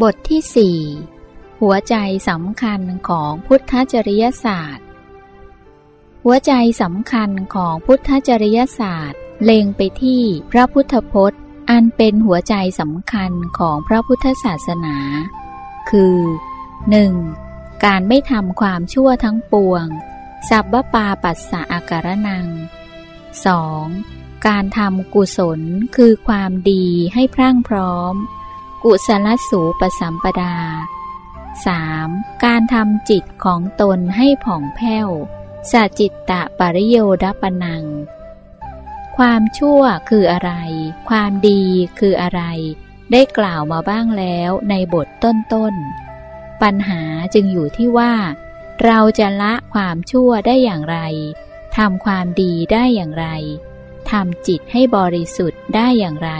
บทที่สี่หัวใจสำคัญของพุทธจริยศาสตร์ หัวใจสำคัญของพุทธจริยศาสตร์ เล็งไปที่พระพุทธพจน์ อันเป็นหัวใจสำคัญของพระพุทธศาสนา คือ 1. การไม่ทำความชั่วทั้งปวง สัพพปาปัสสะอาการนัง 2. การทำกุศลคือความดีให้พรั่งพร้อม กุศลสูปสัมปดา 3. การทำจิตของตนให้ผ่องแผ้วสัจิตตะปริโยดปนัง ความชั่วคืออะไร ความดีคืออะไร ได้กล่าวมาบ้างแล้วในบทต้นๆ ปัญหาจึงอยู่ที่ว่า เราจะละความชั่วได้อย่างไร ทำความดีได้อย่างไร ทำจิตให้บริสุทธิ์ได้อย่างไร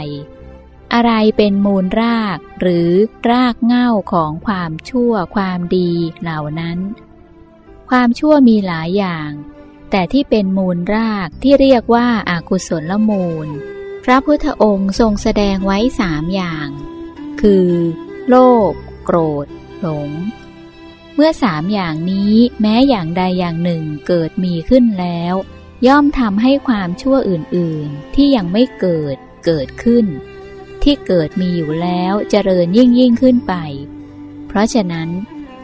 อะไรเป็นมูลราก หรือรากเง่าของความชั่วความดีเหล่านั้น ความชั่วมีหลายอย่าง แต่ที่เป็นมูลรากที่เรียกว่าอากุศลมูล พระพุทธองค์ทรงแสดงไว้สามอย่าง คือ โลภโกรธ หลง เมื่อสามอย่างนี้แม้อย่างใดอย่างหนึ่งเกิดมีขึ้นแล้ว ย่อมทำให้ความชั่วอื่นๆ ที่ยังไม่เกิดเกิดขึ้น ที่เกิดมีอยู่แล้วเจริญยิ่งยิ่งขึ้นไป เพราะฉะนั้น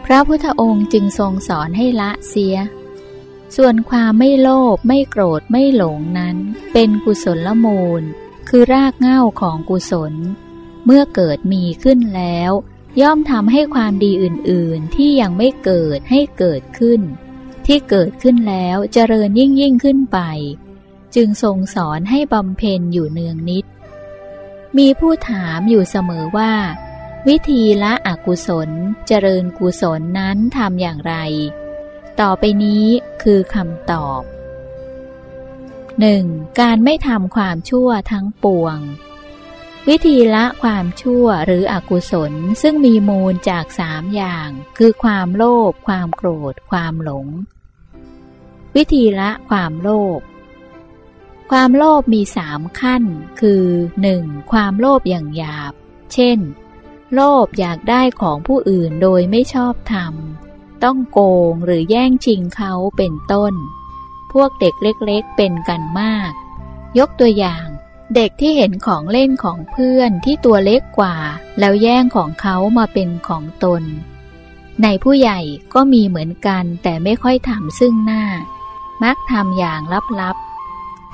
พระพุทธองค์จึงทรงสอนให้ละเสีย ส่วนความไม่โลภไม่โกรธไม่หลงนั้น เป็นกุศลมูล คือรากเหง้าของกุศล เมื่อเกิดมีขึ้นแล้ว ย่อมทำให้ความดีอื่น ๆ ที่ยังไม่เกิดให้เกิดขึ้น ที่เกิดขึ้นแล้วเจริญยิ่งยิ่งขึ้นไป จึงทรงสอนให้บำเพ็ญอยู่เนืองนิด มีผู้ถามอยู่เสมอว่า วิธีละอกุศลเจริญกุศลนั้นทำอย่างไร ต่อไปนี้คือคำตอบ 1. การไม่ทำความชั่วทั้งปวง วิธีละความชั่วหรืออกุศลซึ่งมีมูลจากสามอย่าง คือความโลภความโกรธ ความหลง วิธีละความโลภ ความโลภมีสามขั้น คือ 1. ความโลภอย่างหยาบ เช่น โลภอยากได้ของผู้อื่นโดยไม่ชอบธรรม ต้องโกงหรือแย่งชิงเขาเป็นต้น พวกเด็กเล็กๆเป็นกันมาก ยกตัวอย่าง เด็กที่เห็นของเล่นของเพื่อนที่ตัวเล็กกว่า แล้วแย่งของเขามาเป็นของตน ในผู้ใหญ่ก็มีเหมือนกันแต่ไม่ค่อยทำซึ่งหน้า มักทำอย่างลับๆ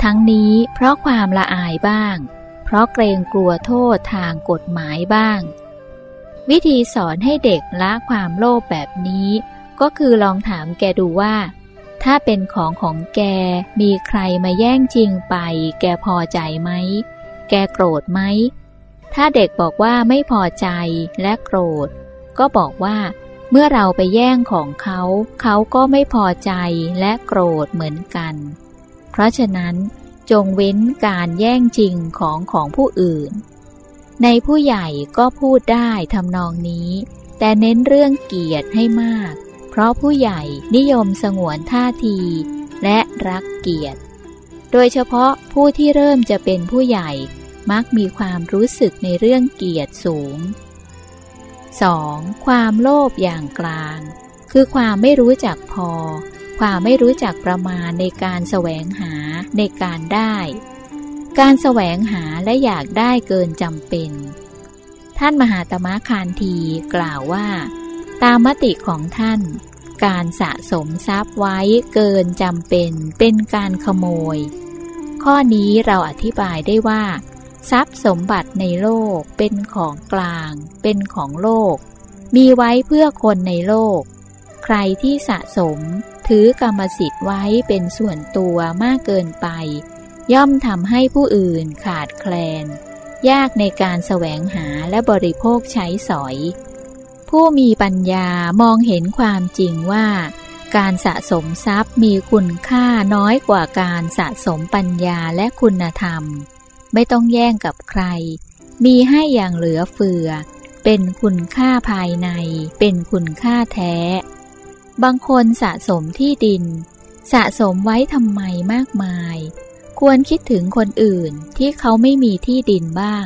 ทั้งนี้เพราะความละอายบ้าง เพราะเกรงกลัวโทษทางกฎหมายบ้าง วิธีสอนให้เด็กละความโลภแบบนี้ ก็คือลองถามแกดูว่า ถ้าเป็นของของแกมีใครมาแย่งจริงไป แกพอใจไหม แกโกรธไหม ถ้าเด็กบอกว่าไม่พอใจและโกรธ ก็บอกว่าเมื่อเราไปแย่งของเขา เขาก็ไม่พอใจและโกรธเหมือนกัน เพราะฉะนั้นจงเว้นการแย่งจริงของของผู้อื่น ในผู้ใหญ่ก็พูดได้ทำนองนี้ แต่เน้นเรื่องเกียรติให้มาก เพราะผู้ใหญ่นิยมสงวนท่าที และรักเกียรติ โดยเฉพาะผู้ที่เริ่มจะเป็นผู้ใหญ่มักมีความรู้สึกในเรื่องเกียรติสูง 2. ความโลภอย่างกลาง คือความไม่รู้จักพอ ความไม่รู้จักประมาณในการแสวงหาในการได้ การแสวงหาและอยากได้เกินจำเป็น ท่านมหาตมะคานทีกล่าวว่า ตามมติของท่าน การสะสมทรัพย์ไว้เกินจำเป็นเป็นการขโมย ข้อนี้เราอธิบายได้ว่า ทรัพย์สมบัติในโลกเป็นของกลาง เป็นของโลก มีไว้เพื่อคนในโลก ใครที่สะสม ถือกรรมสิทธิ์ไว้เป็นส่วนตัวมากเกินไป ย่อมทำให้ผู้อื่นขาดแคลน ยากในการแสวงหาและบริโภคใช้สอย ผู้มีปัญญามองเห็นความจริงว่า การสะสมทรัพย์มีคุณค่าน้อยกว่าการสะสมปัญญาและคุณธรรม ไม่ต้องแย่งกับใคร มีให้อย่างเหลือเฟือ เป็นคุณค่าภายใน เป็นคุณค่าแท้ บางคนสะสมที่ดิน สะสมไว้ทำไมมากมาย ควรคิดถึงคนอื่นที่เขาไม่มีที่ดินบ้าง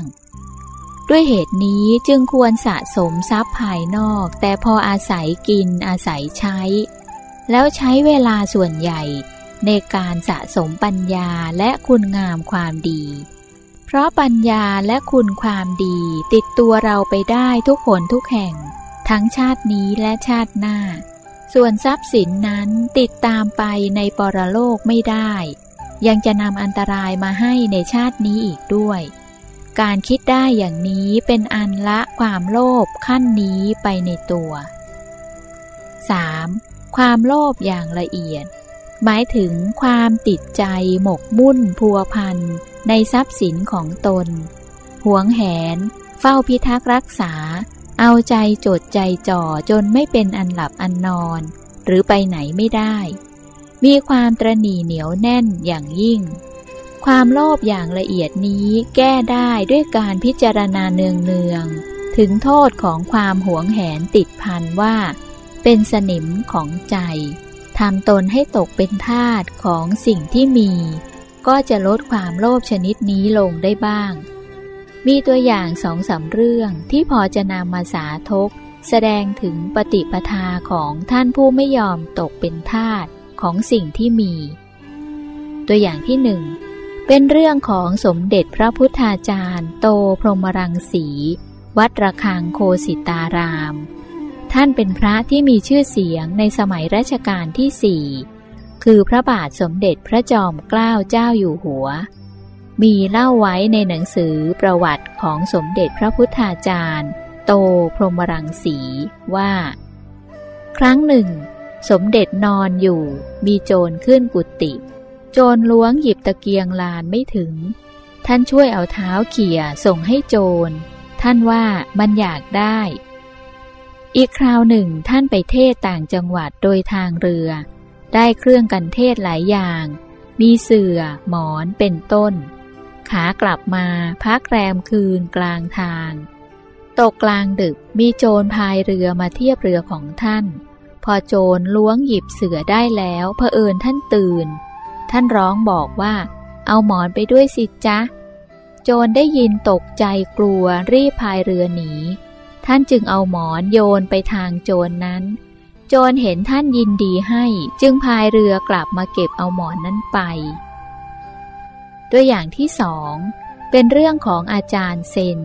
ด้วยเหตุนี้จึงควรสะสมทรัพย์ภายนอก แต่พออาศัยกินอาศัยใช้ แล้วใช้เวลาส่วนใหญ่ในการสะสมปัญญาและคุณงามความดี เพราะปัญญาและคุณความดีติดตัวเราไปได้ทุกคนทุกแห่ง ทั้งชาตินี้และชาติหน้า ส่วนทรัพย์สินนั้นติดตามไปในปรโลกไม่ได้ ยังจะนำอันตรายมาให้ในชาตินี้อีกด้วย การคิดได้อย่างนี้เป็นอันละความโลภขั้นนี้ไปในตัว 3. ความโลภอย่างละเอียด หมายถึงความติดใจหมกมุ่นพัวพันในทรัพย์สินของตน หวงแหน เฝ้าพิทักษ์รักษา เอาใจจดใจจ่อจนไม่เป็นอันหลับอันนอน หรือไปไหนไม่ได้ มีความตรณีเหนียวแน่นอย่างยิ่ง ความโลภอย่างละเอียดนี้แก้ได้ด้วยการพิจารณาเนืองๆถึงโทษของความหวงแหนติดพันว่า เป็นสนิมของใจทำตนให้ตกเป็นทาสของสิ่งที่มี ก็จะลดความโลภชนิดนี้ลงได้บ้าง มีตัวอย่างสองสาเรื่องที่พอจะนำมาสาทกแสดงถึงปฏิปทาของท่านผู้ไม่ยอมตกเป็นทาสของสิ่งที่มี ตัวอย่างที่หนึ่งเป็นเรื่องของสมเด็จพระพุทธาจารย์ โตพรหมรังสี วัดระฆังโคสิตาราม ท่านเป็นพระที่มีชื่อเสียงในสมัยรัชกาลที่สี่คือพระบาทสมเด็จพระจอมเกล้าเจ้าอยู่หัว มีเล่าไว้ในหนังสือประวัติของสมเด็จพระพุทธาจารย์ โตพรหมรังสีว่า ครั้งหนึ่ง สมเด็จนอนอยู่มีโจรขึ้นกุฏิโจรล้วงหยิบตะเกียงลานไม่ถึง ท่านช่วยเอาเท้าเขี่ยส่งให้โจร ท่านว่ามันอยากได้ อีกคราวหนึ่งท่านไปเทศต่างจังหวัดโดยทางเรือ ได้เครื่องกันเทศหลายอย่าง มีเสื่อหมอนเป็นต้น ขากลับมาพักแรมคืนกลางทาง ตกกลางดึกมีโจรพายเรือมาเทียบเรือของท่าน พอโจรล้วงหยิบเสือได้แล้วเผอิญท่านตื่น ท่านร้องบอกว่า เอาหมอนไปด้วยสิจ๊ะ โจรได้ยินตกใจกลัวรีบพายเรือหนี ท่านจึงเอาหมอนโยนไปทางโจรนนั้น โจรเห็นท่านยินดีให้จึงพายเรือกลับมาเก็บเอาหมอนนั้นไป ตัวอย่างที่สอง เป็นเรื่องของอาจารย์เซน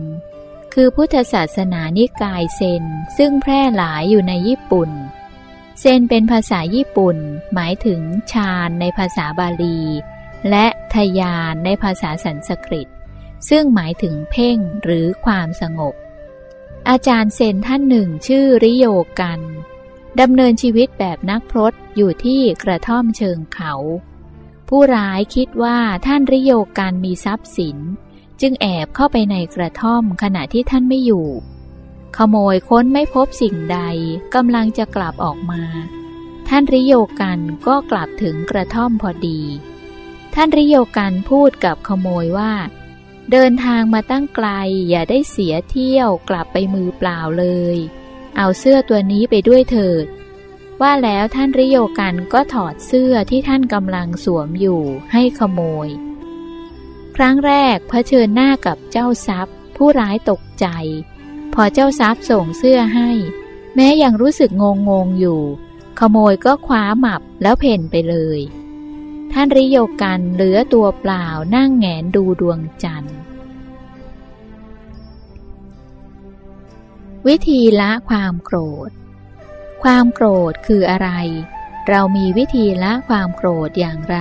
คือพุทธศาสนานิกายเซน ซึ่งแพร่หลายอยู่ในญี่ปุ่น เซนเป็นภาษาญี่ปุ่น หมายถึงฌานในภาษาบาลี และทยานในภาษาสันสกฤต ซึ่งหมายถึงเพ่งหรือความสงบ อาจารย์เซนท่านหนึ่งชื่อริโยกันดำเนินชีวิตแบบนักพรตอยู่ที่กระท่อมเชิงเขา ผู้ร้ายคิดว่าท่านริโยกันมีทรัพย์สิน จึงแอบเข้าไปในกระท่อมขณะที่ท่านไม่อยู่ ขโมยค้นไม่พบสิ่งใดกำลังจะกลับออกมา ท่านริโยกันก็กลับถึงกระท่อมพอดี ท่านริโยกันพูดกับขโมยว่า เดินทางมาตั้งไกลอย่าได้เสียเที่ยวกลับไปมือเปล่าเลย เอาเสื้อตัวนี้ไปด้วยเถิด ว่าแล้วท่านริโยกันก็ถอดเสื้อที่ท่านกำลังสวมอยู่ให้ขโมย ครั้งแรกเผชิญหน้ากับเจ้าทรัพย์ ผู้ร้ายตกใจ พอเจ้าทรัพย์ส่งเสื้อให้ แม้ยังรู้สึกงงงงอยู่ ขโมยก็คว้าหมับแล้วเพ่นไปเลย ท่านริโยกันเหลือตัวเปล่านั่งแงนดูดวงจันทร์ วิธีละความโกรธ ความโกรธคืออะไร เรามีวิธีละความโกรธอย่างไร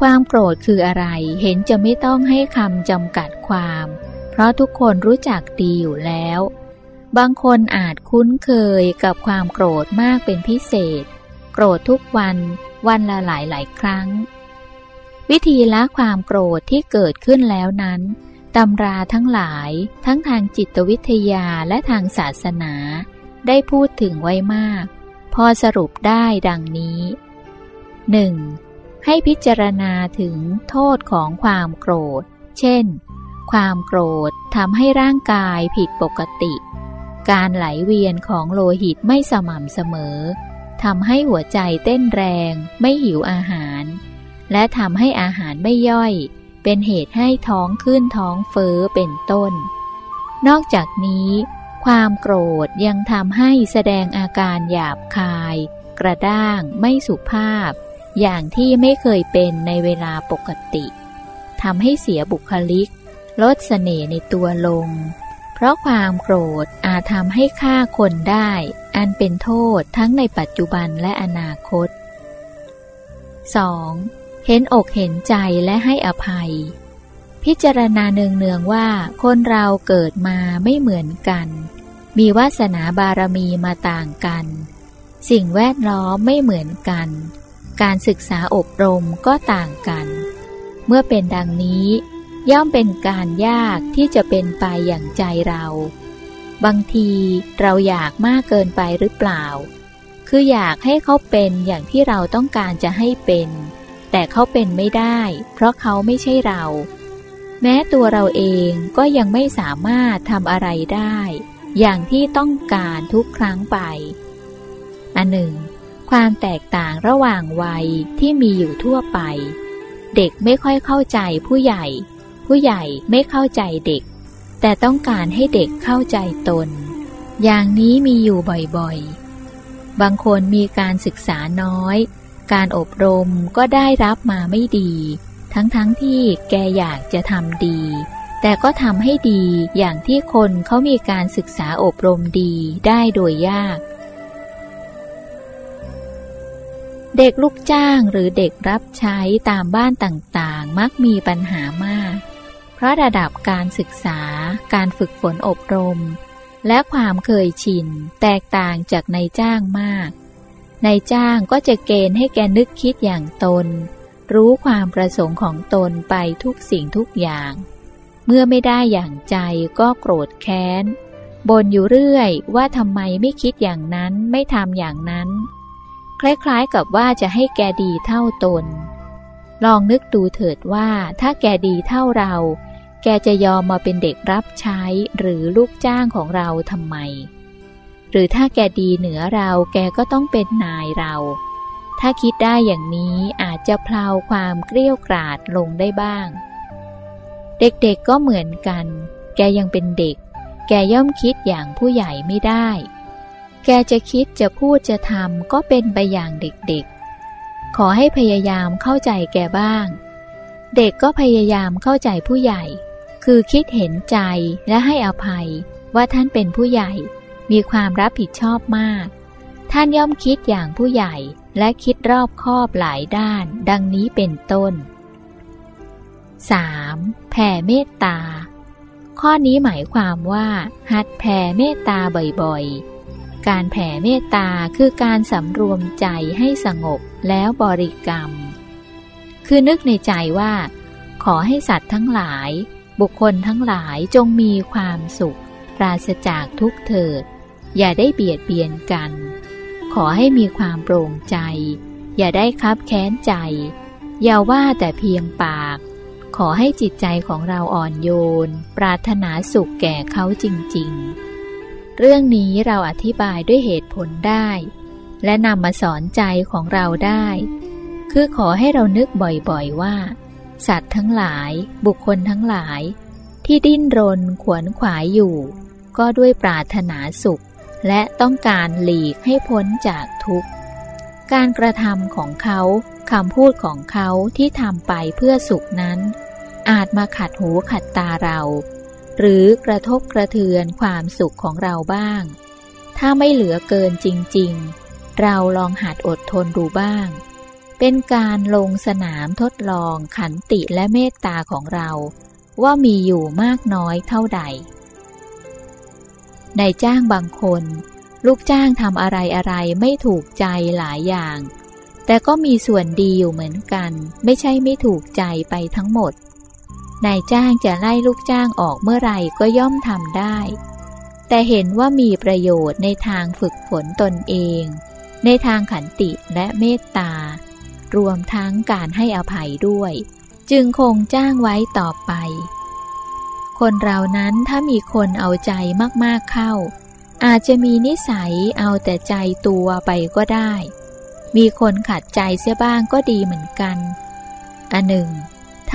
ความโกรธคืออะไรเห็นจะไม่ต้องให้คำจำกัดความ เพราะทุกคนรู้จักดีอยู่แล้ว บางคนอาจคุ้นเคยกับความโกรธมากเป็นพิเศษ โกรธทุกวันวันละหลายหลายครั้ง วิธีละความโกรธที่เกิดขึ้นแล้วนั้นตำราทั้งหลายทั้งทางจิตวิทยาและทางศาสนา ได้พูดถึงไว้มาก พอสรุปได้ดังนี้ 1. ให้พิจารณาถึงโทษของความโกรธ เช่น ความโกรธทำให้ร่างกายผิดปกติ การไหลเวียนของโลหิตไม่สม่ำเสมอทำให้หัวใจเต้นแรงไม่หิวอาหาร และทำให้อาหารไม่ย่อย เป็นเหตุให้ท้องขึ้นท้องเฟ้อเป็นต้น นอกจากนี้ ความโกรธยังทำให้แสดงอาการหยาบคาย กระด้างไม่สุภาพ อย่างที่ไม่เคยเป็นในเวลาปกติทำให้เสียบุคลิก ลดเสน่ห์ในตัวลง เพราะความโกรธอาจทำให้ฆ่าคนได้ อันเป็นโทษทั้งในปัจจุบันและอนาคต 2. เห็นอกเห็นใจและให้อภัย พิจารณาเนืองๆว่าคนเราเกิดมาไม่เหมือนกัน มีวาสนาบารมีมาต่างกัน สิ่งแวดล้อมไม่เหมือนกัน การศึกษาอบรมก็ต่างกัน เมื่อเป็นดังนี้ ย่อมเป็นการยากที่จะเป็นไปอย่างใจเรา บางทีเราอยากมากเกินไปหรือเปล่า คืออยากให้เขาเป็นอย่างที่เราต้องการจะให้เป็น แต่เขาเป็นไม่ได้ เพราะเขาไม่ใช่เรา แม้ตัวเราเองก็ยังไม่สามารถทำอะไรได้ อย่างที่ต้องการทุกครั้งไป อันหนึ่ง ความแตกต่างระหว่างวัยที่มีอยู่ทั่วไป เด็กไม่ค่อยเข้าใจผู้ใหญ่ ผู้ใหญ่ไม่เข้าใจเด็ก แต่ต้องการให้เด็กเข้าใจตน อย่างนี้มีอยู่บ่อยๆ บางคนมีการศึกษาน้อย การอบรมก็ได้รับมาไม่ดี ทั้งๆทที่แกอยากจะทำดี แต่ก็ทำให้ดีอย่างที่คนเขามีการศึกษาอบรมดีได้โดยยาก เด็กลูกจ้างหรือเด็กรับใช้ตามบ้านต่างๆ มักมีปัญหามาก เพราะระดับการศึกษา การฝึกฝนอบรม และความเคยชิน แตกต่างจากนายจ้างมาก นายจ้างก็จะเกณฑ์ให้แกนึกคิดอย่างตน รู้ความประสงค์ของตนไปทุกสิ่งทุกอย่าง เมื่อไม่ได้อย่างใจก็โกรธแค้นบ่นอยู่เรื่อยว่าทำไมไม่คิดอย่างนั้นไม่ทำอย่างนั้น คล้ายๆกับว่าจะให้แกดีเท่าตน ลองนึกดูเถิดว่าถ้าแกดีเท่าเรา แกจะยอมมาเป็นเด็กรับใช้หรือลูกจ้างของเราทำไม หรือถ้าแกดีเหนือเราแกก็ต้องเป็นนายเรา ถ้าคิดได้อย่างนี้อาจจะเพลาความเกลี้ยกราดลงได้บ้าง เด็กๆก็เหมือนกัน แกยังเป็นเด็ก แกย่อมคิดอย่างผู้ใหญ่ไม่ได้ แกจะคิดจะพูดจะทำก็เป็นไปอย่างเด็กๆ ขอให้พยายามเข้าใจแกบ้าง เด็กก็พยายามเข้าใจผู้ใหญ่ คือคิดเห็นใจและให้อภัยว่าท่านเป็นผู้ใหญ่ มีความรับผิดชอบมาก ท่านย่อมคิดอย่างผู้ใหญ่และคิดรอบคอบหลายด้าน ดังนี้เป็นต้น 3. แผ่เมตตา ข้อนี้หมายความว่า หัดแผ่เมตตาบ่อยๆ การแผ่เมตตาคือการสำรวมใจให้สงบแล้วบริกรรม คือนึกในใจว่า ขอให้สัตว์ทั้งหลาย บุคคลทั้งหลายจงมีความสุข ปราศจากทุกเถิด อย่าได้เบียดเบียนกัน ขอให้มีความโปร่งใจ อย่าได้คับแค้นใจ อย่าว่าแต่เพียงปาก ขอให้จิตใจของเราอ่อนโยน ปรารถนาสุขแก่เขาจริง ๆ เรื่องนี้เราอธิบายด้วยเหตุผลได้ และนำมาสอนใจของเราได้ คือขอให้เรานึกบ่อยๆว่า สัตว์ทั้งหลาย บุคคลทั้งหลาย ที่ดิ้นรนขวนขวายอยู่ ก็ด้วยปรารถนาสุข และต้องการหลีกให้พ้นจากทุกข์ การกระทำของเขาคำพูดของเขาที่ทำไปเพื่อสุขนั้น อาจมาขัดหูขัดตาเรา หรือกระทบกระเทือนความสุขของเราบ้าง ถ้าไม่เหลือเกินจริง ๆ เราลองหัดอดทนดูบ้าง เป็นการลงสนามทดลองขันติและเมตตาของเรา ว่ามีอยู่มากน้อยเท่าใดในจ้างบางคน ลูกจ้างทำอะไรอะไรไม่ถูกใจหลายอย่าง แต่ก็มีส่วนดีอยู่เหมือนกัน ไม่ใช่ไม่ถูกใจไปทั้งหมด นายจ้างจะไล่ลูกจ้างออกเมื่อไรก็ย่อมทำได้ แต่เห็นว่ามีประโยชน์ในทางฝึกฝนตนเอง ในทางขันติและเมตตา รวมทั้งการให้อภัยด้วย จึงคงจ้างไว้ต่อไป คนเรานั้นถ้ามีคนเอาใจมากๆเข้า อาจจะมีนิสัยเอาแต่ใจตัวไปก็ได้ มีคนขัดใจเสียบ้างก็ดีเหมือนกัน อันหนึ่ง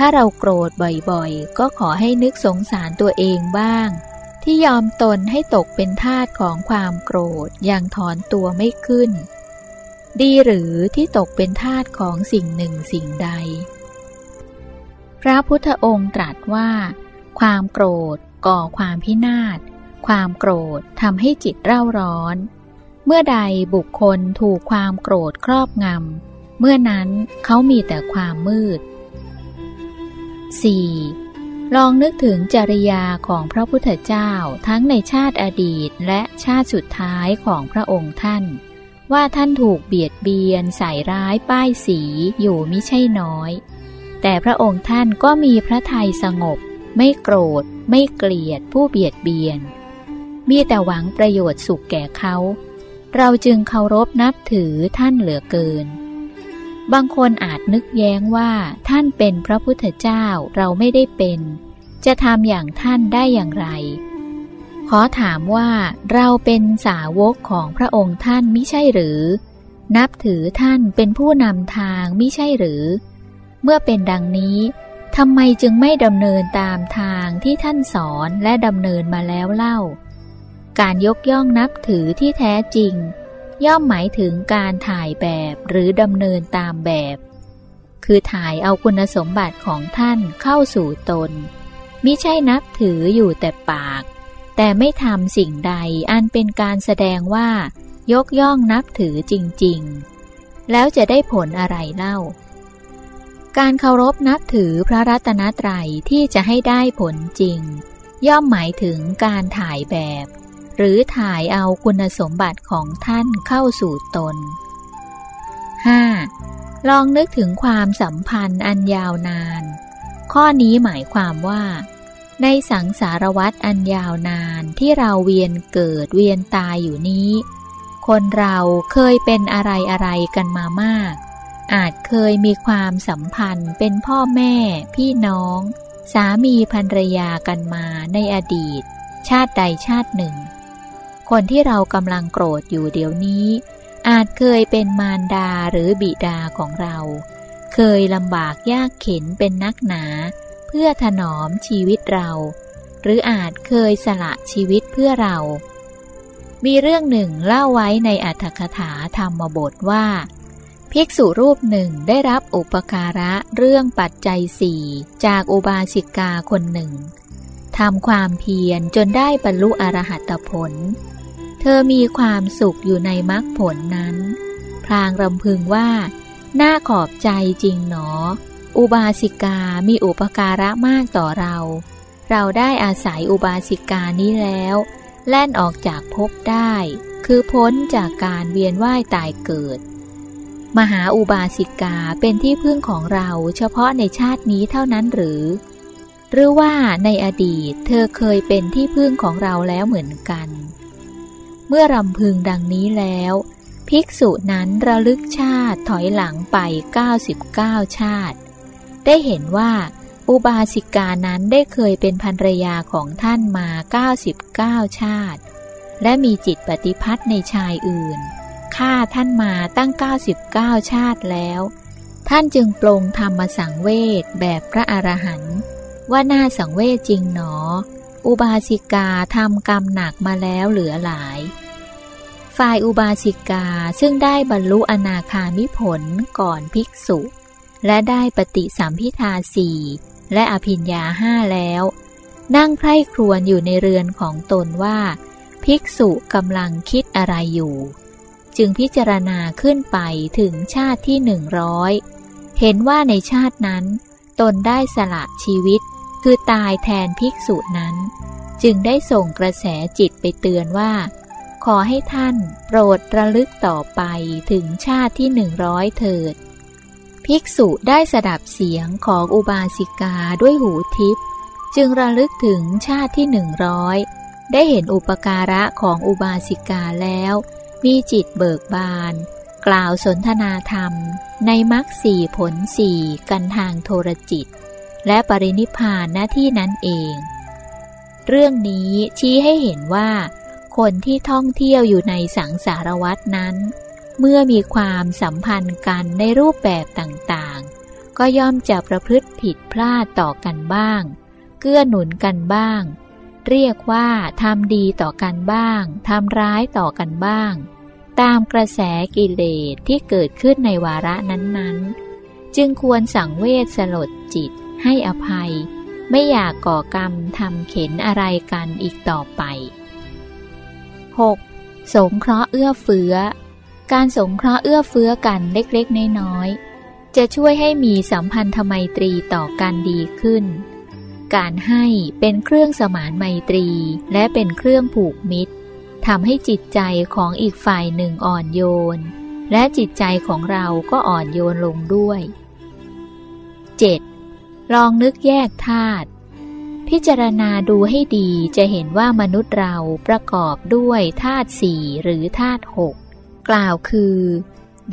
ถ้าเราโกรธบ่อยๆ ก็ขอให้นึกสงสารตัวเองบ้าง ที่ยอมตนให้ตกเป็นทาสของความโกรธยังถอนตัวไม่ขึ้น ดีหรือที่ตกเป็นทาสของสิ่งหนึ่งสิ่งใด พระพุทธองค์ตรัสว่า ความโกรธก่อความพินาศ ความโกรธทำให้จิตเร่าร้อน เมื่อใดบุคคลถูกความโกรธครอบงำเมื่อนั้นเขามีแต่ความมืด 4. ลองนึกถึงจริยาของพระพุทธเจ้าทั้งในชาติอดีตและชาติสุดท้ายของพระองค์ท่าน ว่าท่านถูกเบียดเบียนใส่ร้ายป้ายสีอยู่มิใช่น้อย แต่พระองค์ท่านก็มีพระทัยสงบ ไม่โกรธ ไม่เกลียดผู้เบียดเบียน มีแต่หวังประโยชน์สุขแก่เขา เราจึงเคารพนับถือท่านเหลือเกิน บางคนอาจนึกแย้งว่าท่านเป็นพระพุทธเจ้าเราไม่ได้เป็น จะทำอย่างท่านได้อย่างไร ขอถามว่าเราเป็นสาวกของพระองค์ท่านมิใช่หรือ นับถือท่านเป็นผู้นำทางมิใช่หรือ เมื่อเป็นดังนี้ทำไมจึงไม่ดำเนินตามทางที่ท่านสอนและดำเนินมาแล้วเล่า การยกย่องนับถือที่แท้จริง ย่อมหมายถึงการถ่ายแบบหรือดำเนินตามแบบ คือถ่ายเอาคุณสมบัติของท่านเข้าสู่ตน มิใช่นับถืออยู่แต่ปาก แต่ไม่ทำสิ่งใดอันเป็นการแสดงว่า ยกย่องนับถือจริง ๆ แล้วจะได้ผลอะไรเล่า การเคารพนับถือพระรัตนตรัยที่จะให้ได้ผลจริง ย่อมหมายถึงการถ่ายแบบ หรือถ่ายเอาคุณสมบัติของท่านเข้าสู่ตน 5. ลองนึกถึงความสัมพันธ์อันยาวนาน ข้อนี้หมายความว่า ในสังสารวัตรอันยาวนานที่เราเวียนเกิดเวียนตายอยู่นี้ คนเราเคยเป็นอะไรอะไรกันมามาก อาจเคยมีความสัมพันธ์เป็นพ่อแม่ พี่น้อง สามีภรรยากันมาในอดีต ชาติใดชาติหนึ่ง คนที่เรากำลังโกรธอยู่เดี๋ยวนี้ อาจเคยเป็นมารดาหรือบิดาของเรา เคยลำบากยากเข็นเป็นนักหนา เพื่อถนอมชีวิตเรา หรืออาจเคยสละชีวิตเพื่อเรา มีเรื่องหนึ่งเล่าไว้ในอัตถกถาธรรมบทว่า ภิกษุรูปหนึ่งได้รับอุปการะเรื่องปัจจัยสี่จากอุบาสิกาคนหนึ่งทำความเพียรจนได้บรรลุอรหัตผล เธอมีความสุขอยู่ในมรรคผลนั้นพลางรำพึงว่า น่าขอบใจจริงหนอ อุบาสิกามีอุปการะมากต่อเรา เราได้อาศัยอุบาสิกานี้แล้ว แล่นออกจากภพได้ คือพ้นจากการเวียนว่ายตายเกิด มหาอุบาสิกาเป็นที่พึ่งของเราเฉพาะในชาตินี้เท่านั้นหรือ หรือว่าในอดีตเธอเคยเป็นที่พึ่งของเราแล้วเหมือนกัน เมื่อรำพึงดังนี้แล้ว ภิกษุนั้นระลึกชาติถอยหลังไป 99 ชาติ ได้เห็นว่า อุบาสิกานั้นได้เคยเป็นภรรยาของท่านมา 99 ชาติ และมีจิตปฏิพัทธ์ในชายอื่นฆ่าท่านมาตั้ง 99 ชาติแล้ว ท่านจึงปลงธรรมสังเวชแบบพระอรหันต์ว่าน่าสังเวชจริงหนอ อุบาสิกาทำกรรมหนักมาแล้วเหลือหลาย ฝ่ายอุบาสิกาซึ่งได้บรรลุอนาคามิผลก่อนภิกษุ และได้ปฏิสัมพิทาสี่และอภิญญาห้าแล้ว นั่งไพร่ครวญอยู่ในเรือนของตนว่า ภิกษุกำลังคิดอะไรอยู่ จึงพิจารณาขึ้นไปถึงชาติที่หนึ่งร้อยเห็นว่าในชาตินั้น ตนได้สละชีวิต คือตายแทนภิกษุนั้น จึงได้ส่งกระแสจิตไปเตือนว่า ขอให้ท่านโปรดระลึกต่อไปถึงชาติที่หนึ่งร้อยเถิด ภิกษุได้สดับเสียงของอุบาสิกาด้วยหูทิพย์จึงระลึกถึงชาติที่หนึ่งร้อยได้เห็นอุปการะของอุบาสิกาแล้ว มีจิตเบิกบาน กล่าวสนทนาธรรม ในมรรคสี่ผลสี่กันทางโทรจิต และปรินิพานหน้าที่นั้นเอง เรื่องนี้ชี้ให้เห็นว่า คนที่ท่องเที่ยวอยู่ในสังสารวัตนั้น เมื่อมีความสัมพันธ์กันในรูปแบบต่างๆ ก็ย่อมจะประพฤติผิดพลาดต่อกันบ้าง เกื้อหนุนกันบ้าง เรียกว่าทำดีต่อกันบ้างทำร้ายต่อกันบ้าง ตามกระแสกิเลสที่เกิดขึ้นในวาระนั้นๆ จึงควรสังเวทสลดจิต ให้อภัย ไม่อยากก่อกรรมทำเข็นอะไรกันอีกต่อไป 6. สงเคราะห์เอื้อเฟื้อ การสงเคราะห์เอื้อเฟื้อกันเล็กๆ น้อยๆ จะช่วยให้มีสัมพันธไมตรีต่อกันดีขึ้น การให้เป็นเครื่องสมานไมตรีและเป็นเครื่องผูกมิตรทำให้จิตใจของอีกฝ่ายหนึ่งอ่อนโยน และจิตใจของเราก็อ่อนโยนลงด้วย 7. ลองนึกแยกธาตุพิจารณาดูให้ดีจะเห็นว่ามนุษย์เราประกอบด้วยธาตุสี่หรือธาตุหกกล่าวคือ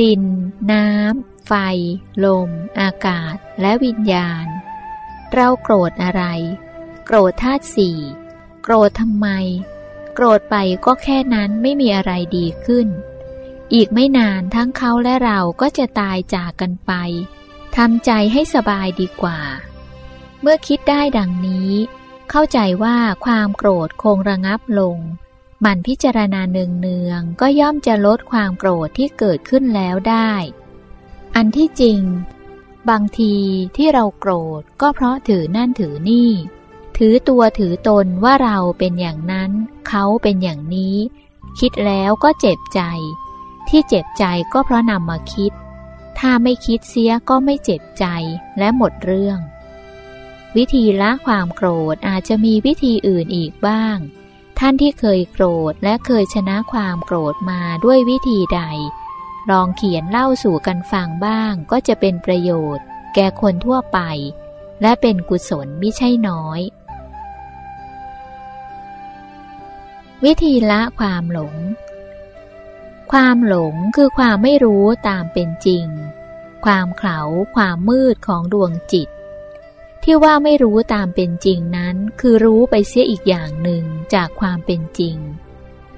ดิน น้ำ ไฟ ลม อากาศ และวิญญาณ เราโกรธอะไร โกรธธาตุสี่โกรธทำไม โกรธไปก็แค่นั้นไม่มีอะไรดีขึ้น อีกไม่นานทั้งเขาและเราก็จะตายจากกันไปทำใจให้สบายดีกว่า เมื่อคิดได้ดังนี้ เข้าใจว่าความโกรธคงระงับลง มันพิจารณาเนืองๆก็ย่อมจะลดความโกรธที่เกิดขึ้นแล้วได้ อันที่จริง บางทีที่เราโกรธก็เพราะถือนั่นถือนี่ ถือตัวถือตนว่าเราเป็นอย่างนั้น เขาเป็นอย่างนี้ คิดแล้วก็เจ็บใจ ที่เจ็บใจก็เพราะนำมาคิด ถ้าไม่คิดเสียก็ไม่เจ็บใจและหมดเรื่อง วิธีละความโกรธอาจจะมีวิธีอื่นอีกบ้าง ท่านที่เคยโกรธและเคยชนะความโกรธมาด้วยวิธีใด ลองเขียนเล่าสู่กันฟังบ้างก็จะเป็นประโยชน์ แก่คนทั่วไป และเป็นกุศลไม่ใช่น้อย วิธีละความหลง ความหลงคือความไม่รู้ตามเป็นจริง ความเขลาความมืดของดวงจิต ที่ว่าไม่รู้ตามเป็นจริงนั้น คือรู้ไปเสียอีกอย่างหนึ่งจากความเป็นจริง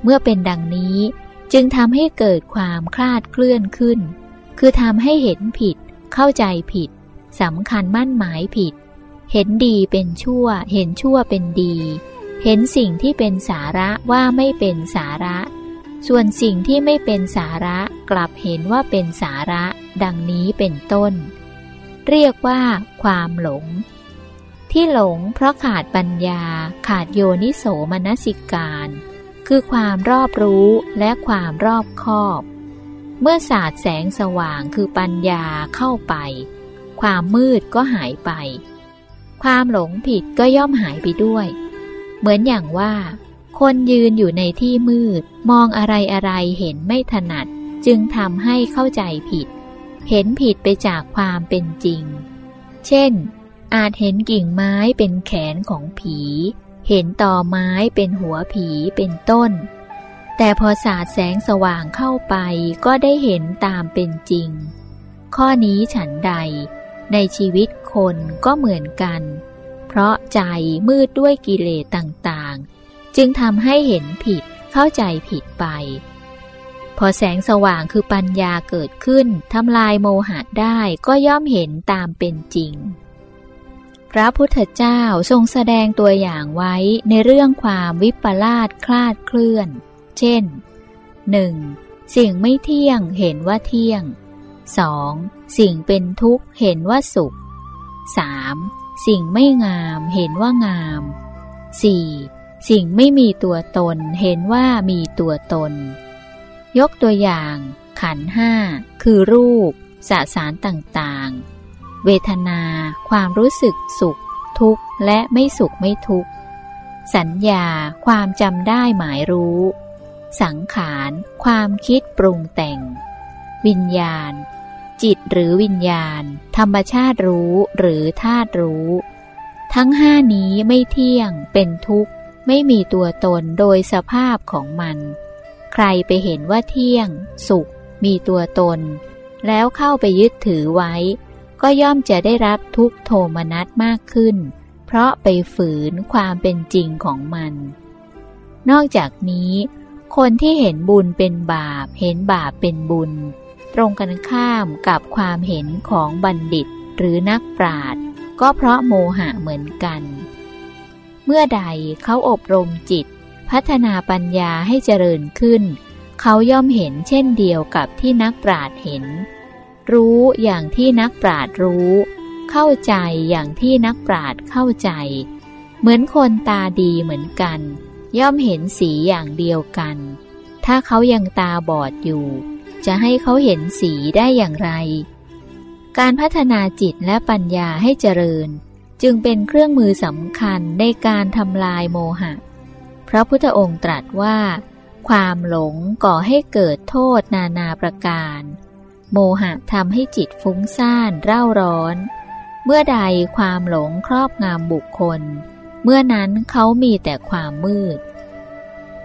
เมื่อเป็นดังนี้จึงทำให้เกิดความคลาดเคลื่อนขึ้น คือทำให้เห็นผิด เข้าใจผิดสำคัญมั่นหมายผิด เห็นดีเป็นชั่ว เห็นชั่วเป็นดี เห็นสิ่งที่เป็นสาระว่าไม่เป็นสาระ ส่วนสิ่งที่ไม่เป็นสาระกลับเห็นว่าเป็นสาระ ดังนี้เป็นต้น เรียกว่าความหลง ที่หลงเพราะขาดปัญญา ขาดโยนิโสมนสิการ คือความรอบรู้และความรอบคอบ เมื่อศาสตร์แสงสว่างคือปัญญาเข้าไป ความมืดก็หายไป ความหลงผิดก็ย่อมหายไปด้วย เหมือนอย่างว่า คนยืนอยู่ในที่มืด มองอะไรอะไรเห็นไม่ถนัด จึงทำให้เข้าใจผิด เห็นผิดไปจากความเป็นจริง เช่น อาจเห็นกิ่งไม้เป็นแขนของผี เห็นต่อไม้เป็นหัวผีเป็นต้น แต่พอสาดแสงสว่างเข้าไปก็ได้เห็นตามเป็นจริง ข้อนี้ฉันใด ในชีวิตคนก็เหมือนกัน เพราะใจมืดด้วยกิเลสต่างๆ จึงทำให้เห็นผิดเข้าใจผิดไป พอแสงสว่างคือปัญญาเกิดขึ้นทำลายโมหะได้ก็ย่อมเห็นตามเป็นจริง พระพุทธเจ้าทรงแสดงตัวอย่างไว้ในเรื่องความวิปลาสคลาดเคลื่อน เช่น 1. สิ่งไม่เที่ยงเห็นว่าเที่ยง 2. สิ่งเป็นทุกข์เห็นว่าสุข 3. สิ่งไม่งามเห็นว่างาม 4. สิ่งไม่มีตัวตนเห็นว่ามีตัวตน ยกตัวอย่าง ขันห้าคือรูปสสารต่างๆ เวทนา ความรู้สึกสุข ทุกข์ และไม่สุขไม่ทุกข์ สัญญา ความจำได้หมายรู้ สังขาร ความคิดปรุงแต่ง วิญญาณ จิตหรือวิญญาณ ธรรมชาติรู้หรือธาตุรู้ ทั้งห้านี้ไม่เที่ยง เป็นทุกข์ ไม่มีตัวตนโดยสภาพของมัน ใครไปเห็นว่าเที่ยง สุข มีตัวตน แล้วเข้าไปยึดถือไว้ ก็ย่อมจะได้รับทุกโทมนัสมากขึ้น เพราะไปฝืนความเป็นจริงของมัน นอกจากนี้ คนที่เห็นบุญเป็นบาป เห็นบาปเป็นบุญ ตรงกันข้ามกับความเห็นของบัณฑิตหรือนักปราชญ์ก็เพราะโมหะเหมือนกัน เมื่อใดเขาอบรมจิต พัฒนาปัญญาให้เจริญขึ้น เขาย่อมเห็นเช่นเดียวกับที่นักปราชญ์เห็น รู้อย่างที่นักปราชญ์รู้ เข้าใจอย่างที่นักปราชญ์เข้าใจ เหมือนคนตาดีเหมือนกัน ย่อมเห็นสีอย่างเดียวกัน ถ้าเขายังตาบอดอยู่ จะให้เขาเห็นสีได้อย่างไร การพัฒนาจิตและปัญญาให้เจริญ จึงเป็นเครื่องมือสำคัญในการทำลายโมหะ พระพุทธองค์ตรัสว่า ความหลงก่อให้เกิดโทษนานาประการ โมหะทำให้จิตฟุ้งซ่านเร่าร้อน เมื่อใดความหลงครอบงำบุคคล เมื่อนั้นเขามีแต่ความมืด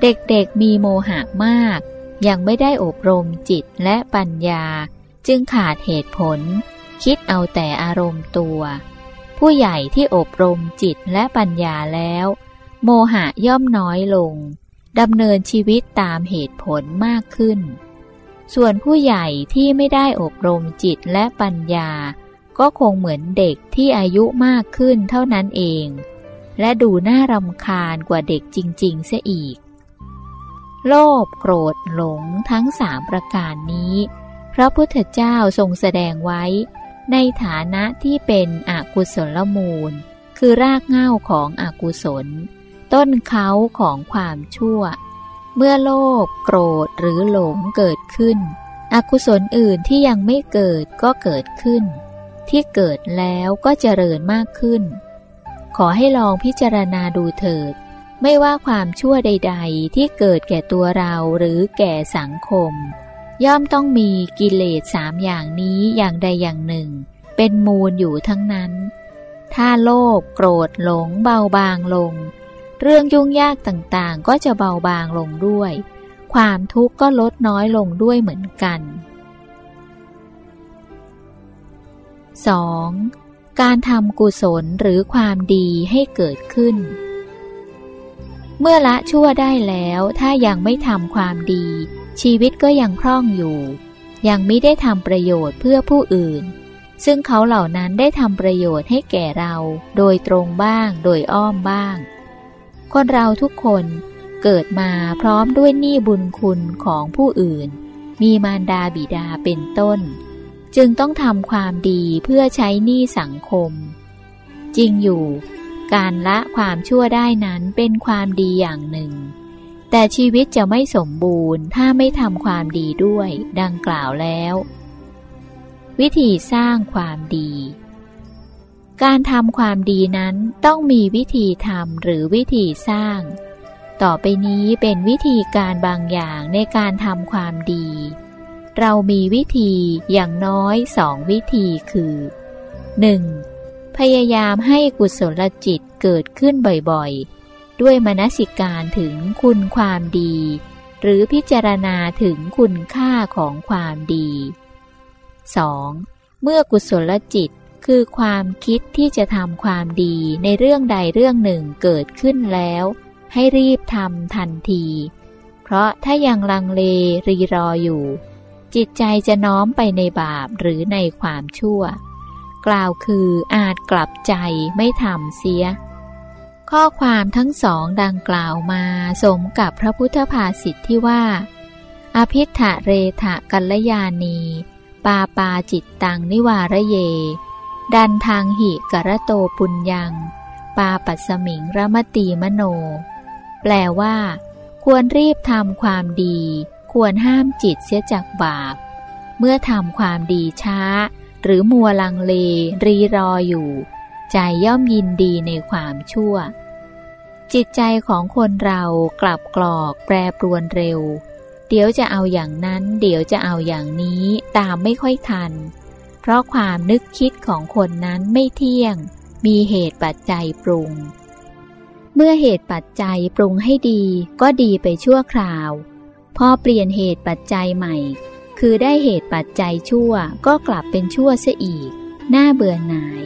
เด็กๆมีโมหะมาก ยังไม่ได้อบรมจิตและปัญญา จึงขาดเหตุผล คิดเอาแต่อารมณ์ตัว ผู้ใหญ่ที่อบรมจิตและปัญญาแล้ว โมหะย่อมน้อยลงดำเนินชีวิตตามเหตุผลมากขึ้น ส่วนผู้ใหญ่ที่ไม่ได้อบรมจิตและปัญญา ก็คงเหมือนเด็กที่อายุมากขึ้นเท่านั้นเอง และดูน่ารำคาญกว่าเด็กจริง ๆ เสียอีก โลภโกรธหลงทั้งสามประการนี้ พระพุทธเจ้าทรงแสดงไว้ ในฐานะที่เป็นอกุศลมูล คือรากเหง้าของอกุศล ต้นเขาของความชั่ว เมื่อโลภโกรธหรือหลงเกิดขึ้น อกุศลอื่นที่ยังไม่เกิดก็เกิดขึ้น ที่เกิดแล้วก็เจริญมากขึ้น ขอให้ลองพิจารณาดูเถิด ไม่ว่าความชั่วใด ๆ ที่เกิดแก่ตัวเราหรือแก่สังคม ย่อมต้องมีกิเลสสามอย่างนี้อย่างใดอย่างหนึ่ง เป็นมูลอยู่ทั้งนั้น ถ้าโลภโกรธหลงเบาบางลง เรื่องยุ่งยากต่างๆ ก็จะเบาบางลงด้วย ความทุกข์ก็ลดน้อยลงด้วยเหมือนกัน 2. การทำกุศลหรือความดีให้เกิดขึ้น เมื่อละชั่วได้แล้วถ้ายังไม่ทำความดี ชีวิตก็ยังพร่องอยู่ ยังไม่ได้ทำประโยชน์เพื่อผู้อื่น ซึ่งเขาเหล่านั้นได้ทำประโยชน์ให้แก่เรา โดยตรงบ้าง โดยอ้อมบ้าง คนเราทุกคนเกิดมาพร้อมด้วยหนี้บุญคุณของผู้อื่น มีมารดาบิดาเป็นต้น จึงต้องทำความดีเพื่อใช้หนี้สังคม จริงอยู่ การละความชั่วได้นั้นเป็นความดีอย่างหนึ่ง แต่ชีวิตจะไม่สมบูรณ์ถ้าไม่ทำความดีด้วย ดังกล่าวแล้ว วิธีสร้างความดี การทำความดีนั้นต้องมีวิธีทำหรือวิธีสร้าง ต่อไปนี้เป็นวิธีการบางอย่างในการทำความดี เรามีวิธีอย่างน้อยสองวิธีคือ 1. พยายามให้กุศลจิตเกิดขึ้นบ่อยๆ ด้วยมนสิการถึงคุณความดี หรือพิจารณาถึงคุณค่าของความดี 2. เมื่อกุศลจิต คือความคิดที่จะทำความดีในเรื่องใดเรื่องหนึ่งเกิดขึ้นแล้ว ให้รีบทำทันที เพราะถ้ายังลังเลรีรออยู่ จิตใจจะน้อมไปในบาปหรือในความชั่ว กล่าวคืออาจกลับใจไม่ทำเสีย ข้อความทั้งสองดังกล่าวมาสมกับพระพุทธภาษิตที่ว่า อภิธะเรทะกัลยานีปาปาจิตตังนิวารเย ดันทางหิกระโตปุญญัง ปาปัสมิงระมตีมโน แปลว่า ควรรีบทำความดี ควรห้ามจิตเสียจากบาป เมื่อทำความดีช้า หรือมัวลังเล รีรออยู่ ใจย่อมยินดีในความชั่ว จิตใจของคนเรากลับกรอกแปรปรวนเร็ว เดี๋ยวจะเอาอย่างนั้น เดี๋ยวจะเอาอย่างนี้ ตามไม่ค่อยทัน เพราะความนึกคิดของคนนั้นไม่เที่ยง มีเหตุปัจจัยปรุง เมื่อเหตุปัจจัยปรุงให้ดีก็ดีไปชั่วคราว พอเปลี่ยนเหตุปัจจัยใหม่ คือได้เหตุปัจจัยชั่วก็กลับเป็นชั่วเสียอีก น่าเบื่อหน่าย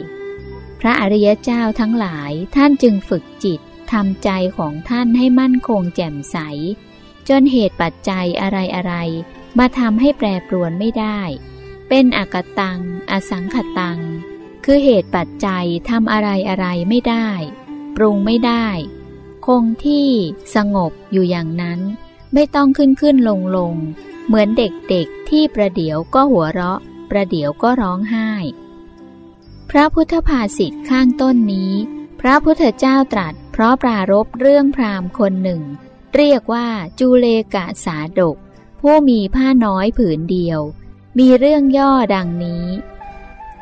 พระอริยเจ้าทั้งหลายท่านจึงฝึกจิตทำใจของท่านให้มั่นคงแจ่มใส จนเหตุปัจจัยอะไรอะไรมาทำให้แปรปรวนไม่ได้ เป็นอากตัง อสังขตัง คือเหตุปัจจัยทำอะไรอะไรไม่ได้ ปรุงไม่ได้ คงที่สงบอยู่อย่างนั้น ไม่ต้องขึ้นขึ้นลงลง เหมือนเด็กๆที่ประเดี๋ยวก็หัวเราะ ประเดี๋ยวก็ร้องไห้ พระพุทธภาษิตข้างต้นนี้ พระพุทธเจ้าตรัส เพราะปรารบเรื่องพราหมณ์คนหนึ่ง เรียกว่าจูเลกะสาดก ผู้มีผ้าน้อยผืนเดียว มีเรื่องย่อดังนี้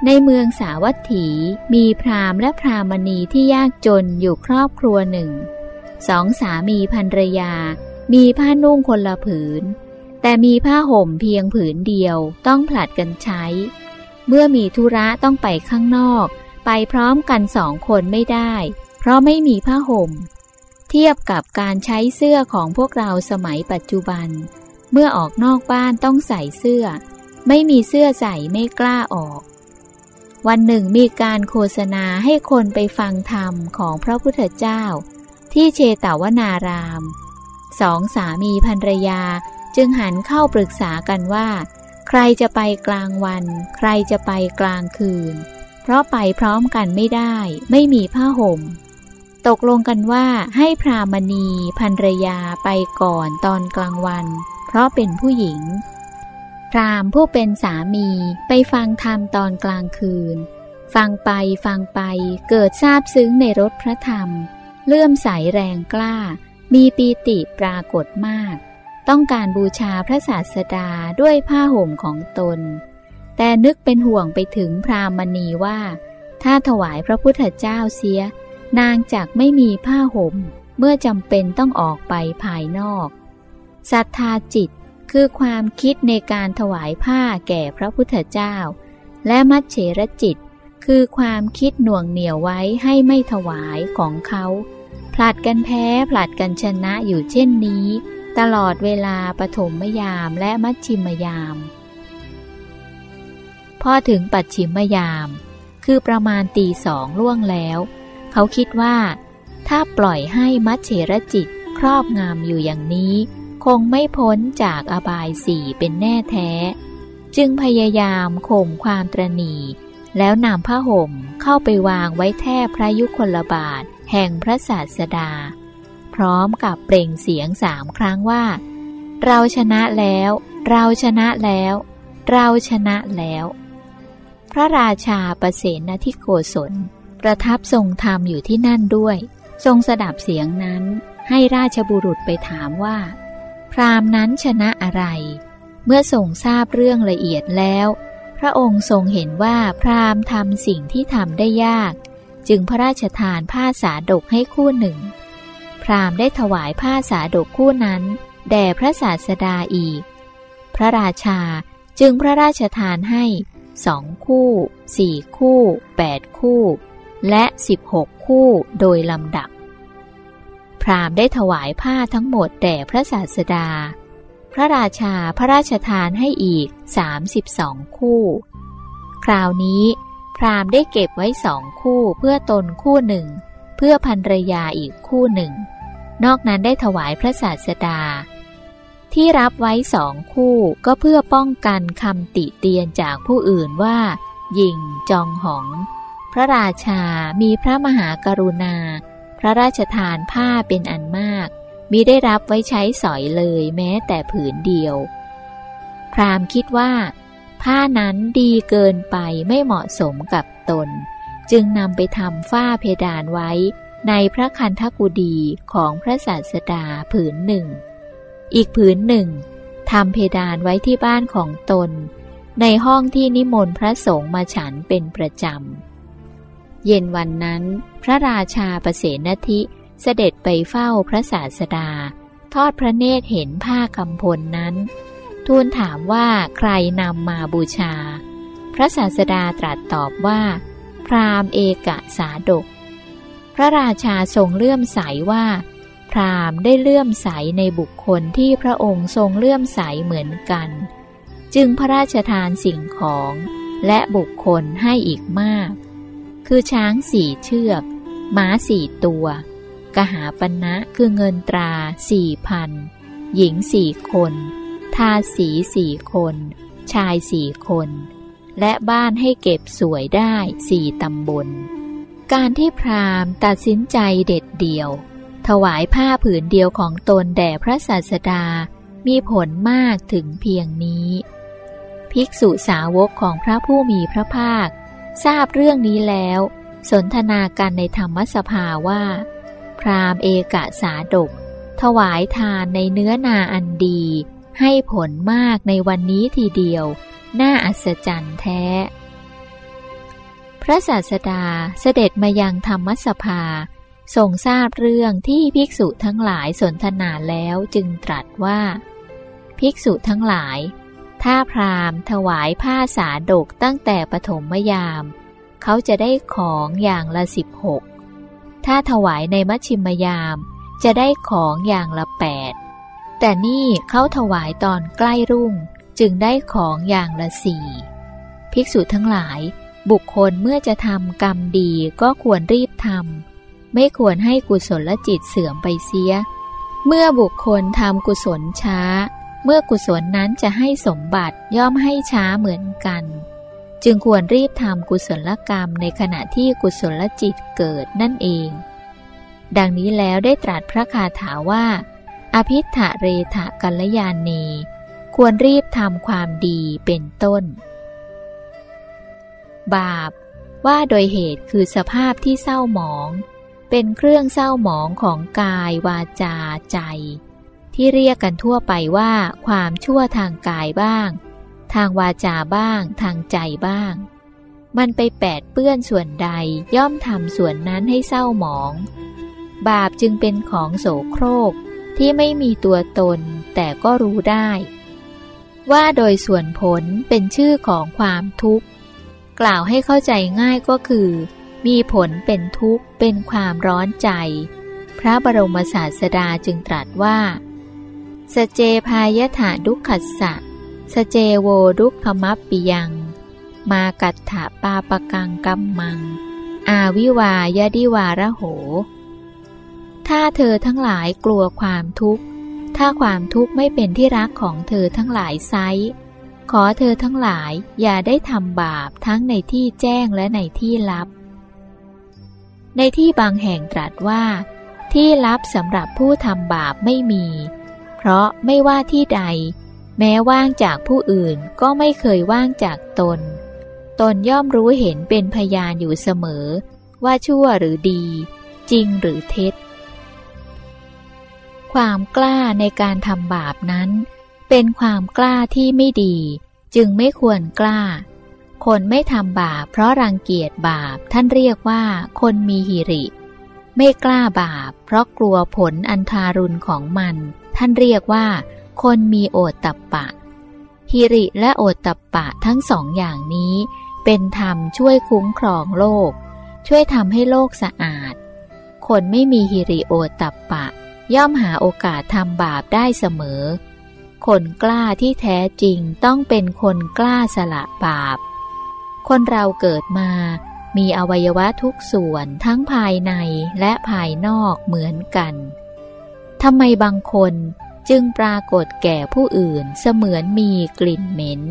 ในเมืองสาวัตถีมีพราหมณ์และพรามณีที่ยากจนอยู่ครอบครัวหนึ่ง สองสามีภรรยา มีผ้านุ่งคนละผืน แต่มีผ้าห่มเพียงผืนเดียวต้องผลัดกันใช้ เมื่อมีธุระต้องไปข้างนอก ไปพร้อมกันสองคนไม่ได้ เพราะไม่มีผ้าห่ม เทียบกับการใช้เสื้อของพวกเราสมัยปัจจุบัน เมื่อออกนอกบ้านต้องใส่เสื้อ ไม่มีเสื้อใส่ไม่กล้าออก วันหนึ่งมีการโฆษณาให้คนไปฟังธรรมของพระพุทธเจ้า ที่เชตวนาราม สองสามีภรรยาจึงหันเข้าปรึกษากันว่า ใครจะไปกลางวัน ใครจะไปกลางคืน เพราะไปพร้อมกันไม่ได้ ไม่มีผ้าห่ม ตกลงกันว่าให้พรามณีภรรยาไปก่อนตอนกลางวัน เพราะเป็นผู้หญิง พรามผู้เป็นสามีไปฟังธรรมตอนกลางคืน ฟังไปฟังไปเกิดซาบซึ้งในรถพระธรรม เลื่อมใสแรงกล้า มีปีติปรากฏมาก ต้องการบูชาพระศาสดาด้วยผ้าห่มของตน แต่นึกเป็นห่วงไปถึงพรามณีว่า ถ้าถวายพระพุทธเจ้าเสีย นางจักไม่มีผ้าห่ม เมื่อจำเป็นต้องออกไปภายนอกศรัทธาจิต คือความคิดในการถวายผ้าแก่พระพุทธเจ้า และมัจเฉรจิต คือความคิดหน่วงเหนี่ยวไว้ให้ไม่ถวายของเขา ผลัดกันแพ้ผลัดกันชนะอยู่เช่นนี้ ตลอดเวลาปฐมยามและมัชชิมยาม พอถึงปัจฉิมยาม คือประมาณตีสองล่วงแล้ว เขาคิดว่า ถ้าปล่อยให้มัชเฉรจิตครอบงามอยู่อย่างนี้ คงไม่พ้นจากอบายสี่เป็นแน่แท้ จึงพยายามข่มความตรณีแล้วนำผ้าห่มเข้าไปวางไว้แทบพระยุคลบาทแห่งพระศาสดา พร้อมกับเปล่งเสียงสามครั้งว่า เราชนะแล้ว เราชนะแล้ว เราชนะแล้ว พระราชาประเสนที่โกศล ประทับทรงธรรมอยู่ที่นั่นด้วย ทรงสดับเสียงนั้นให้ราชบุรุษไปถามว่า รามนั้นชนะอะไร เมื่อทรงทราบเรื่องละเอียดแล้ว พระองค์ทรงเห็นว่าพรามทำสิ่งที่ทำได้ยาก จึงพระราชทานผ้าสาดกให้คู่หนึ่ง พราหมณ์ได้ถวายผ้าสาดกคู่นั้น แด่พระศาสดาอีก พระราชาจึงพระราชทานให้สองคู่สี่คู่แปดคู่ และสิบหกคู่โดยลำดับ ราหมณ์ได้ถวายผ้าทั้งหมดแด่พระศาสดา พระราชาพระราชทานให้อีกสามสิบสองคู่ คราวนี้ พราหมณ์ได้เก็บไว้สองคู่เพื่อตนคู่หนึ่ง เพื่อภรรยาอีกคู่หนึ่ง นอกนั้นได้ถวายพระศาสดา ที่รับไว้สองคู่ก็เพื่อป้องกันคำติเตียนจากผู้อื่นว่ายิงจองหอง พระราชามีพระมหากรุณา พระราชทานผ้าเป็นอันมาก มิได้รับไว้ใช้สอยเลยแม้แต่ผืนเดียว พรามคิดว่า ผ้านั้นดีเกินไปไม่เหมาะสมกับตน จึงนำไปทำฝ้าเพดานไว้ในพระคันธกุดีของพระศาสดาผืนหนึ่ง อีกผืนหนึ่งทำเพดานไว้ที่บ้านของตน ในห้องที่นิมนต์พระสงฆ์มาฉันเป็นประจำ เย็นวันนั้น พระราชาประเสนทิเสด็จไปเฝ้าพระศาสดา ทอดพระเนตรเห็นผ้ากำพลนั้น ทูลถามว่าใครนำมาบูชา พระศาสดาตรัสตอบว่า พรามเอกสาดก พระราชาทรงเลื่อมใสว่า พราหมณ์ได้เลื่อมใสในบุคคลที่พระองค์ทรงเลื่อมใสเหมือนกัน จึงพระราชทานสิ่งของและบุคคลให้อีกมาก คือช้างสี่เชือก ม้าสี่ตัว กหาปณะคือเงินตราสี่พัน หญิงสี่คนทาสีสี่คน ชายสี่คน และบ้านให้เก็บสวยได้สี่ตำบล การที่พราหมณ์ตัดสินใจเด็ดเดี่ยว ถวายผ้าผืนเดียวของตนแด่พระศาสดา มีผลมากถึงเพียงนี้ ภิกษุสาวกของพระผู้มีพระภาค ทราบเรื่องนี้แล้ว สนทนากันในธรรมสภาว่า พรามเอกสาดก ถวายทานในเนื้อนาอันดี ให้ผลมากในวันนี้ทีเดียว น่าอัศจรรย์แท้ พระศาสดาเสด็จมายังธรรมสภาทรงทราบเรื่องที่ภิกษุทั้งหลายสนทนาแล้วจึงตรัสว่า ภิกษุทั้งหลาย ถ้าพราหมณ์ถวายผ้าสาดกตั้งแต่ปฐมยาม เขาจะได้ของอย่างละสิบหกถ้าถวายในมัชชิมยาม จะได้ของอย่างละแปดแต่นี่เขาถวายตอนใกล้รุ่งจึงได้ของอย่างละสี่ภิกษุทั้งหลาย บุคคลเมื่อจะทำกรรมดีก็ควรรีบทำไม่ควรให้กุศลจิตเสื่อมไปเสีย เมื่อบุคคลทำกุศลช้า เมื่อกุศลนั้นจะให้สมบัติย่อมให้ช้าเหมือนกัน จึงควรรีบทำกุศลกรรมในขณะที่กุศลจิตเกิดนั่นเอง ดังนี้แล้วได้ตรัสพระคาถาว่า อภิธะเรทะกัลยานีควรรีบทำความดีเป็นต้น บาป ว่าโดยเหตุคือสภาพที่เศร้าหมอง เป็นเครื่องเศร้าหมองของกายวาจาใจ ที่เรียกกันทั่วไปว่าความชั่วทางกายบ้าง ทางวาจาบ้าง ทางใจบ้าง มันไปแปดเปื้อนส่วนใดย่อมทำส่วนนั้นให้เศร้าหมอง บาปจึงเป็นของโสโครกที่ไม่มีตัวตนแต่ก็รู้ได้ ว่าโดยส่วนผลเป็นชื่อของความทุกข์ กล่าวให้เข้าใจง่ายก็คือ มีผลเป็นทุกข์เป็นความร้อนใจ พระบรมศาสดาจึงตรัสว่า สเจพายถาดุขัสสะ สเจโวดุขมัปปิยัง มากัตถาปาปกังกัมมัง อาวิวายดิวาระโห ถ้าเธอทั้งหลายกลัวความทุกข์ ถ้าความทุกข์ไม่เป็นที่รักของเธอทั้งหลายไซขอเธอทั้งหลายอย่าได้ทำบาปทั้งในที่แจ้งและในที่ลับ ในที่บางแห่งตรัสว่า ที่ลับสำหรับผู้ทำบาปไม่มี ราะไม่ว่าที่ใด แม้ว่างจากผู้อื่นก็ไม่เคยว่างจากตน ตนย่อมรู้เห็นเป็นพยานอยู่เสมอ ว่าชั่วหรือดี จริงหรือเท็จ ความกล้าในการทำบาปนั้น เป็นความกล้าที่ไม่ดี จึงไม่ควรกล้า คนไม่ทำบาปเพราะรังเกียจบาปท่านเรียกว่าคนมีหิริไม่กล้าบาปเพราะกลัวผลอันทารุณของมัน ท่านเรียกว่า คนมีโอตตัปปะหิริและโอตตัปปะทั้งสองอย่างนี้ เป็นธรรมช่วยคุ้มครองโลก ช่วยทำให้โลกสะอาด คนไม่มีหิริโอตตัปปะ ย่อมหาโอกาสทำบาปได้เสมอ คนกล้าที่แท้จริงต้องเป็นคนกล้าสละบาป คนเราเกิดมามีอวัยวะทุกส่วนทั้งภายในและภายนอกเหมือนกัน ทำไมบางคนจึงปรากฏแก่ผู้อื่นเสมือนมีกลิ่นเหม็น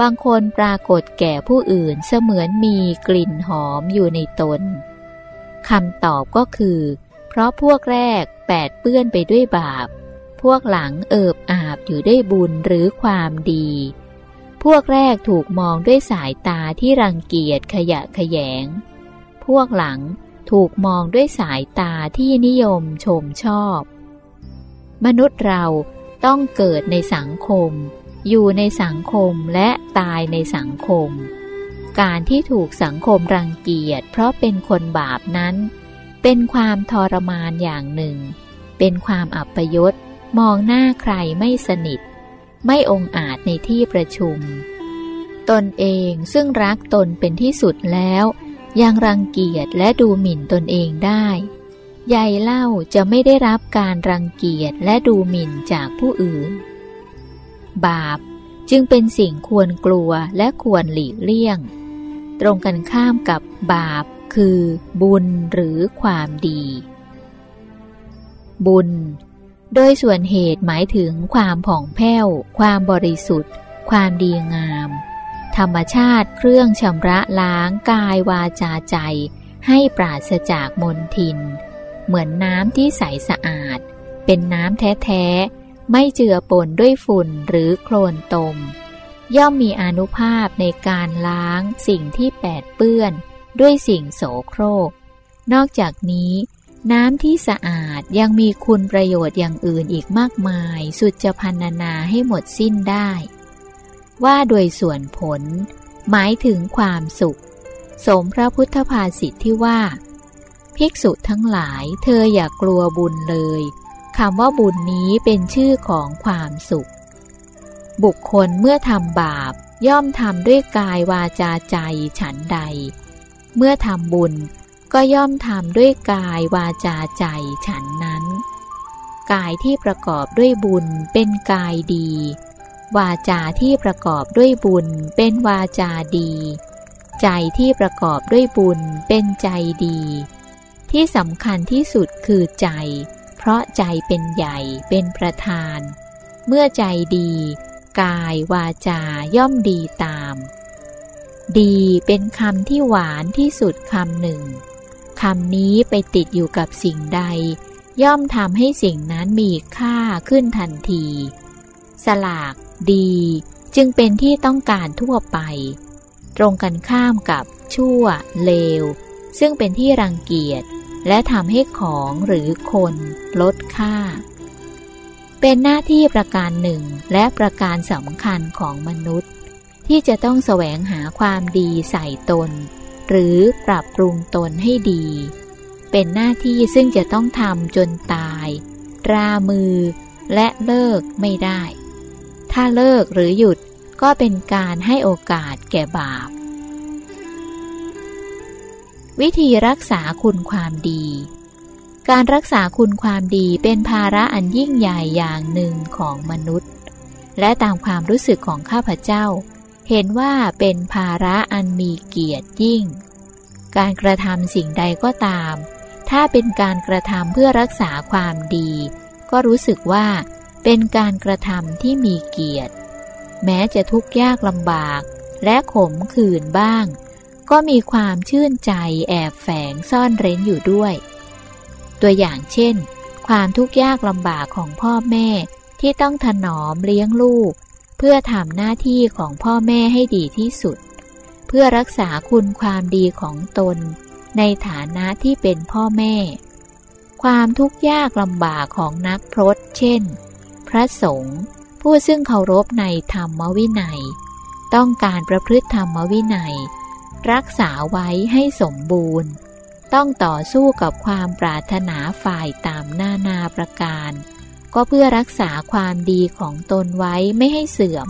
บางคนปรากฏแก่ผู้อื่นเสมือนมีกลิ่นหอมอยู่ในตนคำตอบก็คือ เพราะพวกแรกแปดเปื้อนไปด้วยบาป พวกหลังเอิบอาบอยู่ด้วยบุญหรือความดี พวกแรกถูกมองด้วยสายตาที่รังเกียจขยะขยง พวกหลังถูกมองด้วยสายตาที่นิยมชมชอบ มนุษย์เราต้องเกิดในสังคม อยู่ในสังคมและตายในสังคม การที่ถูกสังคมรังเกียจเพราะเป็นคนบาปนั้น เป็นความทรมานอย่างหนึ่ง เป็นความอับปยศมองหน้าใครไม่สนิท ไม่องอาจในที่ประชุม ตนเองซึ่งรักตนเป็นที่สุดแล้ว ยังรังเกียจและดูหมิ่นตนเองได้ ใหญ่เล่าจะไม่ได้รับการรังเกียจและดูหมิ่นจากผู้อื่น บาปจึงเป็นสิ่งควรกลัวและควรหลีกเลี่ยง ตรงกันข้ามกับบาปคือบุญหรือความดี บุญ โดยส่วนเหตุหมายถึงความผ่องแผ้ว ความบริสุทธิ์ ความดีงาม ธรรมชาติเครื่องชำระล้างกายวาจาใจ ให้ปราศจากมลทิน เหมือนน้ำที่ใสสะอาด เป็นน้ำแท้ๆ ไม่เจือปนด้วยฝุ่นหรือโคลนตม ย่อมมีอนุภาพในการล้างสิ่งที่แปดเปื้อนด้วยสิ่งโสโครก นอกจากนี้ น้ำที่สะอาดยังมีคุณประโยชน์อย่างอื่นอีกมากมาย สุดจะพันนานาให้หมดสิ้นได้ ว่าโดยส่วนผล หมายถึงความสุข สมพระพุทธภาษิตที่ว่า ภิกษุทั้งหลายเธออย่ากลัวบุญเลยคำว่าบุญนี้เป็นชื่อของความสุข บุคคลเมื่อทำบาปย่อมทำด้วยกายวาจาใจฉันใด เมื่อทำบุญก็ย่อมทำด้วยกายวาจาใจฉันนั้น กายที่ประกอบด้วยบุญเป็นกายดี วาจาที่ประกอบด้วยบุญเป็นวาจาดี ใจที่ประกอบด้วยบุญเป็นใจดี ที่สำคัญที่สุดคือใจ เพราะใจเป็นใหญ่เป็นประธาน เมื่อใจดี กายวาจาย่อมดีตาม ดีเป็นคำที่หวานที่สุดคำหนึ่งคำนี้ไปติดอยู่กับสิ่งใด ย่อมทำให้สิ่งนั้นมีค่าขึ้นทันที สลากดีจึงเป็นที่ต้องการทั่วไป ตรงกันข้ามกับชั่ว เลว ซึ่งเป็นที่รังเกียจ และทำให้ของหรือคนลดค่า เป็นหน้าที่ประการหนึ่งและประการสำคัญของมนุษย์ ที่จะต้องแสวงหาความดีใส่ตน หรือปรับปรุงตนให้ดี เป็นหน้าที่ซึ่งจะต้องทำจนตาย รามือ และเลิกไม่ได้ ถ้าเลิกหรือหยุดก็เป็นการให้โอกาสแก่บาป วิธีรักษาคุณความดี การรักษาคุณความดีเป็นภาระอันยิ่งใหญ่อย่างหนึ่งของมนุษย์ และตามความรู้สึกของข้าพเจ้า เห็นว่าเป็นภาระอันมีเกียรติยิ่ง การกระทำสิ่งใดก็ตาม ถ้าเป็นการกระทำเพื่อรักษาความดี ก็รู้สึกว่าเป็นการกระทำที่มีเกียรติ แม้จะทุกข์ยากลำบาก และขมขื่นบ้าง ก็มีความชื่นใจแอบแฝงซ่อนเร้นอยู่ด้วย ตัวอย่างเช่น ความทุกข์ยากลำบากของพ่อแม่ที่ต้องถนอมเลี้ยงลูก เพื่อทำหน้าที่ของพ่อแม่ให้ดีที่สุด เพื่อรักษาคุณความดีของตน ในฐานะที่เป็นพ่อแม่ ความทุกข์ยากลำบากของนักพรตเช่น พระสงฆ์ผู้ซึ่งเคารพในธรรมวินัย ต้องการประพฤติธรรมวินัย รักษาไว้ให้สมบูรณ์ ต้องต่อสู้กับความปรารถนาฝ่ายตามหน้านาประการ ก็เพื่อรักษาความดีของตนไว้ไม่ให้เสื่อม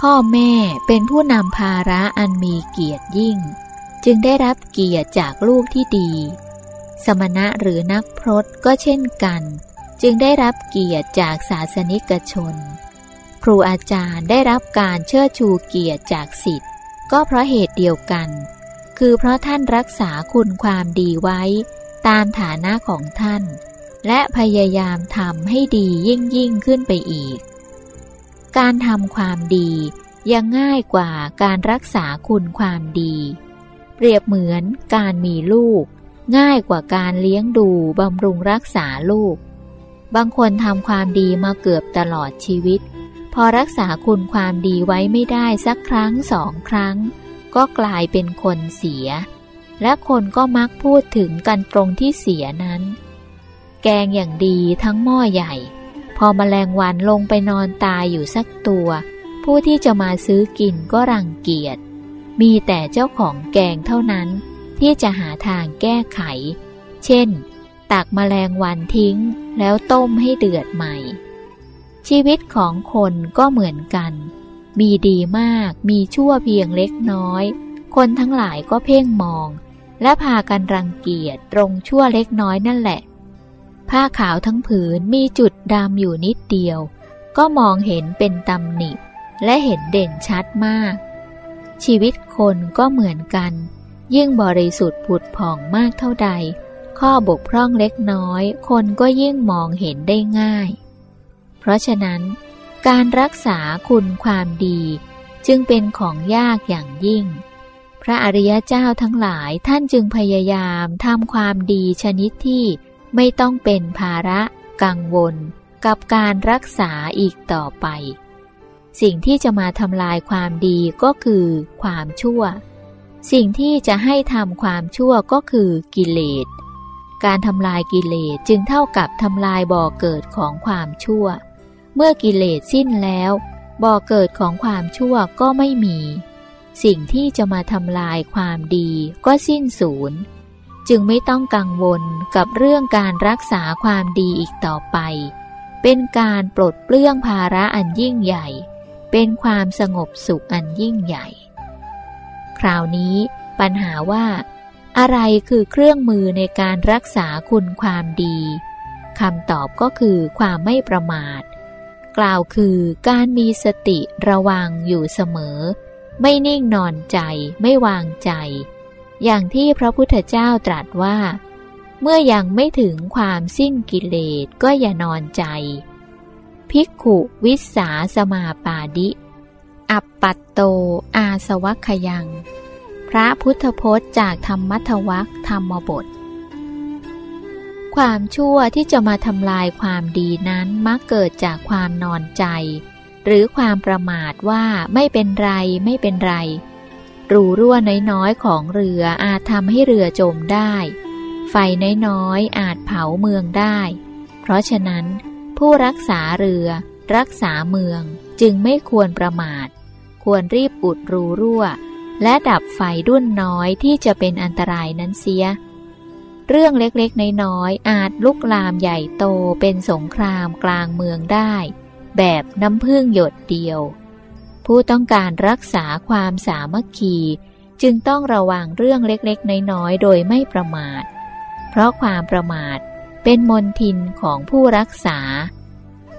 พ่อแม่เป็นผู้นำภาระอันมีเกียรติยิ่ง จึงได้รับเกียรติจากลูกที่ดี สมณะหรือนักพรตก็เช่นกัน จึงได้รับเกียรติจากศาสนิกชน ครูอาจารย์ได้รับการเชิดชูเกียรติจากสิทธิ ก็เพราะเหตุเดียวกัน คือเพราะท่านรักษาคุณความดีไว้ ตามฐานะของท่าน และพยายามทำให้ดียิ่งยิ่งขึ้นไปอีก การทำความดียังง่ายกว่าการรักษาคุณความดี เปรียบเหมือนการมีลูก ง่ายกว่าการเลี้ยงดูบำรุงรักษาลูก บางคนทำความดีมาเกือบตลอดชีวิต พอรักษาคุณความดีไว้ไม่ได้สักครั้งสองครั้ง ก็กลายเป็นคนเสีย และคนก็มักพูดถึงกันตรงที่เสียนั้น แกงอย่างดีทั้งหม้อใหญ่ พอมแมลงวันลงไปนอนตายอยู่สักตัว ผู้ที่จะมาซื้อกินก็รังเกียจ มีแต่เจ้าของแกงเท่านั้น ที่จะหาทางแก้ไข เช่น ตักมแมลงวันทิ้งแล้วต้มให้เดือดใหม่ ชีวิตของคนก็เหมือนกัน มีดีมาก มีชั่วเพียงเล็กน้อย คนทั้งหลายก็เพ่งมอง และพากันรังเกียจตรงชั่วเล็กน้อยนั่นแหละ ผ้าขาวทั้งผืนมีจุดดำอยู่นิดเดียว ก็มองเห็นเป็นตำหนิ และเห็นเด่นชัดมาก ชีวิตคนก็เหมือนกัน ยิ่งบริสุทธิ์ผุดผ่องมากเท่าใด ข้อบกพร่องเล็กน้อย คนก็ยิ่งมองเห็นได้ง่าย เพราะฉะนั้น การรักษาคุณความดีจึงเป็นของยากอย่างยิ่ง พระอริยเจ้าทั้งหลายท่านจึงพยายามทำความดีชนิดที่ไม่ต้องเป็นภาระ กังวล กับการรักษาอีกต่อไป สิ่งที่จะมาทำลายความดีก็คือความชั่ว สิ่งที่จะให้ทำความชั่วก็คือกิเลส การทำลายกิเลสจึงเท่ากับทำลายบ่อเกิดของความชั่ว เมื่อกิเลสสิ้นแล้วบ่อเกิดของความชั่วก็ไม่มี สิ่งที่จะมาทำลายความดีก็สิ้นสูญจึงไม่ต้องกังวลกับเรื่องการรักษาความดีอีกต่อไป เป็นการปลดเปลื้องภาระอันยิ่งใหญ่ เป็นความสงบสุขอันยิ่งใหญ่ คราวนี้ปัญหาว่า อะไรคือเครื่องมือในการรักษาคุณความดีคำตอบก็คือความไม่ประมาท กล่าวคือการมีสติระวังอยู่เสมอ ไม่นิ่งนอนใจไม่วางใจ อย่างที่พระพุทธเจ้าตรัสว่า เมื่อยังไม่ถึงความสิ้นกิเลสก็อย่านอนใจ ภิกขุวิสาสมาปาดิ อัปปัตโตอาสวัคยัง พระพุทธพจน์จากธรรมัทวัคธรรมบท ความชั่วที่จะมาทำลายความดีนั้นมักเกิดจากความนอนใจ หรือความประมาทว่าไม่เป็นไรไม่เป็นไร รูรั่วน้อยๆของเรืออาจทำให้เรือจมได้ ไฟน้อยๆอาจเผาเมืองได้ เพราะฉะนั้น ผู้รักษาเรือ รักษาเมืองจึงไม่ควรประมาท ควรรีบอุดรูรั่ว และดับไฟดุ้นน้อยที่จะเป็นอันตรายนั้นเสีย เรื่องเล็กๆ น้อยๆ อาจลุกลามใหญ่โตเป็นสงครามกลางเมืองได้ แบบน้ำพึ่งหยดเดียว ผู้ต้องการรักษาความสามัคคีจึงต้องระวังเรื่องเล็กๆ น้อยๆ โดยไม่ประมาท เพราะความประมาทเป็นมนทินของผู้รักษา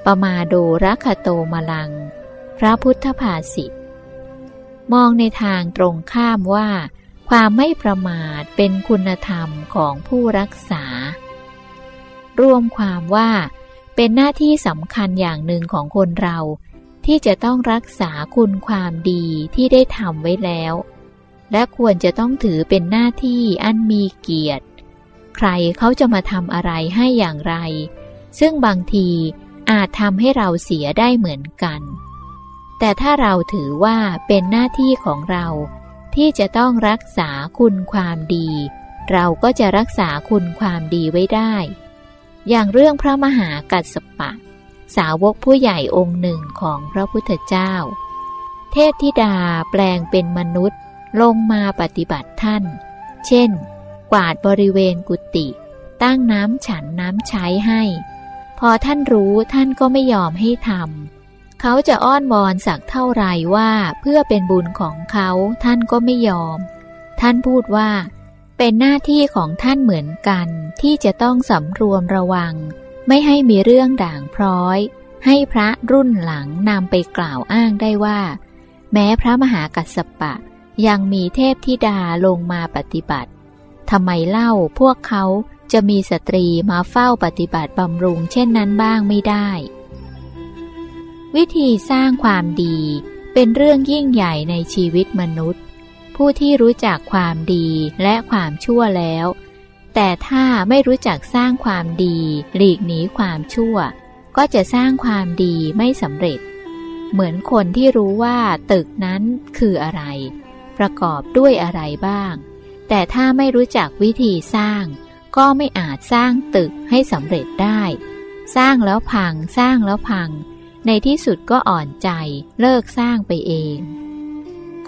ปมาโดรัคโตมลัง พระพุทธภาษิต มองในทางตรงข้ามว่า ความไม่ประมาทเป็นคุณธรรมของผู้รักษา รวมความว่า เป็นหน้าที่สำคัญอย่างหนึ่งของคนเรา ที่จะต้องรักษาคุณความดีที่ได้ทำไว้แล้ว และควรจะต้องถือเป็นหน้าที่อันมีเกียรติ ใครเขาจะมาทำอะไรให้อย่างไร ซึ่งบางทีอาจทำให้เราเสียได้เหมือนกัน แต่ถ้าเราถือว่าเป็นหน้าที่ของเรา ที่จะต้องรักษาคุณความดี เราก็จะรักษาคุณความดีไว้ได้ อย่างเรื่องพระมหากัสสปะ สาวกผู้ใหญ่องค์หนึ่งของพระพุทธเจ้า เทพธิดาแปลงเป็นมนุษย์ลงมาปฏิบัติท่าน เช่น กวาดบริเวณกุฏิตั้งน้ำฉันน้ำใช้ให้ พอท่านรู้ท่านก็ไม่ยอมให้ทำ เขาจะอ้อนวอนสักเท่าไรว่าเพื่อเป็นบุญของเขาท่านก็ไม่ยอม ท่านพูดว่า เป็นหน้าที่ของท่านเหมือนกันที่จะต้องสำรวมระวัง ไม่ให้มีเรื่องด่างพร้อย ให้พระรุ่นหลังนำไปกล่าวอ้างได้ว่า แม้พระมหากัสสปะ ยังมีเทพธิดาลงมาปฏิบัติทำไมเล่าพวกเขาจะมีสตรีมาเฝ้าปฏิบัติบำรุงเช่นนั้นบ้างไม่ได้ วิธีสร้างความดีเป็นเรื่องยิ่งใหญ่ในชีวิตมนุษย์ ผู้ที่รู้จักความดีและความชั่วแล้ว แต่ถ้าไม่รู้จักสร้างความดีหลีกหนีความชั่ว ก็จะสร้างความดีไม่สำเร็จ เหมือนคนที่รู้ว่าตึกนั้นคืออะไร ประกอบด้วยอะไรบ้าง แต่ถ้าไม่รู้จักวิธีสร้าง ก็ไม่อาจสร้างตึกให้สำเร็จได้ สร้างแล้วพังสร้างแล้วพัง ในที่สุดก็อ่อนใจเลิกสร้างไปเอง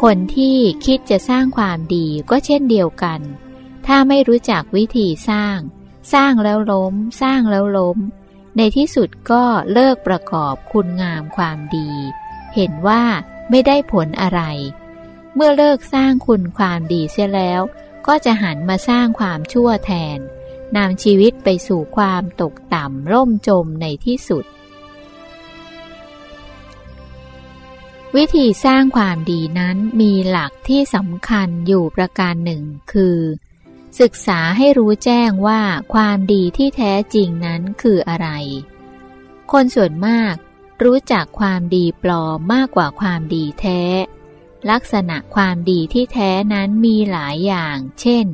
คนที่คิดจะสร้างความดีก็เช่นเดียวกัน ถ้าไม่รู้จักวิธีสร้าง สร้างแล้วล้ม สร้างแล้วล้ม ในที่สุดก็เลิกประกอบคุณงามความดี เห็นว่าไม่ได้ผลอะไร เมื่อเลิกสร้างคุณความดีเสียแล้ว ก็จะหันมาสร้างความชั่วแทนนำชีวิตไปสู่ความตกต่ำร่มจมในที่สุด วิธีสร้างความดีนั้นมีหลักที่สำคัญอยู่ประการหนึ่งคือ ศึกษาให้รู้แจ้งว่าความดีที่แท้จริงนั้นคืออะไร คนส่วนมากรู้จักความดีปลอมมากกว่าความดีแท้ ลักษณะความดีที่แท้นั้นมีหลายอย่าง เช่น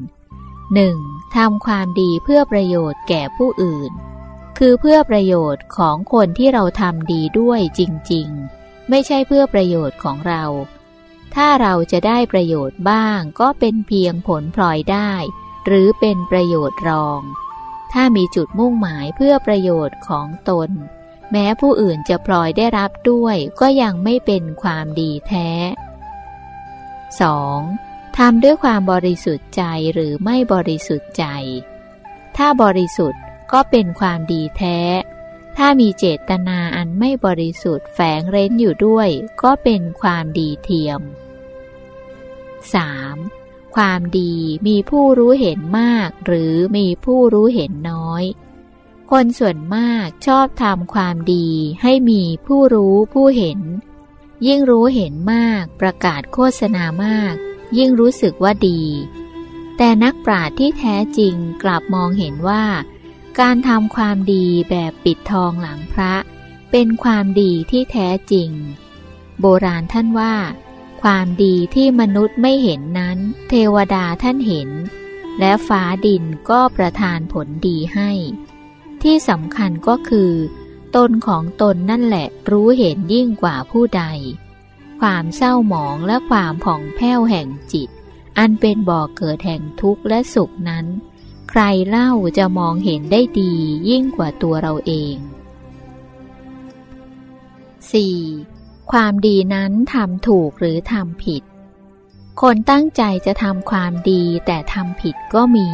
1. ทำความดีเพื่อประโยชน์แก่ผู้อื่น คือเพื่อประโยชน์ของคนที่เราทำดีด้วยจริง ๆ ไม่ใช่เพื่อประโยชน์ของเรา ถ้าเราจะได้ประโยชน์บ้างก็เป็นเพียงผลพลอยได้ หรือเป็นประโยชน์รอง ถ้ามีจุดมุ่งหมายเพื่อประโยชน์ของตน แม้ผู้อื่นจะพลอยได้รับด้วยก็ยังไม่เป็นความดีแท้ 2. ทำด้วยความบริสุทธิ์ใจหรือไม่บริสุทธิ์ใจ ถ้าบริสุทธิ์ก็เป็นความดีแท้ ถ้ามีเจตนาอันไม่บริสุทธิ์แฝงเร้นอยู่ด้วย ก็เป็นความดีเทียม 3. ความดีมีผู้รู้เห็นมาก หรือมีผู้รู้เห็นน้อย คนส่วนมากชอบทำความดีให้มีผู้รู้ผู้เห็น ยิ่งรู้เห็นมากประกาศโฆษณามาก ยิ่งรู้สึกว่าดี แต่นักปราชญ์ที่แท้จริงกลับมองเห็นว่า การทำความดีแบบปิดทองหลังพระ เป็นความดีที่แท้จริง โบราณท่านว่า ความดีที่มนุษย์ไม่เห็นนั้น เทวดาท่านเห็น และฟ้าดินก็ประทานผลดีให้ ที่สำคัญก็คือ ตนของตนนั่นแหละรู้เห็นยิ่งกว่าผู้ใด ความเศร้าหมองและความผ่องแผ้วแห่งจิต อันเป็นบ่อกเกิดแห่งทุกข์และสุขนั้น ใครเล่าจะมองเห็นได้ดียิ่งกว่าตัวเราเอง 4. ความดีนั้นทำถูกหรือทำผิด คนตั้งใจจะทำความดีแต่ทำผิดก็มี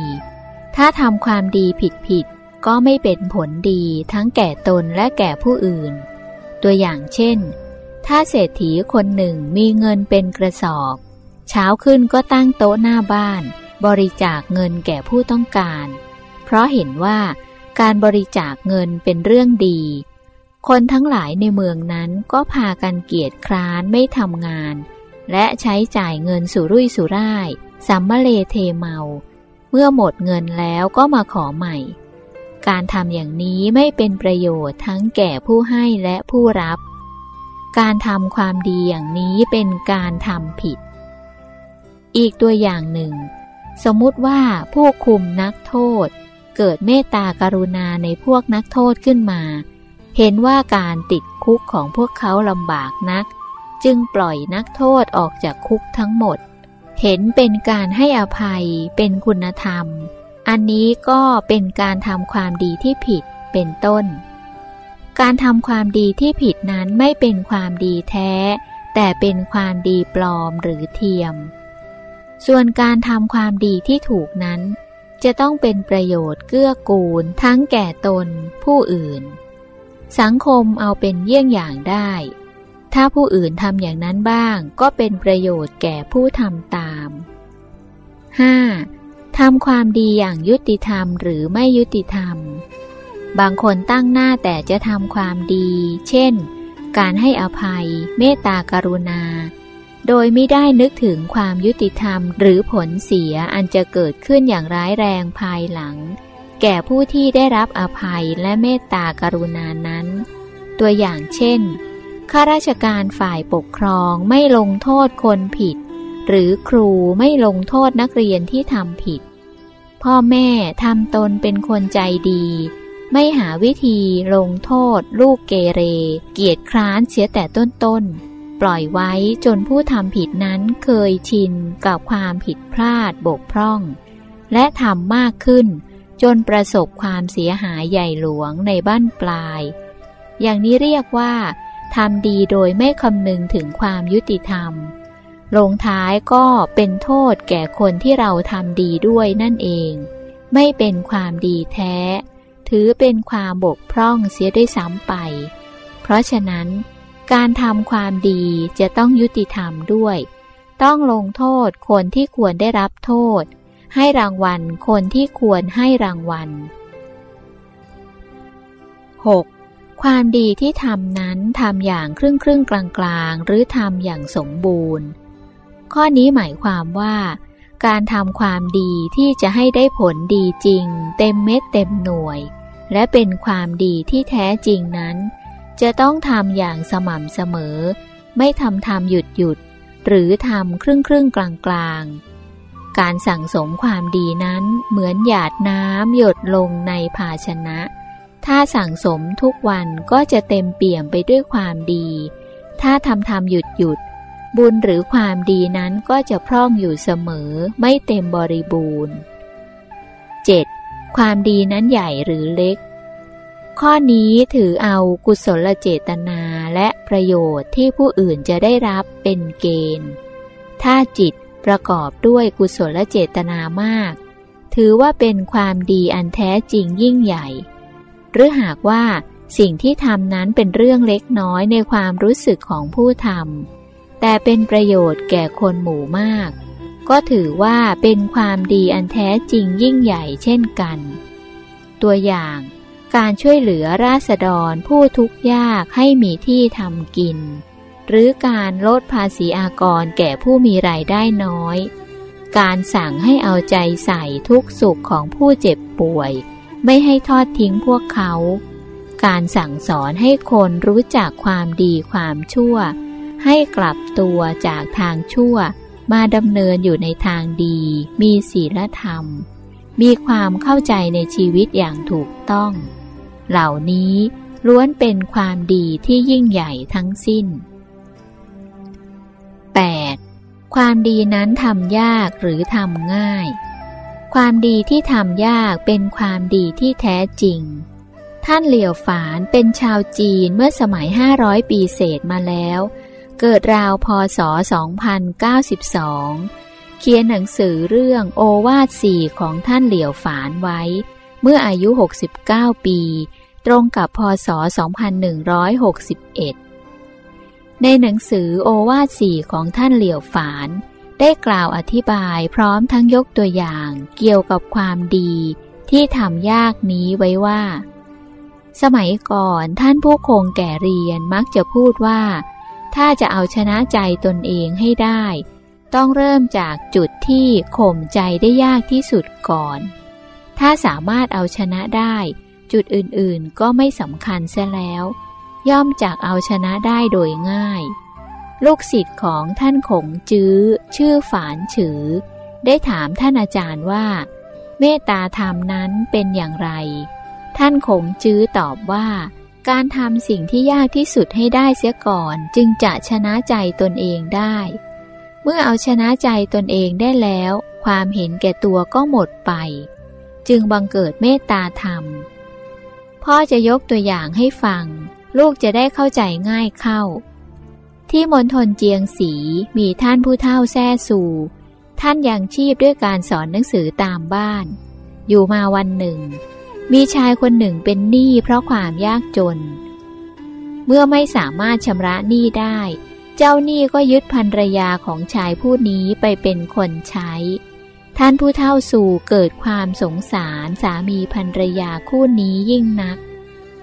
ถ้าทำความดีผิดผิดก็ไม่เป็นผลดีทั้งแก่ตนและแก่ผู้อื่น ตัวอย่างเช่น ถ้าเศรษฐีคนหนึ่งมีเงินเป็นกระสอบ เช้าขึ้นก็ตั้งโต๊ะหน้าบ้าน บริจาคเงินแก่ผู้ต้องการ เพราะเห็นว่าการบริจาคเงินเป็นเรื่องดี คนทั้งหลายในเมืองนั้นก็พากันเกียจคร้านไม่ทำงาน และใช้จ่ายเงินสุรุ่ยสุร่ายสัมมเลเทเมา เมื่อหมดเงินแล้วก็มาขอใหม่ การทำอย่างนี้ไม่เป็นประโยชน์ทั้งแก่ผู้ให้และผู้รับ การทำความดีอย่างนี้เป็นการทำผิด อีกตัวอย่างหนึ่ง สมมุติว่าผู้คุมนักโทษ เกิดเมตตากรุณาในพวกนักโทษขึ้นมา เห็นว่าการติดคุกของพวกเขาลำบากนัก จึงปล่อยนักโทษออกจากคุกทั้งหมด เห็นเป็นการให้อภัยเป็นคุณธรรม อันนี้ก็เป็นการทำความดีที่ผิดเป็นต้น การทำความดีที่ผิดนั้นไม่เป็นความดีแท้ แต่เป็นความดีปลอมหรือเทียม ส่วนการทำความดีที่ถูกนั้น จะต้องเป็นประโยชน์เกื้อกูล ทั้งแก่ตน ผู้อื่น สังคมเอาเป็นเยี่ยงอย่างได้ ถ้าผู้อื่นทำอย่างนั้นบ้าง ก็เป็นประโยชน์แก่ผู้ทำตาม 5. ทำความดีอย่างยุติธรรมหรือไม่ยุติธรรม บางคนตั้งหน้าแต่จะทำความดี เช่น การให้อภัย เมตตากรุณา โดยไม่ได้นึกถึงความยุติธรรมหรือผลเสียอันจะเกิดขึ้นอย่างร้ายแรงภายหลัง แก่ผู้ที่ได้รับอภัยและเมตตากรุณานั้น ตัวอย่างเช่นข้าราชการฝ่ายปกครองไม่ลงโทษคนผิด หรือครูไม่ลงโทษนักเรียนที่ทำผิด พ่อแม่ทำตนเป็นคนใจดี ไม่หาวิธีลงโทษ ลูกเกเร เกียรติคร้านเสียแต่ต้นๆ ปล่อยไว้จนผู้ทำผิดนั้นเคยชินกับความผิดพลาดบกพร่อง และทำมากขึ้น จนประสบความเสียหายใหญ่หลวงในบ้านปลาย อย่างนี้เรียกว่าทำดีโดยไม่คำนึงถึงความยุติธรรม ลงท้ายก็เป็นโทษแก่คนที่เราทำดีด้วยนั่นเอง ไม่เป็นความดีแท้ ถือเป็นความบกพร่องเสียด้วยซ้ำไป เพราะฉะนั้น การทำความดีจะต้องยุติธรรมด้วย ต้องลงโทษคนที่ควรได้รับโทษ ให้รางวัลคนที่ควรให้รางวัล 6. ความดีที่ทำนั้นทำอย่างครึ่งครึ่งกลางกลางหรือทำอย่างสมบูรณ์ ข้อนี้หมายความว่า การทำความดีที่จะให้ได้ผลดีจริง เต็มเม็ดเต็มหน่วย และเป็นความดีที่แท้จริงนั้น จะต้องทำอย่างสม่ำเสมอ ไม่ทำทำหยุดหยุด หรือทำครึ่งครึ่งกลางกลางการสั่งสมความดีนั้นเหมือนหยาดน้ำหยดลงในภาชนะ ถ้าสั่งสมทุกวันก็จะเต็มเปี่ยมไปด้วยความดี ถ้าทำทำหยุดหยุด บุญหรือความดีนั้นก็จะพร่องอยู่เสมอไม่เต็มบริบูรณ์ 7. ความดีนั้นใหญ่หรือเล็ก ข้อนี้ถือเอากุศลเจตนาและประโยชน์ที่ผู้อื่นจะได้รับเป็นเกณฑ์ ถ้าจิตประกอบด้วยกุศลเจตนามาก ถือว่าเป็นความดีอันแท้จริงยิ่งใหญ่ หรือหากว่าสิ่งที่ทำนั้นเป็นเรื่องเล็กน้อยในความรู้สึกของผู้ทำแต่เป็นประโยชน์แก่คนหมู่มาก ก็ถือว่าเป็นความดีอันแท้จริงยิ่งใหญ่เช่นกัน ตัวอย่าง การช่วยเหลือราษฎรผู้ทุกข์ยากให้มีที่ทำกิน หรือการลดภาษีอากรแก่ผู้มีรายได้น้อย การสั่งให้เอาใจใส่ทุกสุขของผู้เจ็บป่วย ไม่ให้ทอดทิ้งพวกเขา การสั่งสอนให้คนรู้จักความดีความชั่ว ให้กลับตัวจากทางชั่ว มาดำเนินอยู่ในทางดี มีศีลธรรมมีความเข้าใจในชีวิตอย่างถูกต้อง เหล่านี้ล้วนเป็นความดีที่ยิ่งใหญ่ทั้งสิ้น 8. ความดีนั้นทำยากหรือทำง่าย ความดีที่ทำยากเป็นความดีที่แท้จริง ท่านเหลียวฝานเป็นชาวจีนเมื่อสมัย 500 ปีเศษมาแล้ว เกิดราวพศ 2092 เขียนหนังสือเรื่องโอวาทสี่ของท่านเหลียวฝานไว้ เมื่ออายุ 69 ปี ตรงกับพศ 2161 ในหนังสือโอวาทสี่ของท่านเหลียวฝาน ได้กล่าวอธิบายพร้อมทั้งยกตัวอย่างเกี่ยวกับความดีที่ทำยากนี้ไว้ว่า สมัยก่อนท่านผู้คงแก่เรียนมักจะพูดว่า ถ้าจะเอาชนะใจตนเองให้ได้ ต้องเริ่มจากจุดที่ข่มใจได้ยากที่สุดก่อน ถ้าสามารถเอาชนะได้ จุดอื่นๆก็ไม่สำคัญเสียแล้ว ย่อมจากเอาชนะได้โดยง่าย ลูกศิษย์ของท่านขงจื้อ ชื่อฝานฉือ ได้ถามท่านอาจารย์ว่า เมตตาธรรมนั้นเป็นอย่างไร ท่านขงจื้อตอบว่า การทำสิ่งที่ยากที่สุดให้ได้เสียก่อนจึงจะชนะใจตนเองได้ เมื่อเอาชนะใจตนเองได้แล้ว ความเห็นแก่ตัวก็หมดไป จึงบังเกิดเมตตาธรรม พ่อจะยกตัวอย่างให้ฟัง ลูกจะได้เข้าใจง่ายเข้า ที่มณฑลเจียงสีมีท่านผู้เฒ่าแซ่สูท่านยังชีพด้วยการสอนหนังสือตามบ้าน อยู่มาวันหนึ่ง มีชายคนหนึ่งเป็นหนี้เพราะความยากจน เมื่อไม่สามารถชำระหนี้ได้ เจ้าหนี้ก็ยึดภรรยาของชายผู้นี้ไปเป็นคนใช้ ท่านผู้เฒ่าสู่เกิดความสงสารสามีภรรยาคู่นี้ยิ่งนัก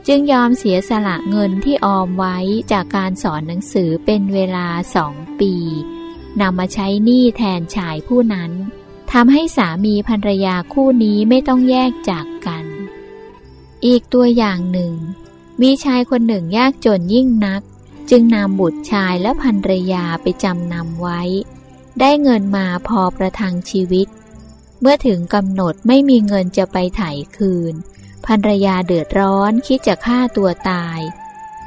จึงยอมเสียสละเงินที่ออมไว้จากการสอนหนังสือเป็นเวลาสองปีนำมาใช้หนี้แทนชายผู้นั้นทำให้สามีภรรยาคู่นี้ไม่ต้องแยกจากกัน อีกตัวอย่างหนึ่ง มีชายคนหนึ่งยากจนยิ่งนัก จึงนำบุตรชายและภรรยาไปจำนำไว้ ได้เงินมาพอประทังชีวิต เมื่อถึงกำหนดไม่มีเงินจะไปไถ่คืนภรรยาเดือดร้อนคิดจะฆ่าตัวตาย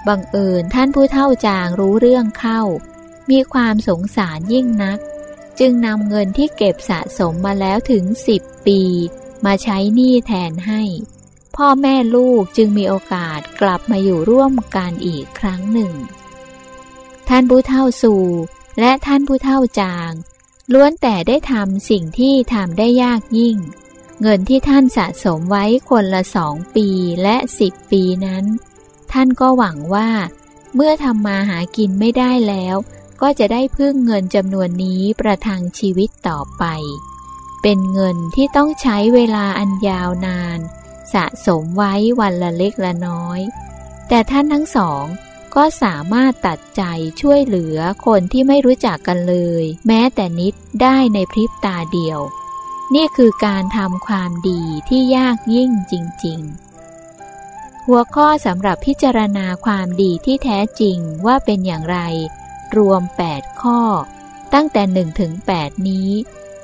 บังเอิญท่านผู้เฒ่าจางรู้เรื่องเข้า มีความสงสารยิ่งนัก จึงนำเงินที่เก็บสะสมมาแล้วถึงสิบปี มาใช้หนี้แทนให้ พ่อแม่ลูกจึงมีโอกาสกลับมาอยู่ร่วมกันอีกครั้งหนึ่ง ท่านผู้เฒ่าสู่และท่านผู้เฒ่าจาง ล้วนแต่ได้ทำสิ่งที่ทำได้ยากยิ่ง เงินที่ท่านสะสมไว้คนละสองปีและสิบปีนั้น ท่านก็หวังว่า เมื่อทำมาหากินไม่ได้แล้ว ก็จะได้พึ่งเงินจำนวนนี้ประทังชีวิตต่อไป เป็นเงินที่ต้องใช้เวลาอันยาวนาน สะสมไว้วันละเล็กละน้อย แต่ท่านทั้งสอง ก็สามารถตัดใจช่วยเหลือคนที่ไม่รู้จักกันเลย แม้แต่นิดได้ในพริบตาเดียว นี่คือการทำความดีที่ยากยิ่งจริง ๆ หัวข้อสำหรับพิจารณาความดีที่แท้จริงว่าเป็นอย่างไร รวม 8 ข้อ ตั้งแต่หนึ่งถึงแปดนี้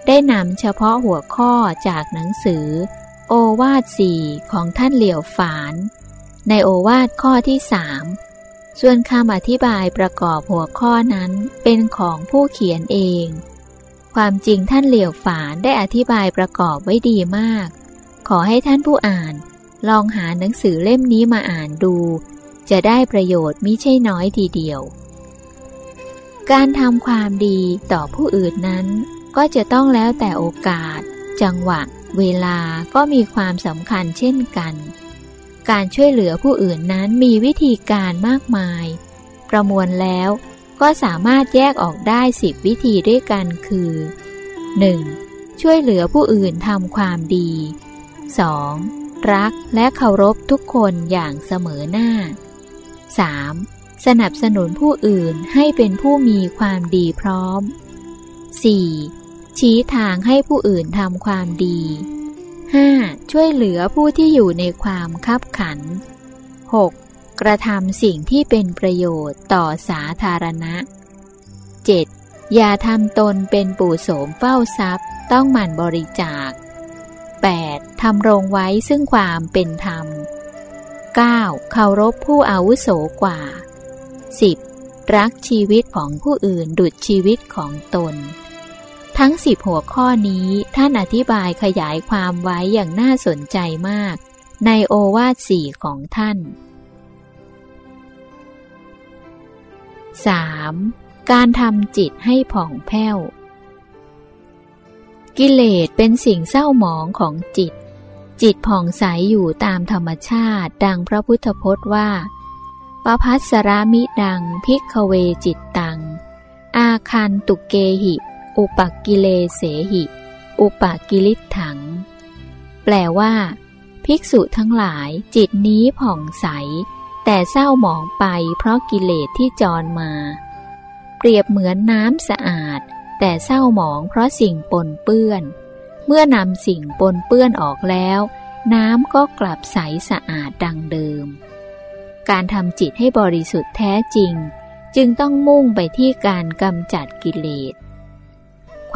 ได้นำเฉพาะหัวข้อจากหนังสือ โอวาทสี่ของท่านเหลียวฝาน ในโอวาทข้อที่สาม ส่วนคำอธิบายประกอบหัวข้อนั้นเป็นของผู้เขียนเอง ความจริงท่านเหลียวฝานได้อธิบายประกอบไว้ดีมาก ขอให้ท่านผู้อ่าน ลองหาหนังสือเล่มนี้มาอ่านดู จะได้ประโยชน์มิใช่น้อยทีเดียว การทำความดีต่อผู้อื่นนั้น ก็จะต้องแล้วแต่โอกาส จังหวะ เวลาก็มีความสำคัญเช่นกัน การช่วยเหลือผู้อื่นนั้นมีวิธีการมากมาย ประมวลแล้วก็สามารถแยกออกได้สิบวิธีด้วยกันคือ 1. ช่วยเหลือผู้อื่นทำความดี 2. รักและเคารพทุกคนอย่างเสมอหน้า 3. สนับสนุนผู้อื่นให้เป็นผู้มีความดีพร้อม 4. ชี้ทางให้ผู้อื่นทำความดี 5. ช่วยเหลือผู้ที่อยู่ในความคับขัน 6. กระทำสิ่งที่เป็นประโยชน์ต่อสาธารณะ 7. อย่าทำตนเป็นปู่โสมเฝ้าทรัพย์ ต้องหมั่นบริจาค 8. ทำรงไว้ซึ่งความเป็นธรรม 9. เคารพผู้อาวุโสกว่า 10. รักชีวิตของผู้อื่นดุจชีวิตของตน ทั้งสิบหัวข้อนี้ท่านอธิบายขยายความไว้อย่างน่าสนใจมาก ในโอวาทสี่ของท่าน 3. การทำจิตให้ผ่องแผ้ว กิเลสเป็นสิ่งเศร้าหมองของจิต จิตผ่องใสอยู่ตามธรรมชาติ ดังพระพุทธพจน์ว่าปพัสรามิดังพิกเวจิตตัง อาคันตุเกหิ อุปกิเลเสหิ อุปกิลิถัง แปลว่า ภิกษุทั้งหลายจิตนี้ผ่องใส แต่เศร้าหมองไปเพราะกิเลสที่จรมา เปรียบเหมือนน้ำสะอาด แต่เศร้าหมองเพราะสิ่งปนเปื้อน เมื่อนำสิ่งปนเปื้อนออกแล้ว น้ำก็กลับใสสะอาดดังเดิม การทำจิตให้บริสุทธิ์แท้จริง จึงต้องมุ่งไปที่การกำจัดกิเลส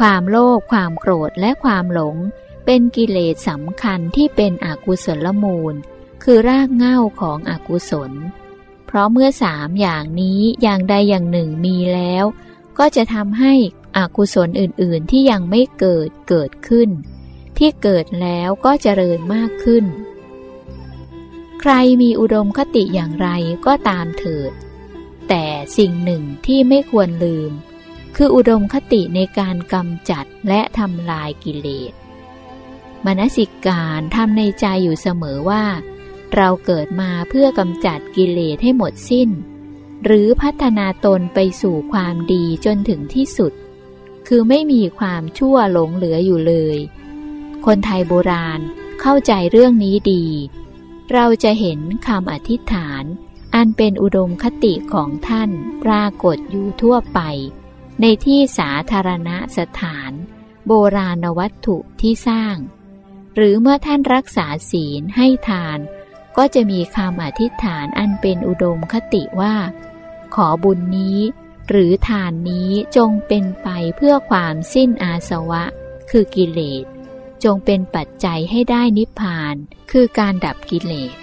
ความโลภความโกรธและความหลง เป็นกิเลสสำคัญที่เป็นอกุศลมูล คือรากเหง้าของอกุศล เพราะเมื่อสามอย่างนี้อย่างใดอย่างหนึ่งมีแล้ว ก็จะทำให้อกุศลอื่นๆที่ยังไม่เกิดเกิดขึ้น ที่เกิดแล้วก็เจริญมากขึ้น ใครมีอุดมคติอย่างไรก็ตามเถิด แต่สิ่งหนึ่งที่ไม่ควรลืม คืออุดมคติในการกำจัดและทำลายกิเลสมนสิการทำในใจอยู่เสมอว่า เราเกิดมาเพื่อกำจัดกิเลสให้หมดสิ้น หรือพัฒนาตนไปสู่ความดีจนถึงที่สุด คือไม่มีความชั่วหลงเหลืออยู่เลย คนไทยโบราณเข้าใจเรื่องนี้ดี เราจะเห็นคำอธิษฐาน อันเป็นอุดมคติของท่านปรากฏอยู่ทั่วไป ในที่สาธารณสถาน โบราณวัตถุที่สร้าง หรือเมื่อท่านรักษาศีลให้ทาน ก็จะมีคำอธิษฐานอันเป็นอุดมคติว่า ขอบุญนี้ หรือทานนี้จงเป็นไปเพื่อความสิ้นอาสวะ คือกิเลส จงเป็นปัจจัยให้ได้นิพพาน คือการดับกิเลส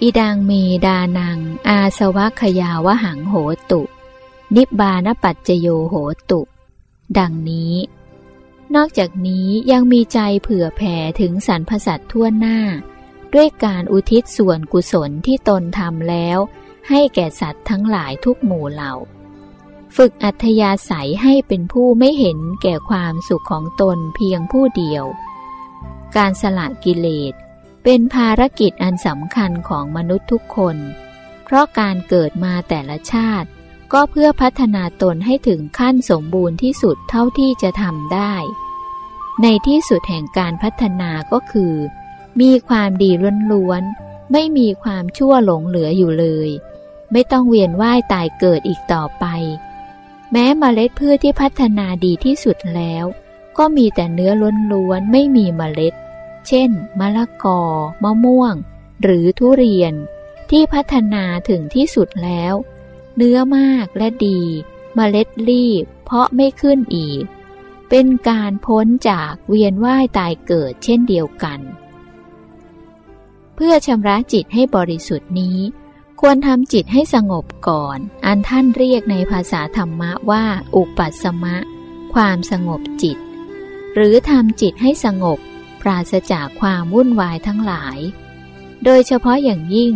อิดังเมดานัง อาสวะขยาวหังโหตุ นิบานปัจจโยโหตุ ดังนี้ นอกจากนี้ยังมีใจเผื่อแผ่ถึงสรรพสัตว์ทั่วหน้า ด้วยการอุทิศส่วนกุศลที่ตนทำแล้ว ให้แก่สัตว์ทั้งหลายทุกหมู่เหล่า ฝึกอัธยาศัยให้เป็นผู้ไม่เห็นแก่ความสุขของตนเพียงผู้เดียว การสละกิเลสเป็นภารกิจอันสำคัญของมนุษย์ทุกคน เพราะการเกิดมาแต่ละชาติ ก็เพื่อพัฒนาตนให้ถึงขั้นสมบูรณ์ที่สุดเท่าที่จะทำได้ ในที่สุดแห่งการพัฒนาก็คือ มีความดีล้วนๆ ไม่มีความชั่วหลงเหลืออยู่เลย ไม่ต้องเวียนว่ายตายเกิดอีกต่อไป แม้มเมล็ดพืชที่พัฒนาดีที่สุดแล้ว ก็มีแต่เนื้อล้วนๆ ไม่มีเมล็ด เช่น มะละกอ มะม่วง หรือทุเรียน ที่พัฒนาถึงที่สุดแล้ว เนื้อมากและดีมเมล็ดรีบ เพาะไม่ขึ้นอีก เป็นการพ้นจากเวียนว่ายตายเกิดเช่นเดียวกัน เพื่อชำระจิตให้บริสุทธิ์นี้ ควรทำจิตให้สงบก่อน อันท่านเรียกในภาษาธรรมะว่า อุปัสมะ ความสงบจิต หรือทำจิตให้สงบ ปราศจากความวุ่นวายทั้งหลาย โดยเฉพาะอย่างยิ่ง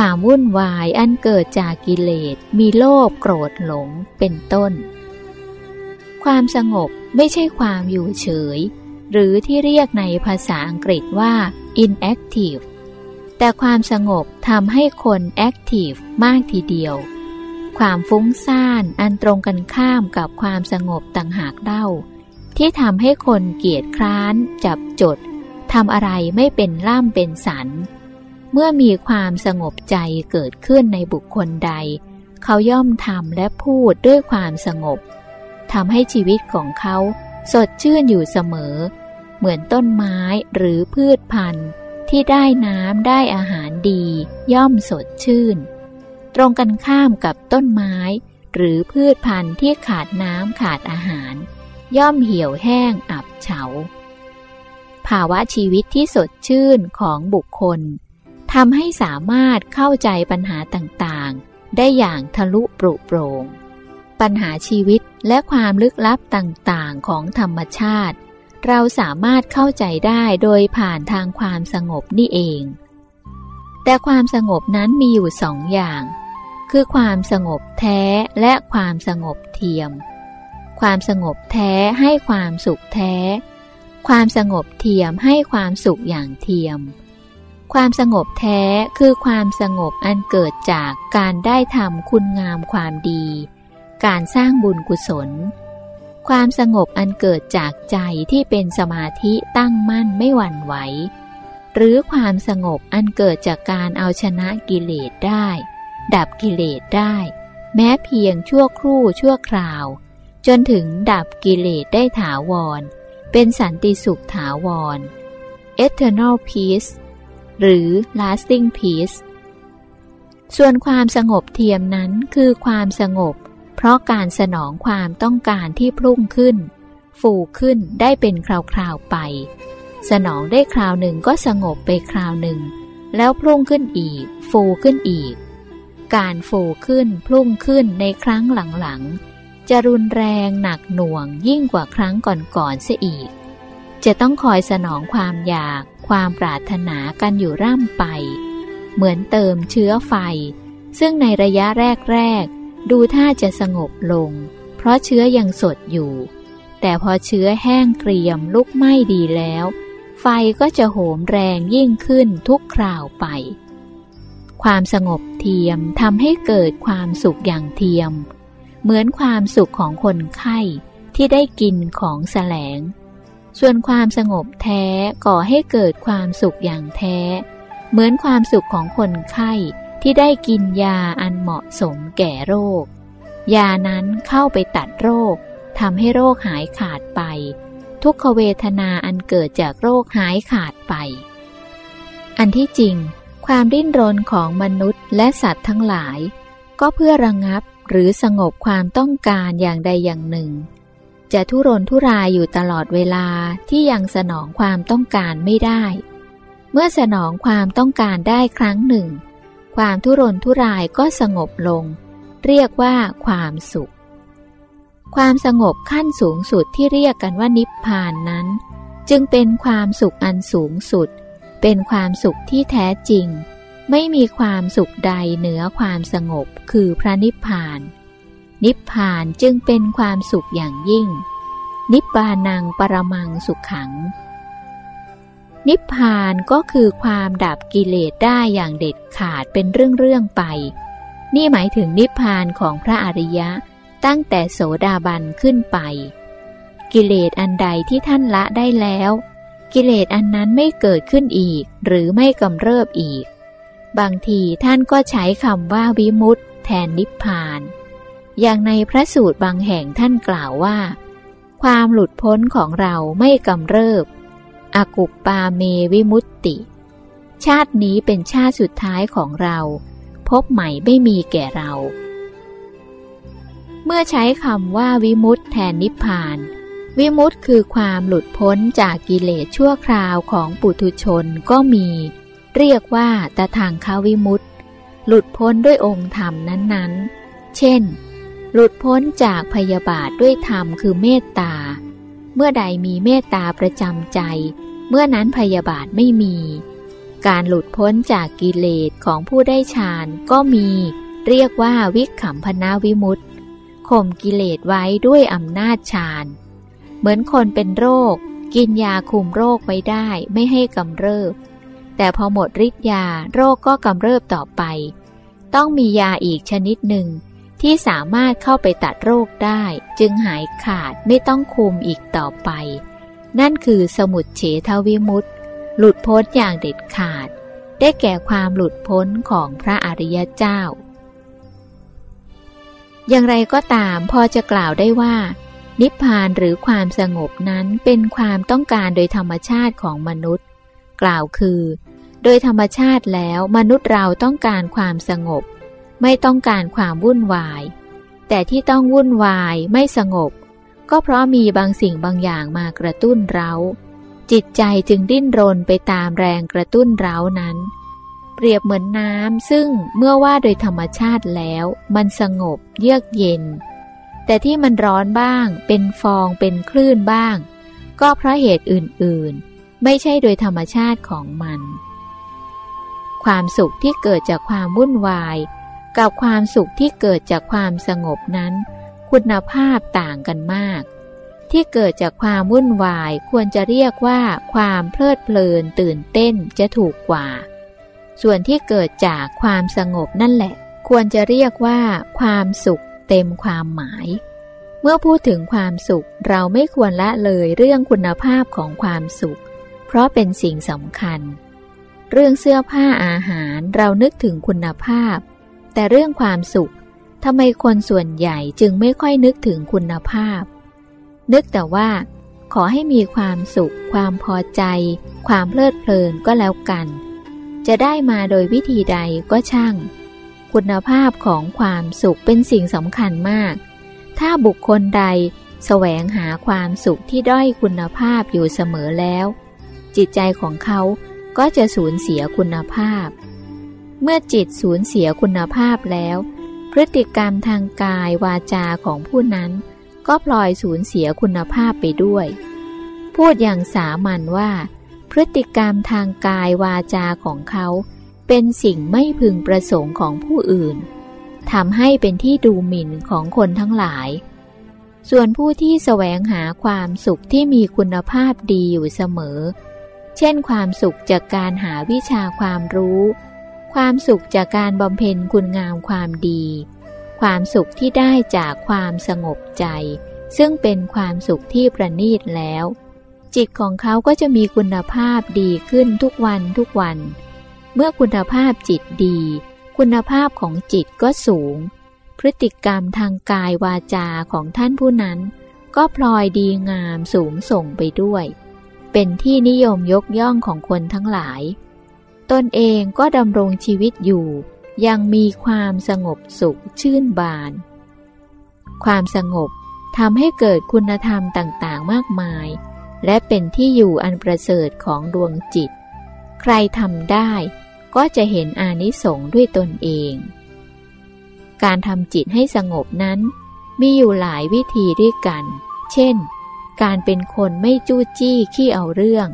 ความวุ่นวายอันเกิดจากกิเลส มีโลภโกรธหลงเป็นต้น ความสงบไม่ใช่ความอยู่เฉย หรือที่เรียกในภาษาอังกฤษว่า inactive แต่ความสงบทำให้คน active มากทีเดียว ความฟุ้งซ่านอันตรงกันข้ามกับความสงบต่างหากเล่า ที่ทำให้คนเกียจคร้าน จับจดทำอะไรไม่เป็นล่ามเป็นสัน เมื่อมีความสงบใจเกิดขึ้นในบุคคลใด เขาย่อมทำและพูดด้วยความสงบทำให้ชีวิตของเขาสดชื่นอยู่เสมอ เหมือนต้นไม้หรือพืชพันธุ์ ที่ได้น้ำได้อาหารดี ย่อมสดชื่น ตรงกันข้ามกับต้นไม้ หรือพืชพันธุ์ที่ขาดน้ำขาดอาหาร ย่อมเหี่ยวแห้งอับเฉา ภาวะชีวิตที่สดชื่นของบุคคล ทำให้สามารถเข้าใจปัญหาต่างๆ ได้อย่างทะลุปรุโปร่งปัญหาชีวิตและความลึกลับต่างๆ ของธรรมชาติ เราสามารถเข้าใจได้โดยผ่านทางความสงบนี่เอง แต่ความสงบนั้นมีอยู่สองอย่าง คือความสงบแท้และความสงบเทียม ความสงบแท้ให้ความสุขแท้ ความสงบเทียมให้ความสุขอย่างเทียม ความสงบแท้คือความสงบอันเกิดจากการได้ทำคุณงามความดี การสร้างบุญกุศล ความสงบอันเกิดจากใจที่เป็นสมาธิตั้งมั่นไม่หวั่นไหว หรือความสงบอันเกิดจากการเอาชนะกิเลสได้ ดับกิเลสได้ แม้เพียงชั่วครู่ชั่วคราว จนถึงดับกิเลสได้ถาวร เป็นสันติสุขถาวร eternal peace หรือ lasting peace ส่วนความสงบเทียมนั้นคือความสงบ เพราะการสนองความต้องการที่พุ่งขึ้น ฟูขึ้นได้เป็นคราวๆไป สนองได้คราวหนึ่งก็สงบไปคราวหนึ่ง แล้วพุ่งขึ้นอีก ฟูขึ้นอีก การฟูขึ้นพุ่งขึ้นในครั้งหลังๆจะรุนแรงหนักหน่วงยิ่งกว่าครั้งก่อนๆเสียอีก จะต้องคอยสนองความอยาก ความปรารถนากันอยู่ร่ำไป เหมือนเติมเชื้อไฟ ซึ่งในระยะแรก ๆ ดูท่าจะสงบลง เพราะเชื้อยังสดอยู่ แต่พอเชื้อแห้งเกรียมลุกไหม้ดีแล้ว ไฟก็จะโหมแรงยิ่งขึ้นทุกคราวไป ความสงบเทียมทำให้เกิดความสุขอย่างเทียม เหมือนความสุขของคนไข้ที่ได้กินของแสลง ส่วนความสงบแท้ก่อให้เกิดความสุขอย่างแท้ เหมือนความสุขของคนไข้ที่ได้กินยาอันเหมาะสมแก่โรค ยานั้นเข้าไปตัดโรคทำให้โรคหายขาดไป ทุกขเวทนาอันเกิดจากโรคหายขาดไป อันที่จริง ความดิ้นรนของมนุษย์และสัตว์ทั้งหลาย ก็เพื่อระงงับหรือสงบความต้องการอย่างใดอย่างหนึ่ง จะทุรนทุรายอยู่ตลอดเวลาที่ยังสนองความต้องการไม่ได้ เมื่อสนองความต้องการได้ครั้งหนึ่ง ความทุรนทุรายก็สงบลง เรียกว่าความสุข ความสงบขั้นสูงสุดที่เรียกกันว่านิพพานนั้น จึงเป็นความสุขอันสูงสุด เป็นความสุขที่แท้จริง ไม่มีความสุขใดเหนือความสงบคือพระนิพพาน นิพพานจึงเป็นความสุขอย่างยิ่ง นิพพานังปรมังสุขขัง นิพพานก็คือความดับกิเลสได้อย่างเด็ดขาดเป็นเรื่องๆไป นี่หมายถึงนิพพานของพระอริยะตั้งแต่โสดาบันขึ้นไป กิเลสอันใดที่ท่านละได้แล้ว กิเลสอันนั้นไม่เกิดขึ้นอีกหรือไม่กำเริบอีก บางทีท่านก็ใช้คำว่าวิมุตแทนนิพพาน อย่างในพระสูตรบางแห่งท่านกล่าวว่า ความหลุดพ้นของเราไม่กำเริบ อกุปปาเมวิมุตติ ชาตินี้เป็นชาติสุดท้ายของเรา พบใหม่ไม่มีแก่เรา เมื่อใช้คำว่าวิมุตแทนนิพพาน วิมุตคือความหลุดพ้นจากกิเลสชั่วคราวของปุถุชนก็มี เรียกว่าตะทางคาวิมุตหลุดพ้นด้วยองค์ธรรมนั้นๆ เช่น หลุดพ้นจากพยาบาทด้วยธรรมคือเมตตา เมื่อใดมีเมตตาประจำใจ เมื่อนั้นพยาบาทไม่มี การหลุดพ้นจากกิเลสของผู้ได้ฌานก็มี เรียกว่าวิขำพนาวิมุตติข่มกิเลสไว้ด้วยอำนาจฌาน เหมือนคนเป็นโรค กินยาคุมโรคไว้ได้ไม่ให้กำเริบ แต่พอหมดฤทธิ์ยาโรคก็กำเริบต่อไป ต้องมียาอีกชนิดหนึ่ง ที่สามารถเข้าไปตัดโรคได้ จึงหายขาดไม่ต้องคุมอีกต่อไป นั่นคือสมุดเฉทวิมุตติหลุดพ้นอย่างเด็ดขาด ได้แก่ความหลุดพ้นของพระอริยเจ้า อย่างไรก็ตามพอจะกล่าวได้ว่า นิพพานหรือความสงบนั้นเป็นความต้องการโดยธรรมชาติของมนุษย์ กล่าวคือ โดยธรรมชาติแล้วมนุษย์เราต้องการความสงบ ไม่ต้องการความวุ่นวาย แต่ที่ต้องวุ่นวายไม่สงบ ก็เพราะมีบางสิ่งบางอย่างมากระตุ้นเรา จิตใจจึงดิ้นรนไปตามแรงกระตุ้นเรานั้น เปรียบเหมือนน้ำซึ่งเมื่อว่าโดยธรรมชาติแล้ว มันสงบเยือกเย็น แต่ที่มันร้อนบ้าง เป็นฟองเป็นคลื่นบ้าง ก็เพราะเหตุอื่นๆ ไม่ใช่โดยธรรมชาติของมัน ความสุขที่เกิดจากความวุ่นวาย กับความสุขที่เกิดจากความสงบนั้น คุณภาพต่างกันมาก ที่เกิดจากความวุ่นวายควรจะเรียกว่าความเพลิดเพลินตื่นเต้นจะถูกกว่า ส่วนที่เกิดจากความสงบนั่นแหละ ควรจะเรียกว่า ความสุขเต็มความหมาย เมื่อพูดถึงความสุขเราไม่ควรละเลยเรื่องคุณภาพของความสุข เพราะเป็นสิ่งสำคัญ เรื่องเสื้อผ้าอาหารเรานึกถึงคุณภาพ แต่เรื่องความสุขทำไมคนส่วนใหญ่จึงไม่ค่อยนึกถึงคุณภาพ นึกแต่ว่า ขอให้มีความสุข ความพอใจ ความเพลิดเพลินก็แล้วกัน จะได้มาโดยวิธีใดก็ช่าง คุณภาพของความสุขเป็นสิ่งสำคัญมาก ถ้าบุคคลใดแสวงหาความสุขที่ด้อยคุณภาพอยู่เสมอแล้ว จิตใจของเขาก็จะสูญเสียคุณภาพ เมื่อจิตสูญเสียคุณภาพแล้ว พฤติกรรมทางกายวาจาของผู้นั้น ก็พลอยสูญเสียคุณภาพไปด้วย พูดอย่างสามัญว่า พฤติกรรมทางกายวาจาของเขา เป็นสิ่งไม่พึงประสงค์ของผู้อื่นทำให้เป็นที่ดูหมิ่นของคนทั้งหลาย ส่วนผู้ที่แสวงหาความสุขที่มีคุณภาพดีอยู่เสมอ เช่นความสุขจากการหาวิชาความรู้ ความสุขจากการบำเพ็ญคุณงามความดี ความสุขที่ได้จากความสงบใจ ซึ่งเป็นความสุขที่ประณีตแล้ว จิตของเขาก็จะมีคุณภาพดีขึ้นทุกวันทุกวัน เมื่อคุณภาพจิตดี คุณภาพของจิตก็สูง พฤติกรรมทางกายวาจาของท่านผู้นั้น ก็พลอยดีงามสูงส่งไปด้วย เป็นที่นิยมยกย่องของคนทั้งหลาย ตนเองก็ดำรงชีวิตอยู่ ยังมีความสงบสุขชื่นบาน ความสงบทำให้เกิดคุณธรรมต่างๆ มากมาย และเป็นที่อยู่อันประเสริฐของดวงจิต ใครทำได้ก็จะเห็นอานิสงส์ด้วยตนเอง การทำจิตให้สงบนั้น มีอยู่หลายวิธีด้วยกัน เช่น การเป็นคนไม่จู้จี้ขี้เอาเรื่อง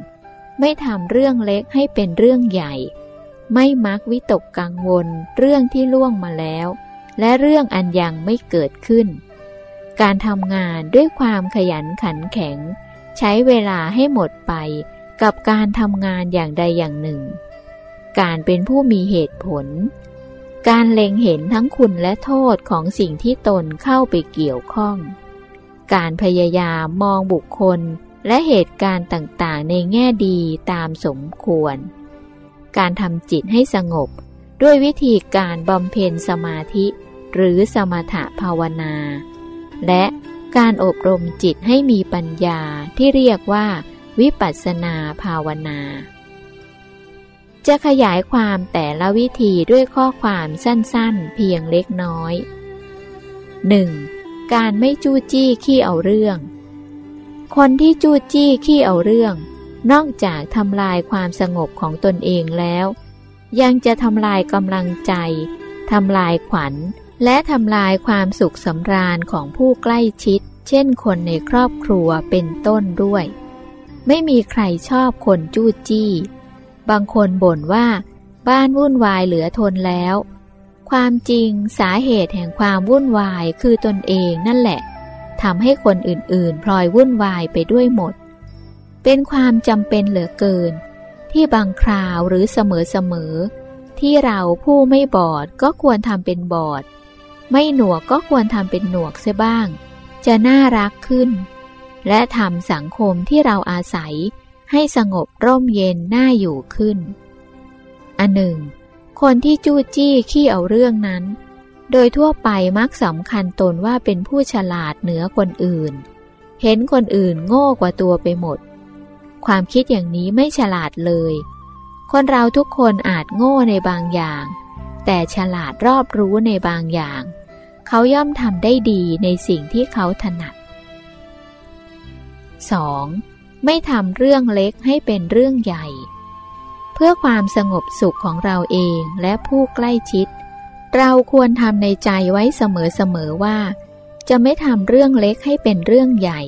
ไม่ทำเรื่องเล็กให้เป็นเรื่องใหญ่ ไม่มักวิตกกังวลเรื่องที่ล่วงมาแล้ว และเรื่องอันยังไม่เกิดขึ้น การทำงานด้วยความขยันขันแข็ง ใช้เวลาให้หมดไปกับการทำงานอย่างใดอย่างหนึ่ง การเป็นผู้มีเหตุผล การเล็งเห็นทั้งคุณและโทษของสิ่งที่ตนเข้าไปเกี่ยวข้อง การพยายามมองบุคคล และเหตุการณ์ต่างๆ ในแง่ดีตามสมควร การทำจิตให้สงบ ด้วยวิธีการบำเพ็ญสมาธิหรือสมถภาวนา และการอบรมจิตให้มีปัญญาที่เรียกว่า วิปัสสนาภาวนา จะขยายความแต่ละวิธีด้วยข้อความสั้นๆ เพียงเล็กน้อย 1. การไม่จู้จี้ขี้เอาเรื่อง คนที่จู้จี้ขี้เอาเรื่อง นอกจากทำลายความสงบของตนเองแล้ว ยังจะทำลายกำลังใจทำลายขวัญ และทำลายความสุขสำราญของผู้ใกล้ชิด เช่นคนในครอบครัวเป็นต้นด้วย ไม่มีใครชอบคนจู้จี้ บางคนบ่นว่า บ้านวุ่นวายเหลือทนแล้ว ความจริงสาเหตุแห่งความวุ่นวายคือตนเองนั่นแหละ ทำให้คนอื่นๆ พลอยวุ่นวายไปด้วยหมด เป็นความจำเป็นเหลือเกิน ที่บางคราวหรือเสมอๆที่เราผู้ไม่บอดก็ควรทำเป็นบอด ไม่หนวกก็ควรทำเป็นหนวกเสียบ้าง จะน่ารักขึ้น และทำสังคมที่เราอาศัยให้สงบร่มเย็นน่าอยู่ขึ้น อันหนึ่ง คนที่จู้จี้ขี้เอาเรื่องนั้น โดยทั่วไปมักสำคัญตนว่าเป็นผู้ฉลาดเหนือคนอื่น เห็นคนอื่นโง่กว่าตัวไปหมด ความคิดอย่างนี้ไม่ฉลาดเลย คนเราทุกคนอาจโง่ในบางอย่าง แต่ฉลาดรอบรู้ในบางอย่าง เขาย่อมทำได้ดีในสิ่งที่เขาถนัด 2. ไม่ทำเรื่องเล็กให้เป็นเรื่องใหญ่ เพื่อความสงบสุขของเราเองและผู้ใกล้ชิด เราควรทำในใจไว้เสมอๆว่า จะไม่ทำเรื่องเล็กให้เป็นเรื่องใหญ่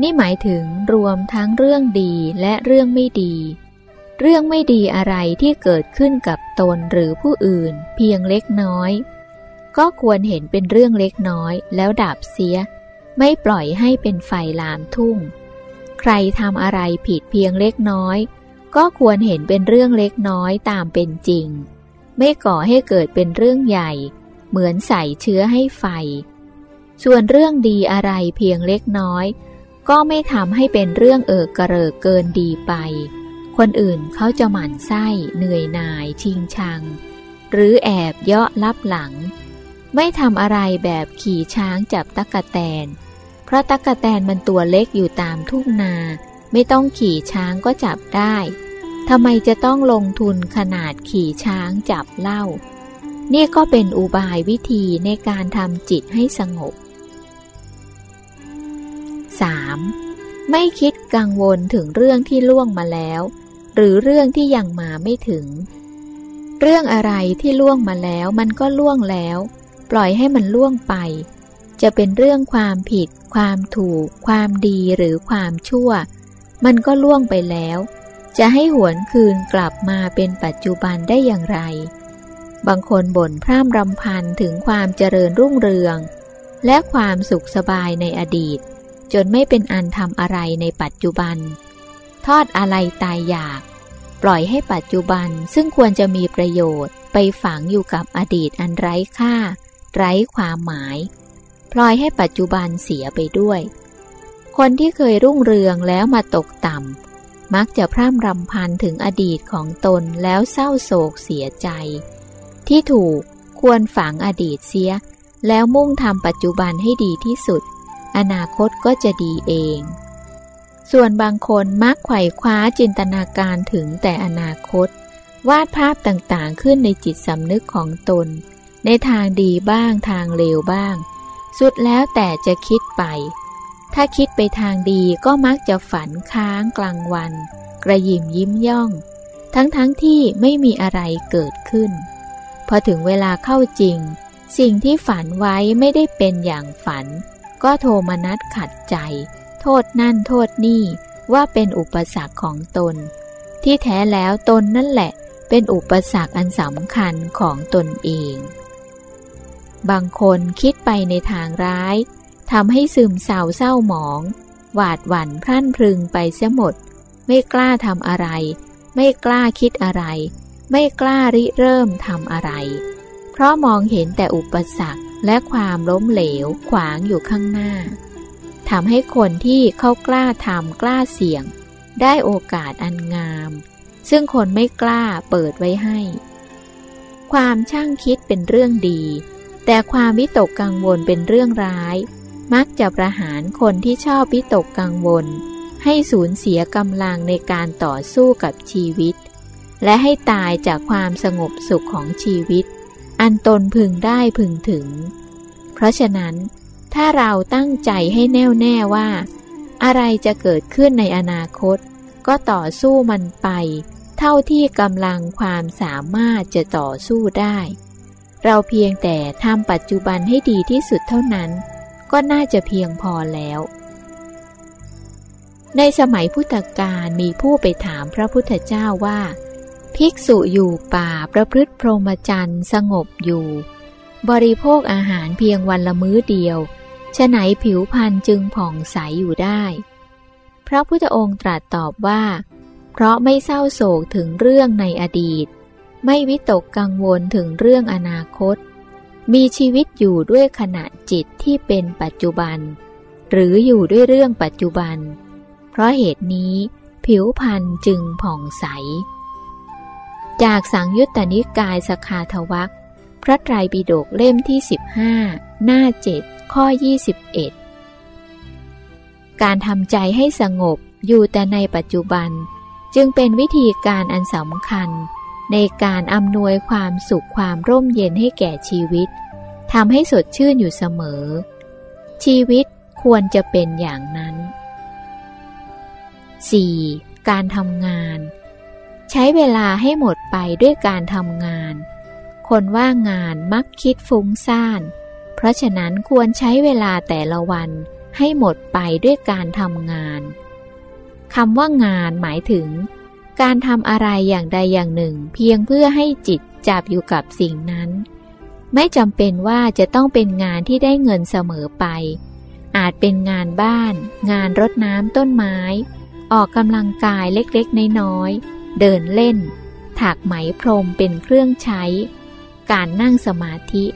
นี่หมายถึงรวมทั้งเรื่องดีและเรื่องไม่ดี เรื่องไม่ดีอะไรที่เกิดขึ้นกับตนหรือผู้อื่น เพียงเล็กน้อย ก็ควรเห็นเป็นเรื่องเล็กน้อยแล้วดับเสีย ไม่ปล่อยให้เป็นไฟลามทุ่ง ใครทำอะไรผิดเพียงเล็กน้อย ก็ควรเห็นเป็นเรื่องเล็กน้อยตามเป็นจริง ไม่ก่อให้เกิดเป็นเรื่องใหญ่ เหมือนใส่เชื้อให้ไฟ ส่วนเรื่องดีอะไรเพียงเล็กน้อย ก็ไม่ทำให้เป็นเรื่องเอิกกระเริกเกินดีไป คนอื่นเขาจะหมั่นไส้เหนื่อยหน่าย ชิงชัง หรือแอบเยาะลับหลัง ไม่ทำอะไรแบบขี่ช้างจับตักะแตน เพราะตักะแตนมันตัวเล็กอยู่ตามทุ่งนา ไม่ต้องขี่ช้างก็จับได้ ทำไมจะต้องลงทุนขนาดขี่ช้างจับเล่านี่ก็เป็นอุบายวิธีในการทำจิตให้สงบ 3. ไม่คิดกังวลถึงเรื่องที่ล่วงมาแล้ว หรือเรื่องที่ยังมาไม่ถึง เรื่องอะไรที่ล่วงมาแล้วมันก็ล่วงแล้ว ปล่อยให้มันล่วงไป จะเป็นเรื่องความผิด ความถูก ความดีหรือความชั่ว มันก็ล่วงไปแล้ว จะให้หวนคืนกลับมาเป็นปัจจุบันได้อย่างไร บางคนบ่นพร่ำรำพันถึงความเจริญรุ่งเรือง และความสุขสบายในอดีต จนไม่เป็นอันทำอะไรในปัจจุบัน ทอดอะไรตายอยาก ปล่อยให้ปัจจุบันซึ่งควรจะมีประโยชน์ไปฝังอยู่กับอดีตอันไร้ค่า ไร้ความหมาย ปล่อยให้ปัจจุบันเสียไปด้วย คนที่เคยรุ่งเรืองแล้วมาตกต่ำ มักจะพร่ำรำพันถึงอดีตของตนแล้วเศร้าโศกเสียใจ ที่ถูกควรฝังอดีตเสีย แล้วมุ่งทำปัจจุบันให้ดีที่สุด อนาคตก็จะดีเอง ส่วนบางคนมักไขว่คว้าจินตนาการถึงแต่อนาคต วาดภาพต่างๆขึ้นในจิตสำนึกของตน ในทางดีบ้างทางเลวบ้าง สุดแล้วแต่จะคิดไป ถ้าคิดไปทางดีก็มักจะฝันค้างกลางวัน กระยิมยิ้มย่อง ทั้งๆทที่ไม่มีอะไรเกิดขึ้น พอถึงเวลาเข้าจริง สิ่งที่ฝันไว้ไม่ได้เป็นอย่างฝัน ก็โทมนัสขัดใจ โทษนั่นโทษนี่ว่าเป็นอุปสรรคของตน ที่แท้แล้วตนนั่นแหละ เป็นอุปสรรคอันสำคัญของตนเอง บางคนคิดไปในทางร้าย ทำให้ซึมเศร้าเศร้าหมอง หวาดหวั่นพรั่นพรึงไปเสียหมด ไม่กล้าทำอะไร ไม่กล้าคิดอะไร ไม่กล้าริเริ่มทำอะไร เพราะมองเห็นแต่อุปสรรคและความล้มเหลวขวางอยู่ข้างหน้าทำให้คนที่เขากล้าทำกล้าเสี่ยง ได้โอกาสอันงาม ซึ่งคนไม่กล้าเปิดไว้ให้ ความช่างคิดเป็นเรื่องดี แต่ความวิตกกังวลเป็นเรื่องร้าย มักจะประหารคนที่ชอบวิตกกังวล ให้สูญเสียกำลังในการต่อสู้กับชีวิต และให้ตายจากความสงบสุขของชีวิต อันตนพึงได้พึงถึง เพราะฉะนั้น ถ้าเราตั้งใจให้แน่วแน่ว่า อะไรจะเกิดขึ้นในอนาคต ก็ต่อสู้มันไป เท่าที่กำลังความสามารถจะต่อสู้ได้ เราเพียงแต่ทำปัจจุบันให้ดีที่สุดเท่านั้น ก็น่าจะเพียงพอแล้ว ในสมัยพุทธกาลมีผู้ไปถามพระพุทธเจ้าว่า ภิกษุอยู่ป่าประพฤติพรหมจรรย์สงบอยู่ บริโภคอาหารเพียงวันละมื้อเดียวฉะไหนผิวพรรณจึงผ่องใสอยู่ได้ พระพุทธองค์ตรัสตอบว่า เพราะไม่เศร้าโศกถึงเรื่องในอดีต ไม่วิตกกังวลถึงเรื่องอนาคต มีชีวิตอยู่ด้วยขณะจิตที่เป็นปัจจุบัน หรืออยู่ด้วยเรื่องปัจจุบัน เพราะเหตุนี้ ผิวพรรณจึงผ่องใส จากสังยุตตนิกายสคาทวักพระไตรปิฎกเล่มที่ 15 หน้าเจ็ดข้อ 21 การทำใจให้สงบอยู่แต่ในปัจจุบัน จึงเป็นวิธีการอันสำคัญในการอำนวยความสุขความร่มเย็นให้แก่ชีวิต ทำให้สดชื่นอยู่เสมอ ชีวิตควรจะเป็นอย่างนั้น 4. การทำงาน ใช้เวลาให้หมดไปด้วยการทำงาน คนว่างงานมักคิดฟุ้งซ่าน เพราะฉะนั้นควรใช้เวลาแต่ละวันให้หมดไปด้วยการทำงานคำว่างานหมายถึง การทำอะไรอย่างใดอย่างหนึ่ง เพียงเพื่อให้จิตจับอยู่กับสิ่งนั้น ไม่จำเป็นว่าจะต้องเป็นงานที่ได้เงินเสมอไป อาจเป็นงานบ้าน งานรดน้ำต้นไม้ ออกกำลังกายเล็กๆ น้อยๆ เดินเล่น ถักไหมพรมเป็นเครื่องใช้ การนั่งสมาธิ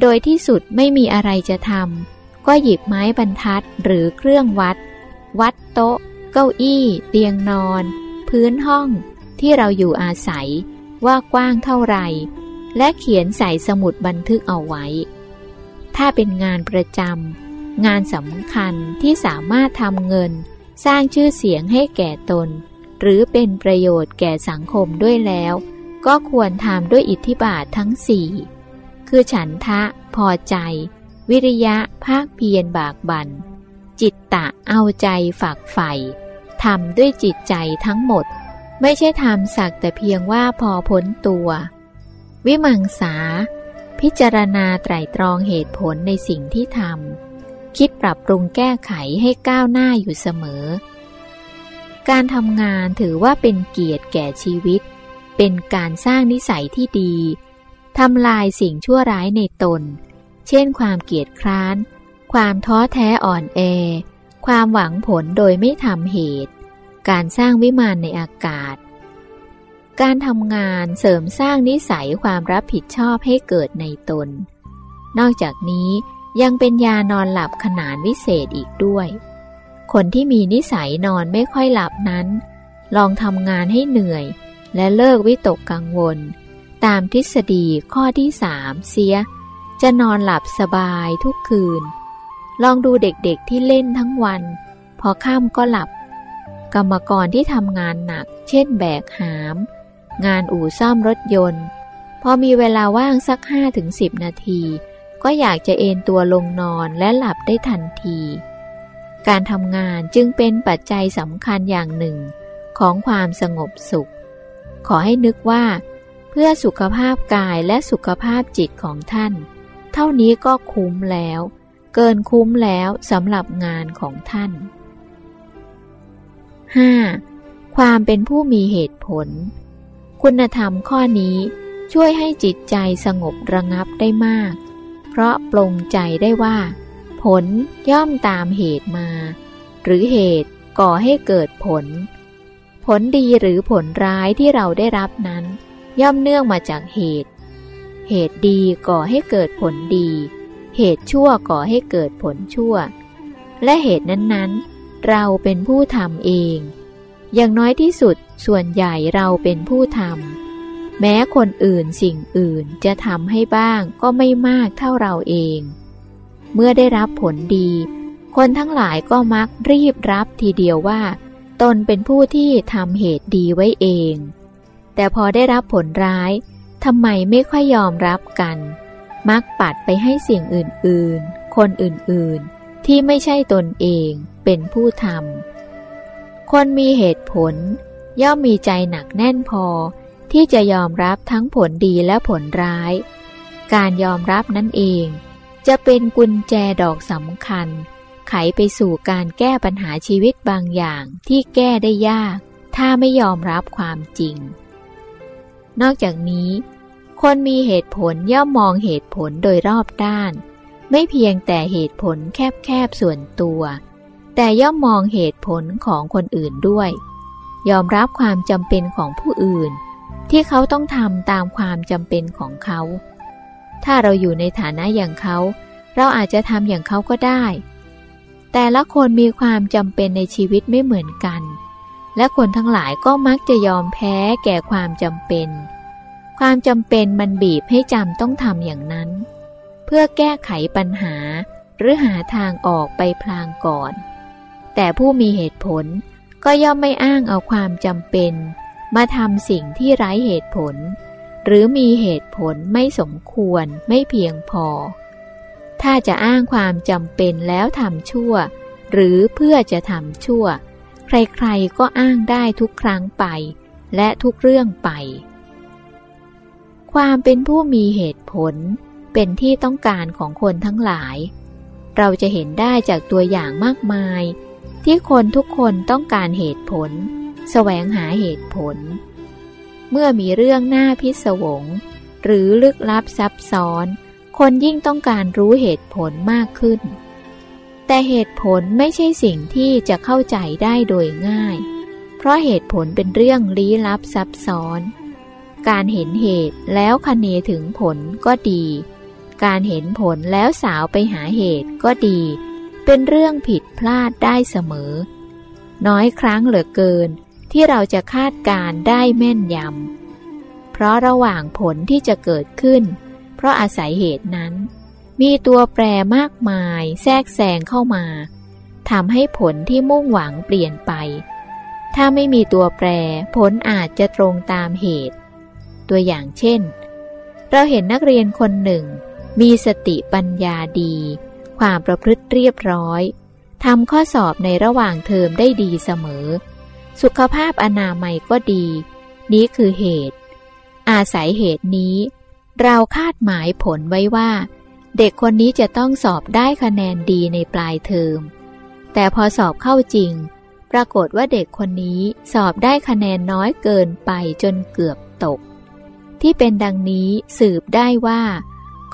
โดยที่สุดไม่มีอะไรจะทำ ก็หยิบไม้บรรทัดหรือเครื่องวัด วัดโต๊ะ เก้าอี้ เตียงนอน พื้นห้องที่เราอยู่อาศัยว่ากว้างเท่าไหร่ และเขียนใส่สมุดบันทึกเอาไว้ ถ้าเป็นงานประจำงานสำคัญที่สามารถทำเงิน สร้างชื่อเสียงให้แก่ตน หรือเป็นประโยชน์แก่สังคมด้วยแล้ว ก็ควรทำด้วยอิทธิบาททั้งสี่คือฉันทะ พอใจ วิริยะภาคเพียรบากบัน่นจิตตะเอาใจฝักใฝ่ทำด้วยจิตใจทั้งหมด ไม่ใช่ทำสักแต่เพียงว่าพอพ้นตัว วิมังสา พิจารณาไตรตรองเหตุผลในสิ่งที่ทำคิดปรับปรุงแก้ไขให้ก้าวหน้าอยู่เสมอ การทำงานถือว่าเป็นเกียรติแก่ชีวิต เป็นการสร้างนิสัยที่ดีทำลายสิ่งชั่วร้ายในตน เช่นความเกียจคร้าน ความท้อแท้อ่อนแอ ความหวังผลโดยไม่ทำเหตุ การสร้างวิมานในอากาศ การทำงานเสริมสร้างนิสัยความรับผิดชอบให้เกิดในตน นอกจากนี้ยังเป็นยานอนหลับขนานวิเศษอีกด้วย คนที่มีนิสัยนอนไม่ค่อยหลับนั้น ลองทำงานให้เหนื่อย และเลิกวิตกกังวล ตามทฤษฎีข้อที่สามเสีย จะนอนหลับสบายทุกคืน ลองดูเด็กๆที่เล่นทั้งวัน พอค่ำก็หลับ กรรมกรที่ทำงานหนัก เช่นแบกหาม งานอู่ซ่อมรถยนต์ พอมีเวลาว่างสักห้าถึงสิบนาที ก็อยากจะเอนตัวลงนอนและหลับได้ทันที การทำงานจึงเป็นปัจจัยสำคัญอย่างหนึ่ง ของความสงบสุข ขอให้นึกว่า เพื่อสุขภาพกายและสุขภาพจิตของท่าน เท่านี้ก็คุ้มแล้ว เกินคุ้มแล้วสำหรับงานของท่าน 5. ความเป็นผู้มีเหตุผล คุณธรรมข้อนี้ช่วยให้จิตใจสงบระงับได้มาก เพราะปลงใจได้ว่า ผลย่อมตามเหตุมา หรือเหตุก่อให้เกิดผล ผลดีหรือผลร้ายที่เราได้รับนั้น ย่อมเนื่องมาจากเหตุ เหตุดีก่อให้เกิดผลดี เหตุชั่วก่อให้เกิดผลชั่ว และเหตุนั้นๆ เราเป็นผู้ทำเอง อย่างน้อยที่สุดส่วนใหญ่เราเป็นผู้ทำแม้คนอื่นสิ่งอื่นจะทำให้บ้างก็ไม่มากเท่าเราเอง เมื่อได้รับผลดี คนทั้งหลายก็มักรีบรับทีเดียวว่า ตนเป็นผู้ที่ทำเหตุดีไว้เอง แต่พอได้รับผลร้ายทำไมไม่ค่อยยอมรับกัน มักปัดไปให้สิ่งอื่นๆ คนอื่นๆ ที่ไม่ใช่ตนเองเป็นผู้ทำ คนมีเหตุผล ย่อมมีใจหนักแน่นพอ ที่จะยอมรับทั้งผลดีและผลร้าย การยอมรับนั่นเอง จะเป็นกุญแจดอกสำคัญ ไขไปสู่การแก้ปัญหาชีวิตบางอย่างที่แก้ได้ยาก ถ้าไม่ยอมรับความจริง นอกจากนี้ คนมีเหตุผลย่อมมองเหตุผลโดยรอบด้าน ไม่เพียงแต่เหตุผลแคบๆส่วนตัว แต่ย่อมมองเหตุผลของคนอื่นด้วย ยอมรับความจำเป็นของผู้อื่น ที่เขาต้องทำตามความจำเป็นของเขา ถ้าเราอยู่ในฐานะอย่างเขา เราอาจจะทำอย่างเขาก็ได้ แต่ละคนมีความจำเป็นในชีวิตไม่เหมือนกัน และคนทั้งหลายก็มักจะยอมแพ้แก่ความจำเป็น ความจำเป็นมันบีบให้จำต้องทำอย่างนั้น เพื่อแก้ไขปัญหาหรือหาทางออกไปพลางก่อน แต่ผู้มีเหตุผลก็ย่อมไม่อ้างเอาความจำเป็น มาทำสิ่งที่ไร้เหตุผล หรือมีเหตุผลไม่สมควรไม่เพียงพอ ถ้าจะอ้างความจำเป็นแล้วทำชั่ว หรือเพื่อจะทำชั่ว ใครๆก็อ้างได้ทุกครั้งไป และทุกเรื่องไป ความเป็นผู้มีเหตุผลเป็นที่ต้องการของคนทั้งหลาย เราจะเห็นได้จากตัวอย่างมากมาย ที่คนทุกคนต้องการเหตุผล แสวงหาเหตุผล เมื่อมีเรื่องหน้าพิศวง หรือลึกลับซับซ้อน คนยิ่งต้องการรู้เหตุผลมากขึ้น แต่เหตุผลไม่ใช่สิ่งที่จะเข้าใจได้โดยง่าย เพราะเหตุผลเป็นเรื่องลี้ลับซับซ้อน การเห็นเหตุแล้วคเนถึงผลก็ดี การเห็นผลแล้วสาวไปหาเหตุก็ดี เป็นเรื่องผิดพลาดได้เสมอ น้อยครั้งเหลือเกินที่เราจะคาดการได้แม่นยำ เพราะระหว่างผลที่จะเกิดขึ้น เพราะอาศัยเหตุนั้น มีตัวแปรมากมายแทรกแซงเข้ามาทำให้ผลที่มุ่งหวังเปลี่ยนไป ถ้าไม่มีตัวแปรผลอาจจะตรงตามเหตุ ตัวอย่างเช่น เราเห็นนักเรียนคนหนึ่ง มีสติปัญญาดี ความประพฤติเรียบร้อยทำข้อสอบในระหว่างเทอมได้ดีเสมอ สุขภาพอนามัยก็ดี นี้คือเหตุ อาศัยเหตุนี้ เราคาดหมายผลไว้ว่า เด็กคนนี้จะต้องสอบได้คะแนนดีในปลายเทอม แต่พอสอบเข้าจริง ปรากฏว่าเด็กคนนี้สอบได้คะแนนน้อยเกินไปจนเกือบตก ที่เป็นดังนี้สืบได้ว่า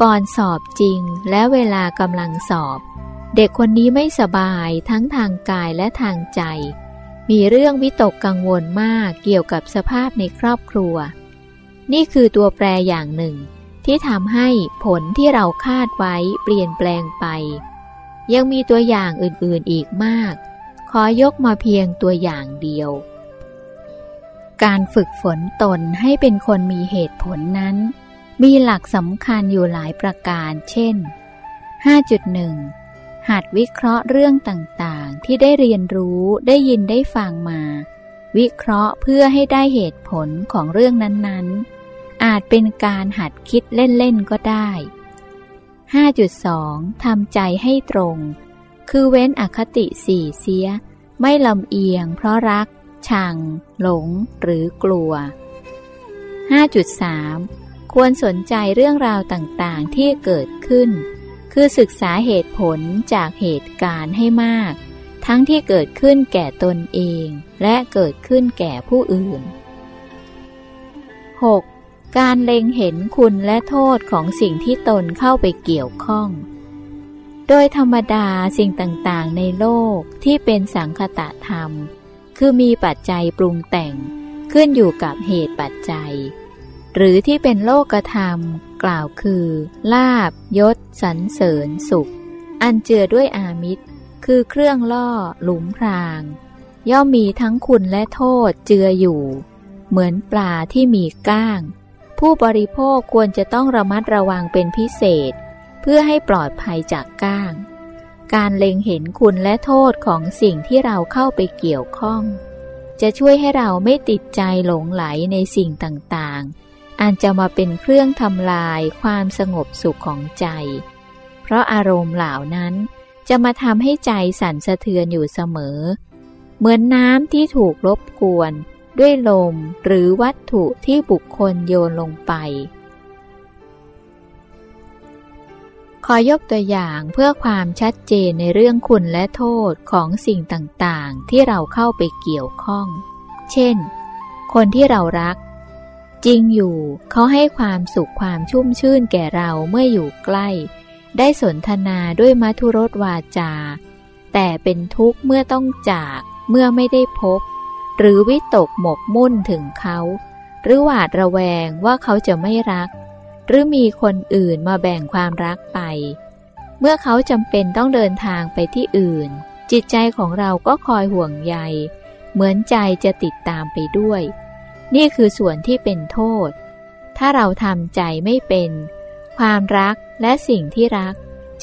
ก่อนสอบจริงและเวลากำลังสอบ เด็กคนนี้ไม่สบายทั้งทางกายและทางใจ มีเรื่องวิตกกังวลมากเกี่ยวกับสภาพในครอบครัว นี่คือตัวแปรอย่างหนึ่ง ที่ทำให้ผลที่เราคาดไว้เปลี่ยนแปลงไป ยังมีตัวอย่างอื่นๆอีกมาก ขอยกมาเพียงตัวอย่างเดียว การฝึกฝนตนให้เป็นคนมีเหตุผลนั้น มีหลักสำคัญอยู่หลายประการ เช่น 5.1 หัดวิเคราะห์เรื่องต่างๆ ที่ได้เรียนรู้ได้ยินได้ฟังมา วิเคราะห์เพื่อให้ได้เหตุผลของเรื่องนั้นๆ อาจเป็นการหัดคิดเล่น ๆ ก็ได้ 5.2 ทำใจให้ตรง คือเว้นอคติสี่เสีย ไม่ลำเอียงเพราะรัก ชัง หลง หรือกลัว 5.3 ควรสนใจเรื่องราวต่างๆที่เกิดขึ้น คือศึกษาเหตุผลจากเหตุการณ์ให้มาก ทั้งที่เกิดขึ้นแก่ตนเอง และเกิดขึ้นแก่ผู้อื่น 6. การเล็งเห็นคุณและโทษของสิ่งที่ตนเข้าไปเกี่ยวข้อง โดยธรรมดาสิ่งต่างๆในโลกที่เป็นสังคตะธรรม คือมีปัจจัยปรุงแต่งขึ้นอยู่กับเหตุปัจจัย หรือที่เป็นโลกธรรม กล่าวคือ ลาบยศสรรเสริญสุข อันเจือด้วยอามิตร คือเครื่องล่อหลุมพราง ย่อมมีทั้งคุณและโทษเจืออยู่ เหมือนปลาที่มีก้าง ผู้บริโภคควรจะต้องระมัดระวังเป็นพิเศษ เพื่อให้ปลอดภัยจากก้าง การเล็งเห็นคุณและโทษของสิ่งที่เราเข้าไปเกี่ยวข้อง จะช่วยให้เราไม่ติดใจหลงไหลในสิ่งต่างๆ อันจะมาเป็นเครื่องทำลายความสงบสุขของใจ เพราะอารมณ์เหล่านั้นจะมาทำให้ใจสั่นสะเทือนอยู่เสมอ เหมือนน้ำที่ถูกรบกวน ด้วยลมหรือวัตถุที่บุคคลโยนลงไป ขอยกตัวอย่างเพื่อความชัดเจนในเรื่องคุณและโทษของสิ่งต่าง ๆ ที่เราเข้าไปเกี่ยวข้อง เช่น คนที่เรารัก จริงอยู่เขาให้ความสุขความชุ่มชื่นแก่เราเมื่ออยู่ใกล้ ได้สนทนาด้วยมัทุรสวาจา แต่เป็นทุกข์เมื่อต้องจากเมื่อไม่ได้พบ หรือวิตกหมกมุ่นถึงเขา หรือหวาดระแวงว่าเขาจะไม่รัก หรือมีคนอื่นมาแบ่งความรักไป เมื่อเขาจำเป็นต้องเดินทางไปที่อื่น จิตใจของเราก็คอยห่วงใย เหมือนใจจะติดตามไปด้วย นี่คือส่วนที่เป็นโทษ ถ้าเราทำใจไม่เป็น ความรักและสิ่งที่รัก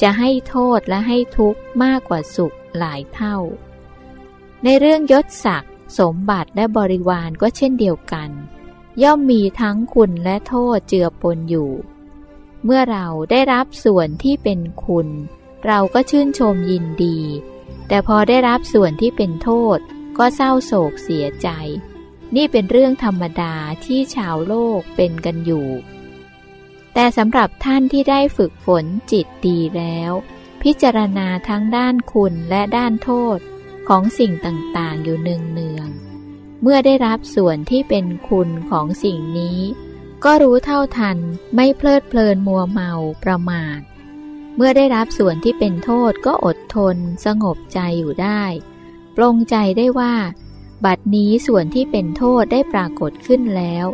จะให้โทษและให้ทุกข์มากกว่าสุขหลายเท่า ในเรื่องยศศักดิ์สมบัติและบริวารก็เช่นเดียวกัน ย่อมมีทั้งคุณและโทษเจือปนอยู่ เมื่อเราได้รับส่วนที่เป็นคุณ เราก็ชื่นชมยินดี แต่พอได้รับส่วนที่เป็นโทษก็เศร้าโศกเสียใจ นี่เป็นเรื่องธรรมดาที่ชาวโลกเป็นกันอยู่ แต่สำหรับท่านที่ได้ฝึกฝนจิตดีแล้ว พิจารณาทั้งด้านคุณและด้านโทษของสิ่งต่างๆ อยู่เนืองๆเมื่อได้รับส่วนที่เป็นคุณของสิ่งนี้ ก็รู้เท่าทันไม่เพลิดเพลินมัวเมาประมาท เมื่อได้รับส่วนที่เป็นโทษก็อดทนสงบใจอยู่ได้ ปลงใจได้ว่า บัดนี้ส่วนที่เป็นโทษได้ปรากฏขึ้นแล้ว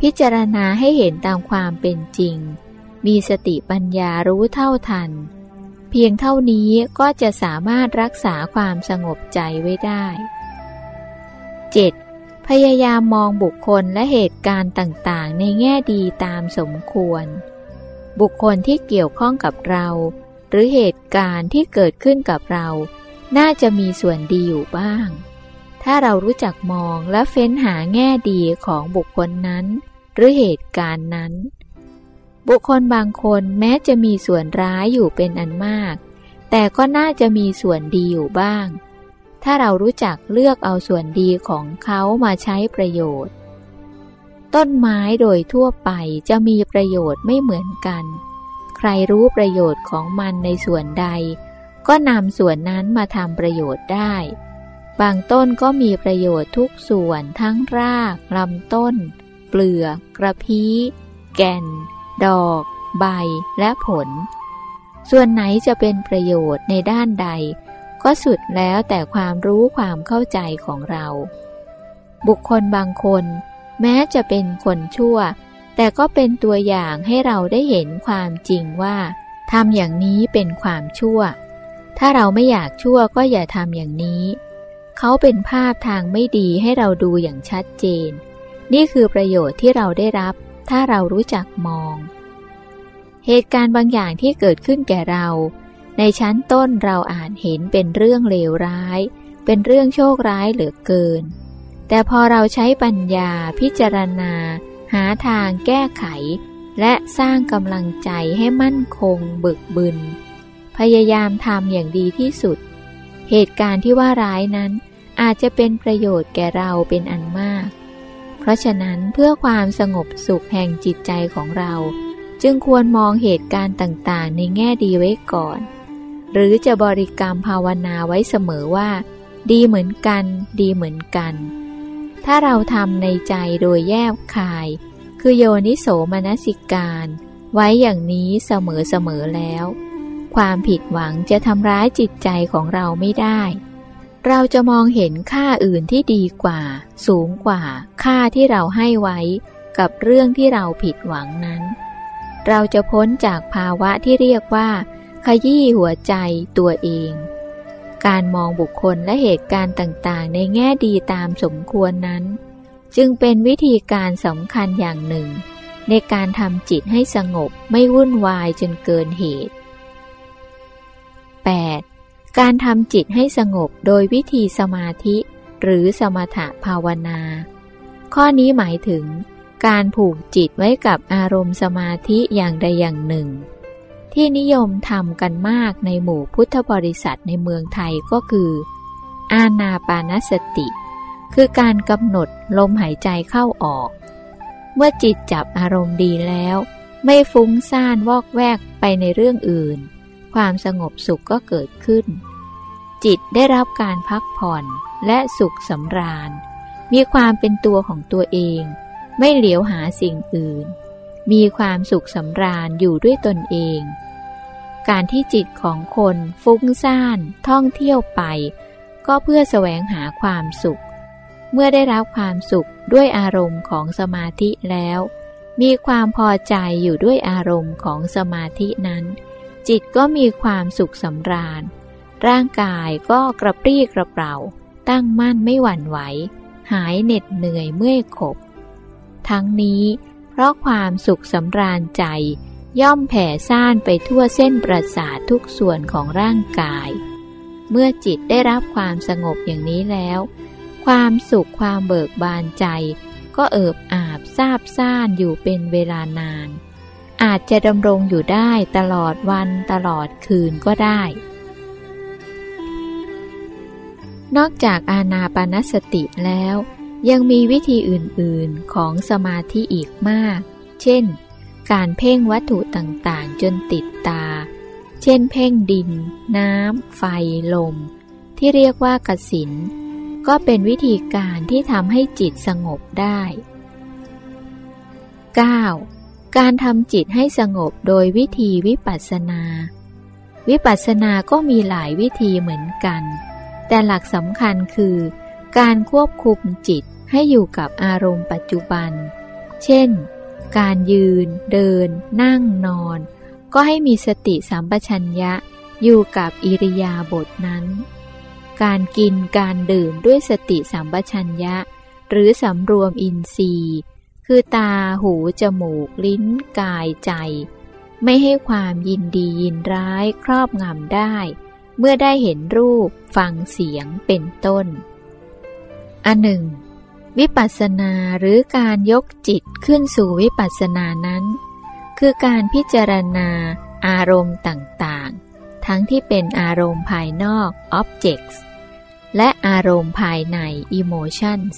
พิจารณาให้เห็นตามความเป็นจริง มีสติปัญญารู้เท่าทัน เพียงเท่านี้ก็จะสามารถรักษาความสงบใจไว้ได้ 7. พยายามมองบุคคลและเหตุการณ์ต่างๆ ในแง่ดีตามสมควร บุคคลที่เกี่ยวข้องกับเรา หรือเหตุการณ์ที่เกิดขึ้นกับเรา น่าจะมีส่วนดีอยู่บ้าง ถ้าเรารู้จักมองและเฟ้นหาแง่ดีของบุคคลนั้น หรือเหตุการณ์นั้น บุคคลบางคนแม้จะมีส่วนร้ายอยู่เป็นอันมาก แต่ก็น่าจะมีส่วนดีอยู่บ้าง ถ้าเรารู้จักเลือกเอาส่วนดีของเขามาใช้ประโยชน์ ต้นไม้โดยทั่วไปจะมีประโยชน์ไม่เหมือนกัน ใครรู้ประโยชน์ของมันในส่วนใด ก็นำส่วนนั้นมาทำประโยชน์ได้ บางต้นก็มีประโยชน์ทุกส่วนทั้งรากลำต้น เปลือก กระพี้ แก่น ดอก ใบ และผล ส่วนไหนจะเป็นประโยชน์ในด้านใด ก็สุดแล้วแต่ความรู้ความเข้าใจของเรา บุคคลบางคน แม้จะเป็นคนชั่ว แต่ก็เป็นตัวอย่างให้เราได้เห็นความจริงว่าทำอย่างนี้เป็นความชั่ว ถ้าเราไม่อยากชั่วก็อย่าทำอย่างนี้ เขาเป็นภาพทางไม่ดีให้เราดูอย่างชัดเจน นี่คือประโยชน์ที่เราได้รับถ้าเรารู้จักมอง เหตุการณ์บางอย่างที่เกิดขึ้นแก่เรา ในชั้นต้นเราอาจเห็นเป็นเรื่องเลวร้าย เป็นเรื่องโชคร้ายเหลือเกิน แต่พอเราใช้ปัญญาพิจารณา หาทางแก้ไข และสร้างกำลังใจให้มั่นคง บึกบึน พยายามทำอย่างดีที่สุด เหตุการณ์ที่ว่าร้ายนั้นอาจจะเป็นประโยชน์แก่เราเป็นอันมาก เพราะฉะนั้นเพื่อความสงบสุขแห่งจิตใจของเรา จึงควรมองเหตุการณ์ต่างๆ ในแง่ดีไว้ก่อน หรือจะบริกรรมภาวนาไว้เสมอว่า ดีเหมือนกัน ดีเหมือนกัน ถ้าเราทำในใจโดยแยบคาย คือโยนิโสมนสิการ ไว้อย่างนี้เสมอๆแล้ว ความผิดหวังจะทำร้ายจิตใจของเราไม่ได้ เราจะมองเห็นค่าอื่นที่ดีกว่า สูงกว่า ค่าที่เราให้ไว้ กับเรื่องที่เราผิดหวังนั้น เราจะพ้นจากภาวะที่เรียกว่า ขยี้หัวใจตัวเอง การมองบุคคลและเหตุการณ์ต่างๆ ในแง่ดีตามสมควรนั้น จึงเป็นวิธีการสำคัญอย่างหนึ่ง ในการทำจิตให้สงบไม่วุ่นวายจนเกินเหตุ 8. การทำจิตให้สงบโดยวิธีสมาธิ หรือสมถภาวนา ข้อนี้หมายถึง การผูกจิตไว้กับอารมณ์สมาธิอย่างใดอย่างหนึ่ง ที่นิยมทำกันมากในหมู่พุทธบริษัทในเมืองไทยก็คือ อาณาปานสติ คือการกำหนดลมหายใจเข้าออก เมื่อจิตจับอารมณ์ดีแล้ว ไม่ฟุ้งซ่านวอกแวกไปในเรื่องอื่น ความสงบสุขก็เกิดขึ้น จิตได้รับการพักผ่อนและสุขสำราญ มีความเป็นตัวของตัวเอง ไม่เหลียวหาสิ่งอื่น มีความสุขสำราญอยู่ด้วยตนเอง การที่จิตของคนฟุ้งซ่านท่องเที่ยวไป ก็เพื่อแสวงหาความสุข เมื่อได้รับความสุขด้วยอารมณ์ของสมาธิแล้ว มีความพอใจอยู่ด้วยอารมณ์ของสมาธินั้น จิตก็มีความสุขสำราญ ร่างกายก็กระปรี้กระเปร่า ตั้งมั่นไม่หวั่นไหว หายเหน็ดเหนื่อยเมื่อยขบ ทั้งนี้เพราะความสุขสำราญใจย่อมแผ่ซ่านไปทั่วเส้นประสาททุกส่วนของร่างกาย เมื่อจิตได้รับความสงบอย่างนี้แล้ว ความสุขความเบิกบานใจ ก็เอิบอาบซาบซ่านอยู่เป็นเวลานาน อาจจะดำรงอยู่ได้ตลอดวันตลอดคืนก็ได้ นอกจากอาณาปานสติแล้ว ยังมีวิธีอื่นๆของสมาธิอีกมาก เช่น การเพ่งวัตถุต่างๆ จนติดตา เช่น เพ่งดิน น้ำ ไฟ ลม ที่เรียกว่ากสิน ก็เป็นวิธีการที่ทำให้จิตสงบได้ 9. การทำจิตให้สงบโดยวิธีวิปัสสนา วิปัสสนาก็มีหลายวิธีเหมือนกัน แต่หลักสำคัญคือ การควบคุมจิตให้อยู่กับอารมณ์ปัจจุบัน เช่น การยืน เดิน นั่งนอน ก็ให้มีสติสัมปชัญญะอยู่กับอิริยาบถนั้น การกินการดื่มด้วยสติสัมปชัญญะ หรือสำรวมอินทรีย์ คือตาหู จมูก ลิ้น กายใจ ไม่ให้ความยินดียินร้ายครอบงำได้ เมื่อได้เห็นรูปฟังเสียงเป็นต้น อันหนึ่ง วิปัสสนาหรือการยกจิตขึ้นสู่วิปัสสนานั้น คือการพิจารณาอารมณ์ต่างๆ ทั้งที่เป็นอารมณ์ภายนอก objects และอารมณ์ภายใน emotions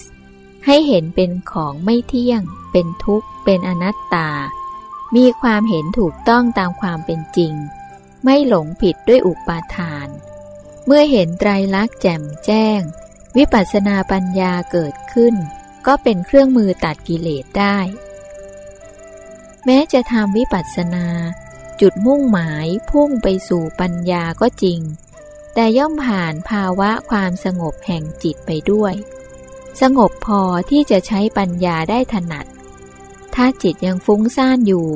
ให้เห็นเป็นของไม่เที่ยง เป็นทุกข์ เป็นอนัตตา มีความเห็นถูกต้องตามความเป็นจริง ไม่หลงผิดด้วยอุปาทาน เมื่อเห็นไตรลักษณ์แจ่มแจ้ง วิปัสสนาปัญญาเกิดขึ้น ก็เป็นเครื่องมือตัดกิเลสได้ แม้จะทำวิปัสสนา จุดมุ่งหมายพุ่งไปสู่ปัญญาก็จริง แต่ย่อมผ่านภาวะความสงบแห่งจิตไปด้วย สงบพอที่จะใช้ปัญญาได้ถนัด ถ้าจิตยังฟุ้งซ่านอยู่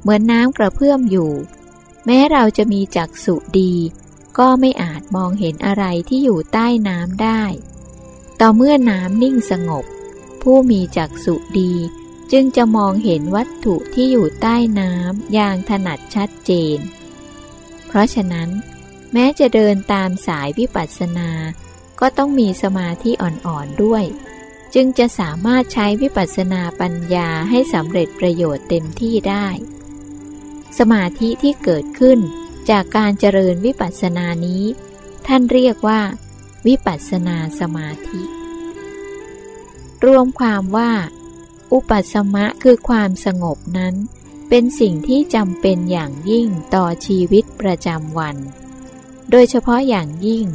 เหมือนน้ำกระเพื่อมอยู่ แม้เราจะมีจักษุดี ก็ไม่อาจมองเห็นอะไรที่อยู่ใต้น้ำได้ ต่อเมื่อน้ำนิ่งสงบ ผู้มีจักษุดีจึงจะมองเห็นวัตถุที่อยู่ใต้น้ำอย่างถนัดชัดเจน เพราะฉะนั้น แม้จะเดินตามสายวิปัสสนา ก็ต้องมีสมาธิอ่อนๆด้วย จึงจะสามารถใช้วิปัสสนาปัญญาให้สำเร็จประโยชน์เต็มที่ได้ สมาธิที่เกิดขึ้นจากการเจริญวิปัสสนานี้ ท่านเรียกว่า วิปัสสนาสมาธิ รวมความว่า อุปัสมะคือความสงบนั้น เป็นสิ่งที่จำเป็นอย่างยิ่งต่อชีวิตประจำวัน โดยเฉพาะอย่างยิ่ง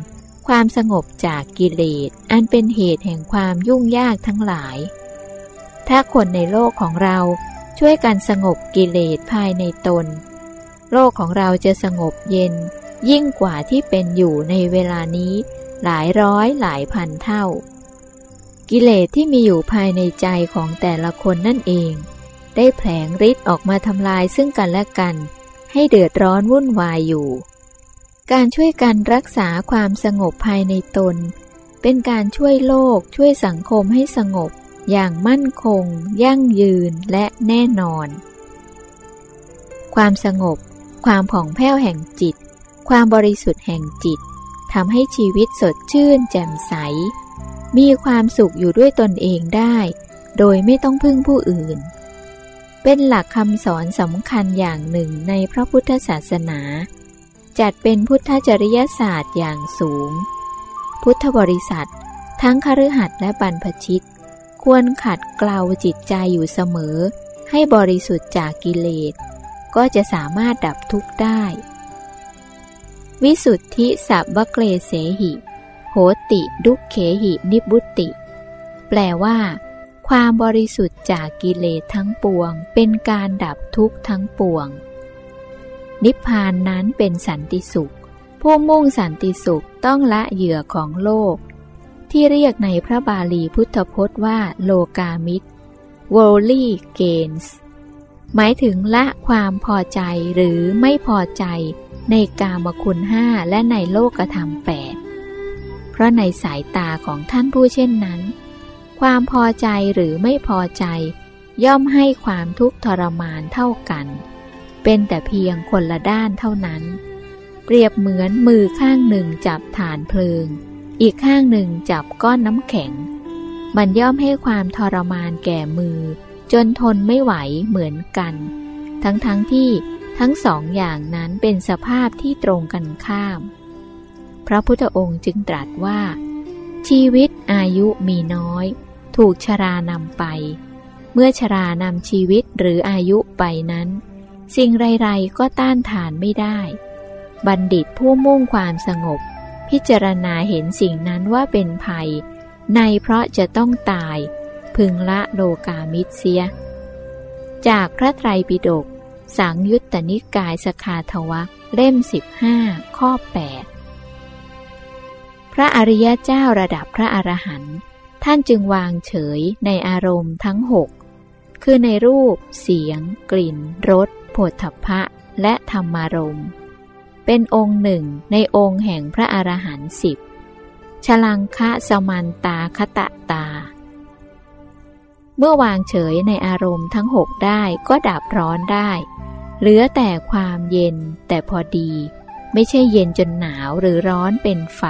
ความสงบจากกิเลสอันเป็นเหตุแห่งความยุ่งยากทั้งหลาย ถ้าคนในโลกของเราช่วยกันสงบกิเลสภายในตน โลกของเราจะสงบเย็น ยิ่งกว่าที่เป็นอยู่ในเวลานี้ หลายร้อยหลายพันเท่า กิเลสที่มีอยู่ภายในใจของแต่ละคนนั่นเอง ได้แผลงฤทธิ์ออกมาทำลายซึ่งกันและกัน ให้เดือดร้อนวุ่นวายอยู่ การช่วยกันรักษาความสงบภายในตน เป็นการช่วยโลกช่วยสังคมให้สงบ อย่างมั่นคง ยั่งยืนและแน่นอน ความสงบ ความผ่องแผ้วแห่งจิต ความบริสุทธิ์แห่งจิตทำให้ชีวิตสดชื่น แจ่มใส มีความสุขอยู่ด้วยตนเองได้ โดยไม่ต้องพึ่งผู้อื่น เป็นหลักคำสอนสำคัญอย่างหนึ่งในพระพุทธศาสนา จัดเป็นพุทธจริยศาสตร์อย่างสูง พุทธบริษัท ทั้งคฤหัสถ์และบรรพชิต ควรขัดเกลาจิตใจอยู่เสมอ ให้บริสุทธิ์จากกิเลส ก็จะสามารถดับทุกข์ได้ วิสุทธิสัพวเกเลเสหิ โหติดุเขหินิบุติ แปลว่า ความบริสุทธิ์จากกิเลสทั้งปวง เป็นการดับทุกข์ทั้งปวง นิพพานนั้นเป็นสันติสุข ผู้มุ่งสันติสุขต้องละเหยื่อของโลก ที่เรียกในพระบาลีพุทธพจน์ว่าโลกามิตร worldly gains หมายถึงละความพอใจหรือไม่พอใจในกามคุณห้าและในโลกธรรมแปดเพราะในสายตาของท่านผู้เช่นนั้น ความพอใจหรือไม่พอใจ ย่อมให้ความทุกข์ทรมานเท่ากัน เป็นแต่เพียงคนละด้านเท่านั้น เปรียบเหมือนมือข้างหนึ่งจับฐานเพลิง อีกข้างหนึ่งจับก้อนน้ำแข็ง มันย่อมให้ความทรมานแก่มือ จนทนไม่ไหวเหมือนกัน ทั้งๆทที่ทั้งสองอย่างนั้นเป็นสภาพที่ตรงกันข้าม พระพุทธองค์จึงตรัสว่า ชีวิตอายุมีน้อย ถูกชรานำไป เมื่อชรานำชีวิตหรืออายุไปนั้น สิ่งไร ๆ ก็ต้านทานไม่ได้ บัณฑิตผู้มุ่งความสงบ พิจารณาเห็นสิ่งนั้นว่าเป็นภัย ในเพราะจะต้องตาย พึงละโลกามิเสีย จากพระไตรปิฎกสังยุตตนิกายสคาทวักเล่ม15ข้อ8พระอริยเจ้าระดับพระอรหันต์ท่านจึงวางเฉยในอารมณ์ทั้งหกคือในรูป เสียง กลิ่น รส โผฏฐพะและธรรมารมณ์ เป็นองค์หนึ่งในองค์แห่งพระอรหันต์สิบฉลังคะสมันตาคตะตา เมื่อวางเฉยในอารมณ์ทั้งหกได้ก็ดับร้อนได้ เหลือแต่ความเย็นแต่พอดี ไม่ใช่เย็นจนหนาวหรือร้อนเป็นไฟ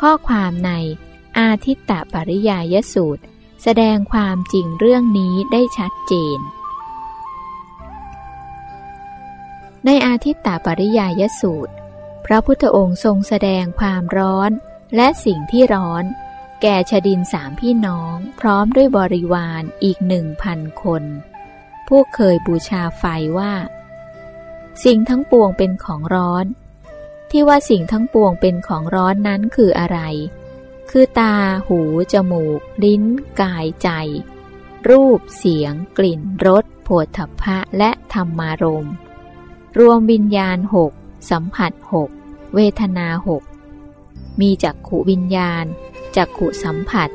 ข้อความในอาทิตตปริยายสูตร แสดงความจริงเรื่องนี้ได้ชัดเจน ในอาทิตตปริยายสูตร พระพุทธองค์ทรงแสดงความร้อนและสิ่งที่ร้อน แก่ชดินสามพี่น้องพร้อมด้วยบริวารอีกหนึ่งพันคนพวกเคยบูชาไฟว่า สิ่งทั้งปวงเป็นของร้อน ที่ว่าสิ่งทั้งปวงเป็นของร้อนนั้นคืออะไร คือตา หู จมูก ลิ้น กาย ใจ รูป เสียง กลิ่น รสโผฏฐัพพะ และธรรมารม รวมวิญญาณหกสัมผัสหกเวทนาหกมีจักขุวิญญาณ จักขุสัมผัส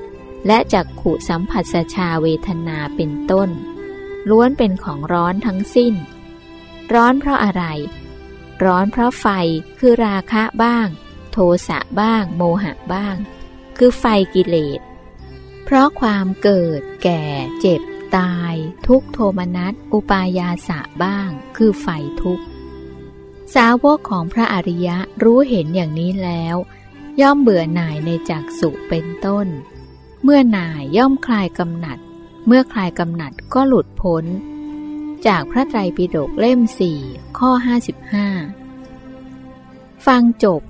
และจักขุสัมผัสสชาเวทนาเป็นต้น ล้วนเป็นของร้อนทั้งสิ้น ร้อนเพราะอะไร ร้อนเพราะไฟคือราคะบ้าง โทสะบ้าง โมหะบ้าง คือไฟกิเลส เพราะความเกิด แก่ เจ็บ ตาย ทุกโทมนัส อุปายาสะบ้าง คือไฟทุกข์ สาวกของพระอริยะรู้เห็นอย่างนี้แล้ว ย่อมเบื่อหน่ายในจักสุเป็นต้น เมื่อหน่ายย่อมคลายกำหนัด เมื่อคลายกำหนัดก็หลุดพ้น จากพระไตรปิฎกเล่มสี่ข้อ55ฟังจบ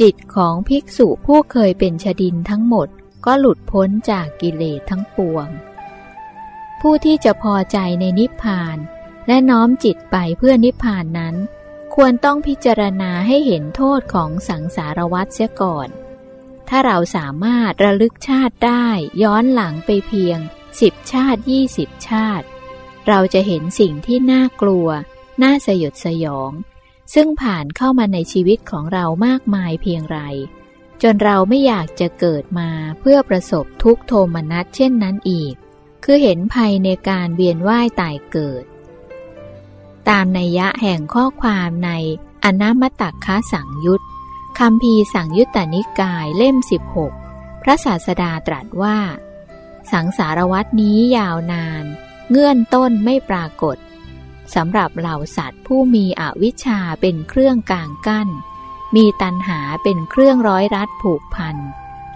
จิตของภิกษุผู้เคยเป็นชดินทั้งหมดก็หลุดพ้นจากกิเลสทั้งปวง ผู้ที่จะพอใจในนิพพาน และน้อมจิตไปเพื่อนิพพานนั้น ควรต้องพิจารณาให้เห็นโทษของสังสารวัฏเสียก่อน ถ้าเราสามารถระลึกชาติได้ย้อนหลังไปเพียงสิบชาติยี่สิบชาติ เราจะเห็นสิ่งที่น่ากลัว น่าสยดสยอง ซึ่งผ่านเข้ามาในชีวิตของเรามากมายเพียงไร จนเราไม่อยากจะเกิดมาเพื่อประสบทุกโทมนัสเช่นนั้นอีก คือเห็นภัยในการเวียนว่ายตายเกิด ตามนัยยะแห่งข้อความในอนามตักค้าสังยุตคำพีสังยุตตนิกายเล่ม 16 พระศาสดาตรัสว่า สังสารวัตนี้ยาวนาน เงื่อนต้นไม่ปรากฏสำหรับเหล่าสัตว์ผู้มีอวิชชาเป็นเครื่องกลางกั้น มีตันหาเป็นเครื่องร้อยรัดผูกพัน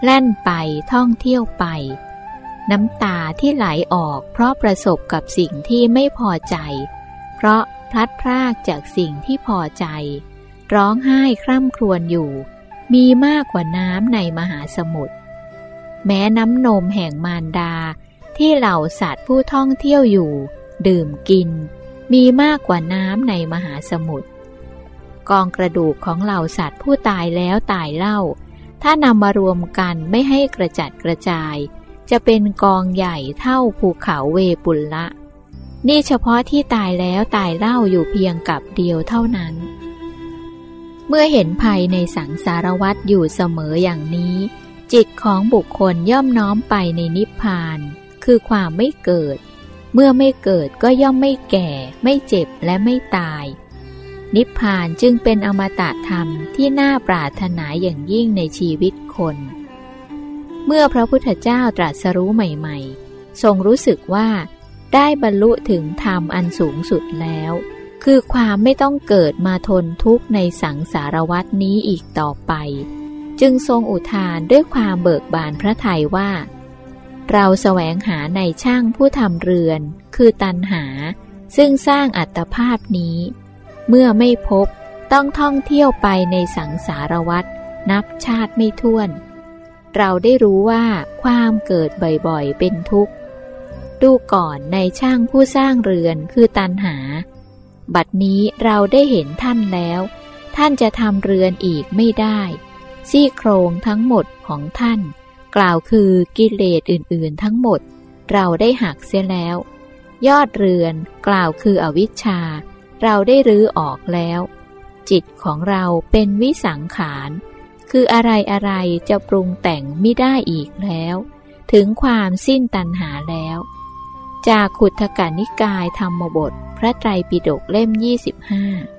แล่นไปท่องเที่ยวไป น้ำตาที่ไหลออกเพราะประสบกับสิ่งที่ไม่พอใจ เพราะพลัดพรากจากสิ่งที่พอใจ ร้องไห้คร่ำครวญอยู่ มีมากกว่าน้ำในมหาสมุทรแม้น้ำนมแห่งมารดา ที่เหล่าสัตว์ผู้ท่องเที่ยวอยู่ ดื่มกิน มีมากกว่าน้ำในมหาสมุทรกองกระดูกของเหล่าสัตว์ผู้ตายแล้วตายเล่า ถ้านำมารวมกันไม่ให้กระจัดกระจาย จะเป็นกองใหญ่เท่าภูเขาเวปุลละ นี่เฉพาะที่ตายแล้วตายเล่าอยู่เพียงกับเดียวเท่านั้น เมื่อเห็นภัยในสังสารวัฏอยู่เสมออย่างนี้ จิตของบุคคลย่อมน้อมไปในนิพพาน คือความไม่เกิด เมื่อไม่เกิดก็ย่อมไม่แก่ ไม่เจ็บและไม่ตาย นิพพานจึงเป็นอมตะธรรมที่น่าปรารถนาอย่างยิ่งในชีวิตคน เมื่อพระพุทธเจ้าตรัสรู้ใหม่ ๆ ทรงรู้สึกว่า ได้บรรลุถึงธรรมอันสูงสุดแล้ว คือความไม่ต้องเกิดมาทนทุกข์ในสังสารวัตนี้อีกต่อไป จึงทรงอุทานด้วยความเบิกบานพระทัยว่า เราแสวงหาในช่างผู้ทำเรือน คือตันหา ซึ่งสร้างอัตภาพนี้ เมื่อไม่พบต้องท่องเที่ยวไปในสังสารวัตนับชาติไม่ถ้วน เราได้รู้ว่าความเกิดบ่อยๆ เป็นทุกข์ ดูก่อนในช่างผู้สร้างเรือนคือตันหา บัดนี้เราได้เห็นท่านแล้ว ท่านจะทำเรือนอีกไม่ได้ ซี่โครงทั้งหมดของท่าน กล่าวคือกิเลสอื่นๆทั้งหมด เราได้หักเสียแล้ว ยอดเรือนกล่าวคืออวิชชา เราได้รื้อออกแล้ว จิตของเราเป็นวิสังขารคืออะไรอะไรจะปรุงแต่งไม่ได้อีกแล้ว ถึงความสิ้นตัณหาแล้ว จากขุทกานิกายธรรมบท พระไตรปิฎกเล่ม 25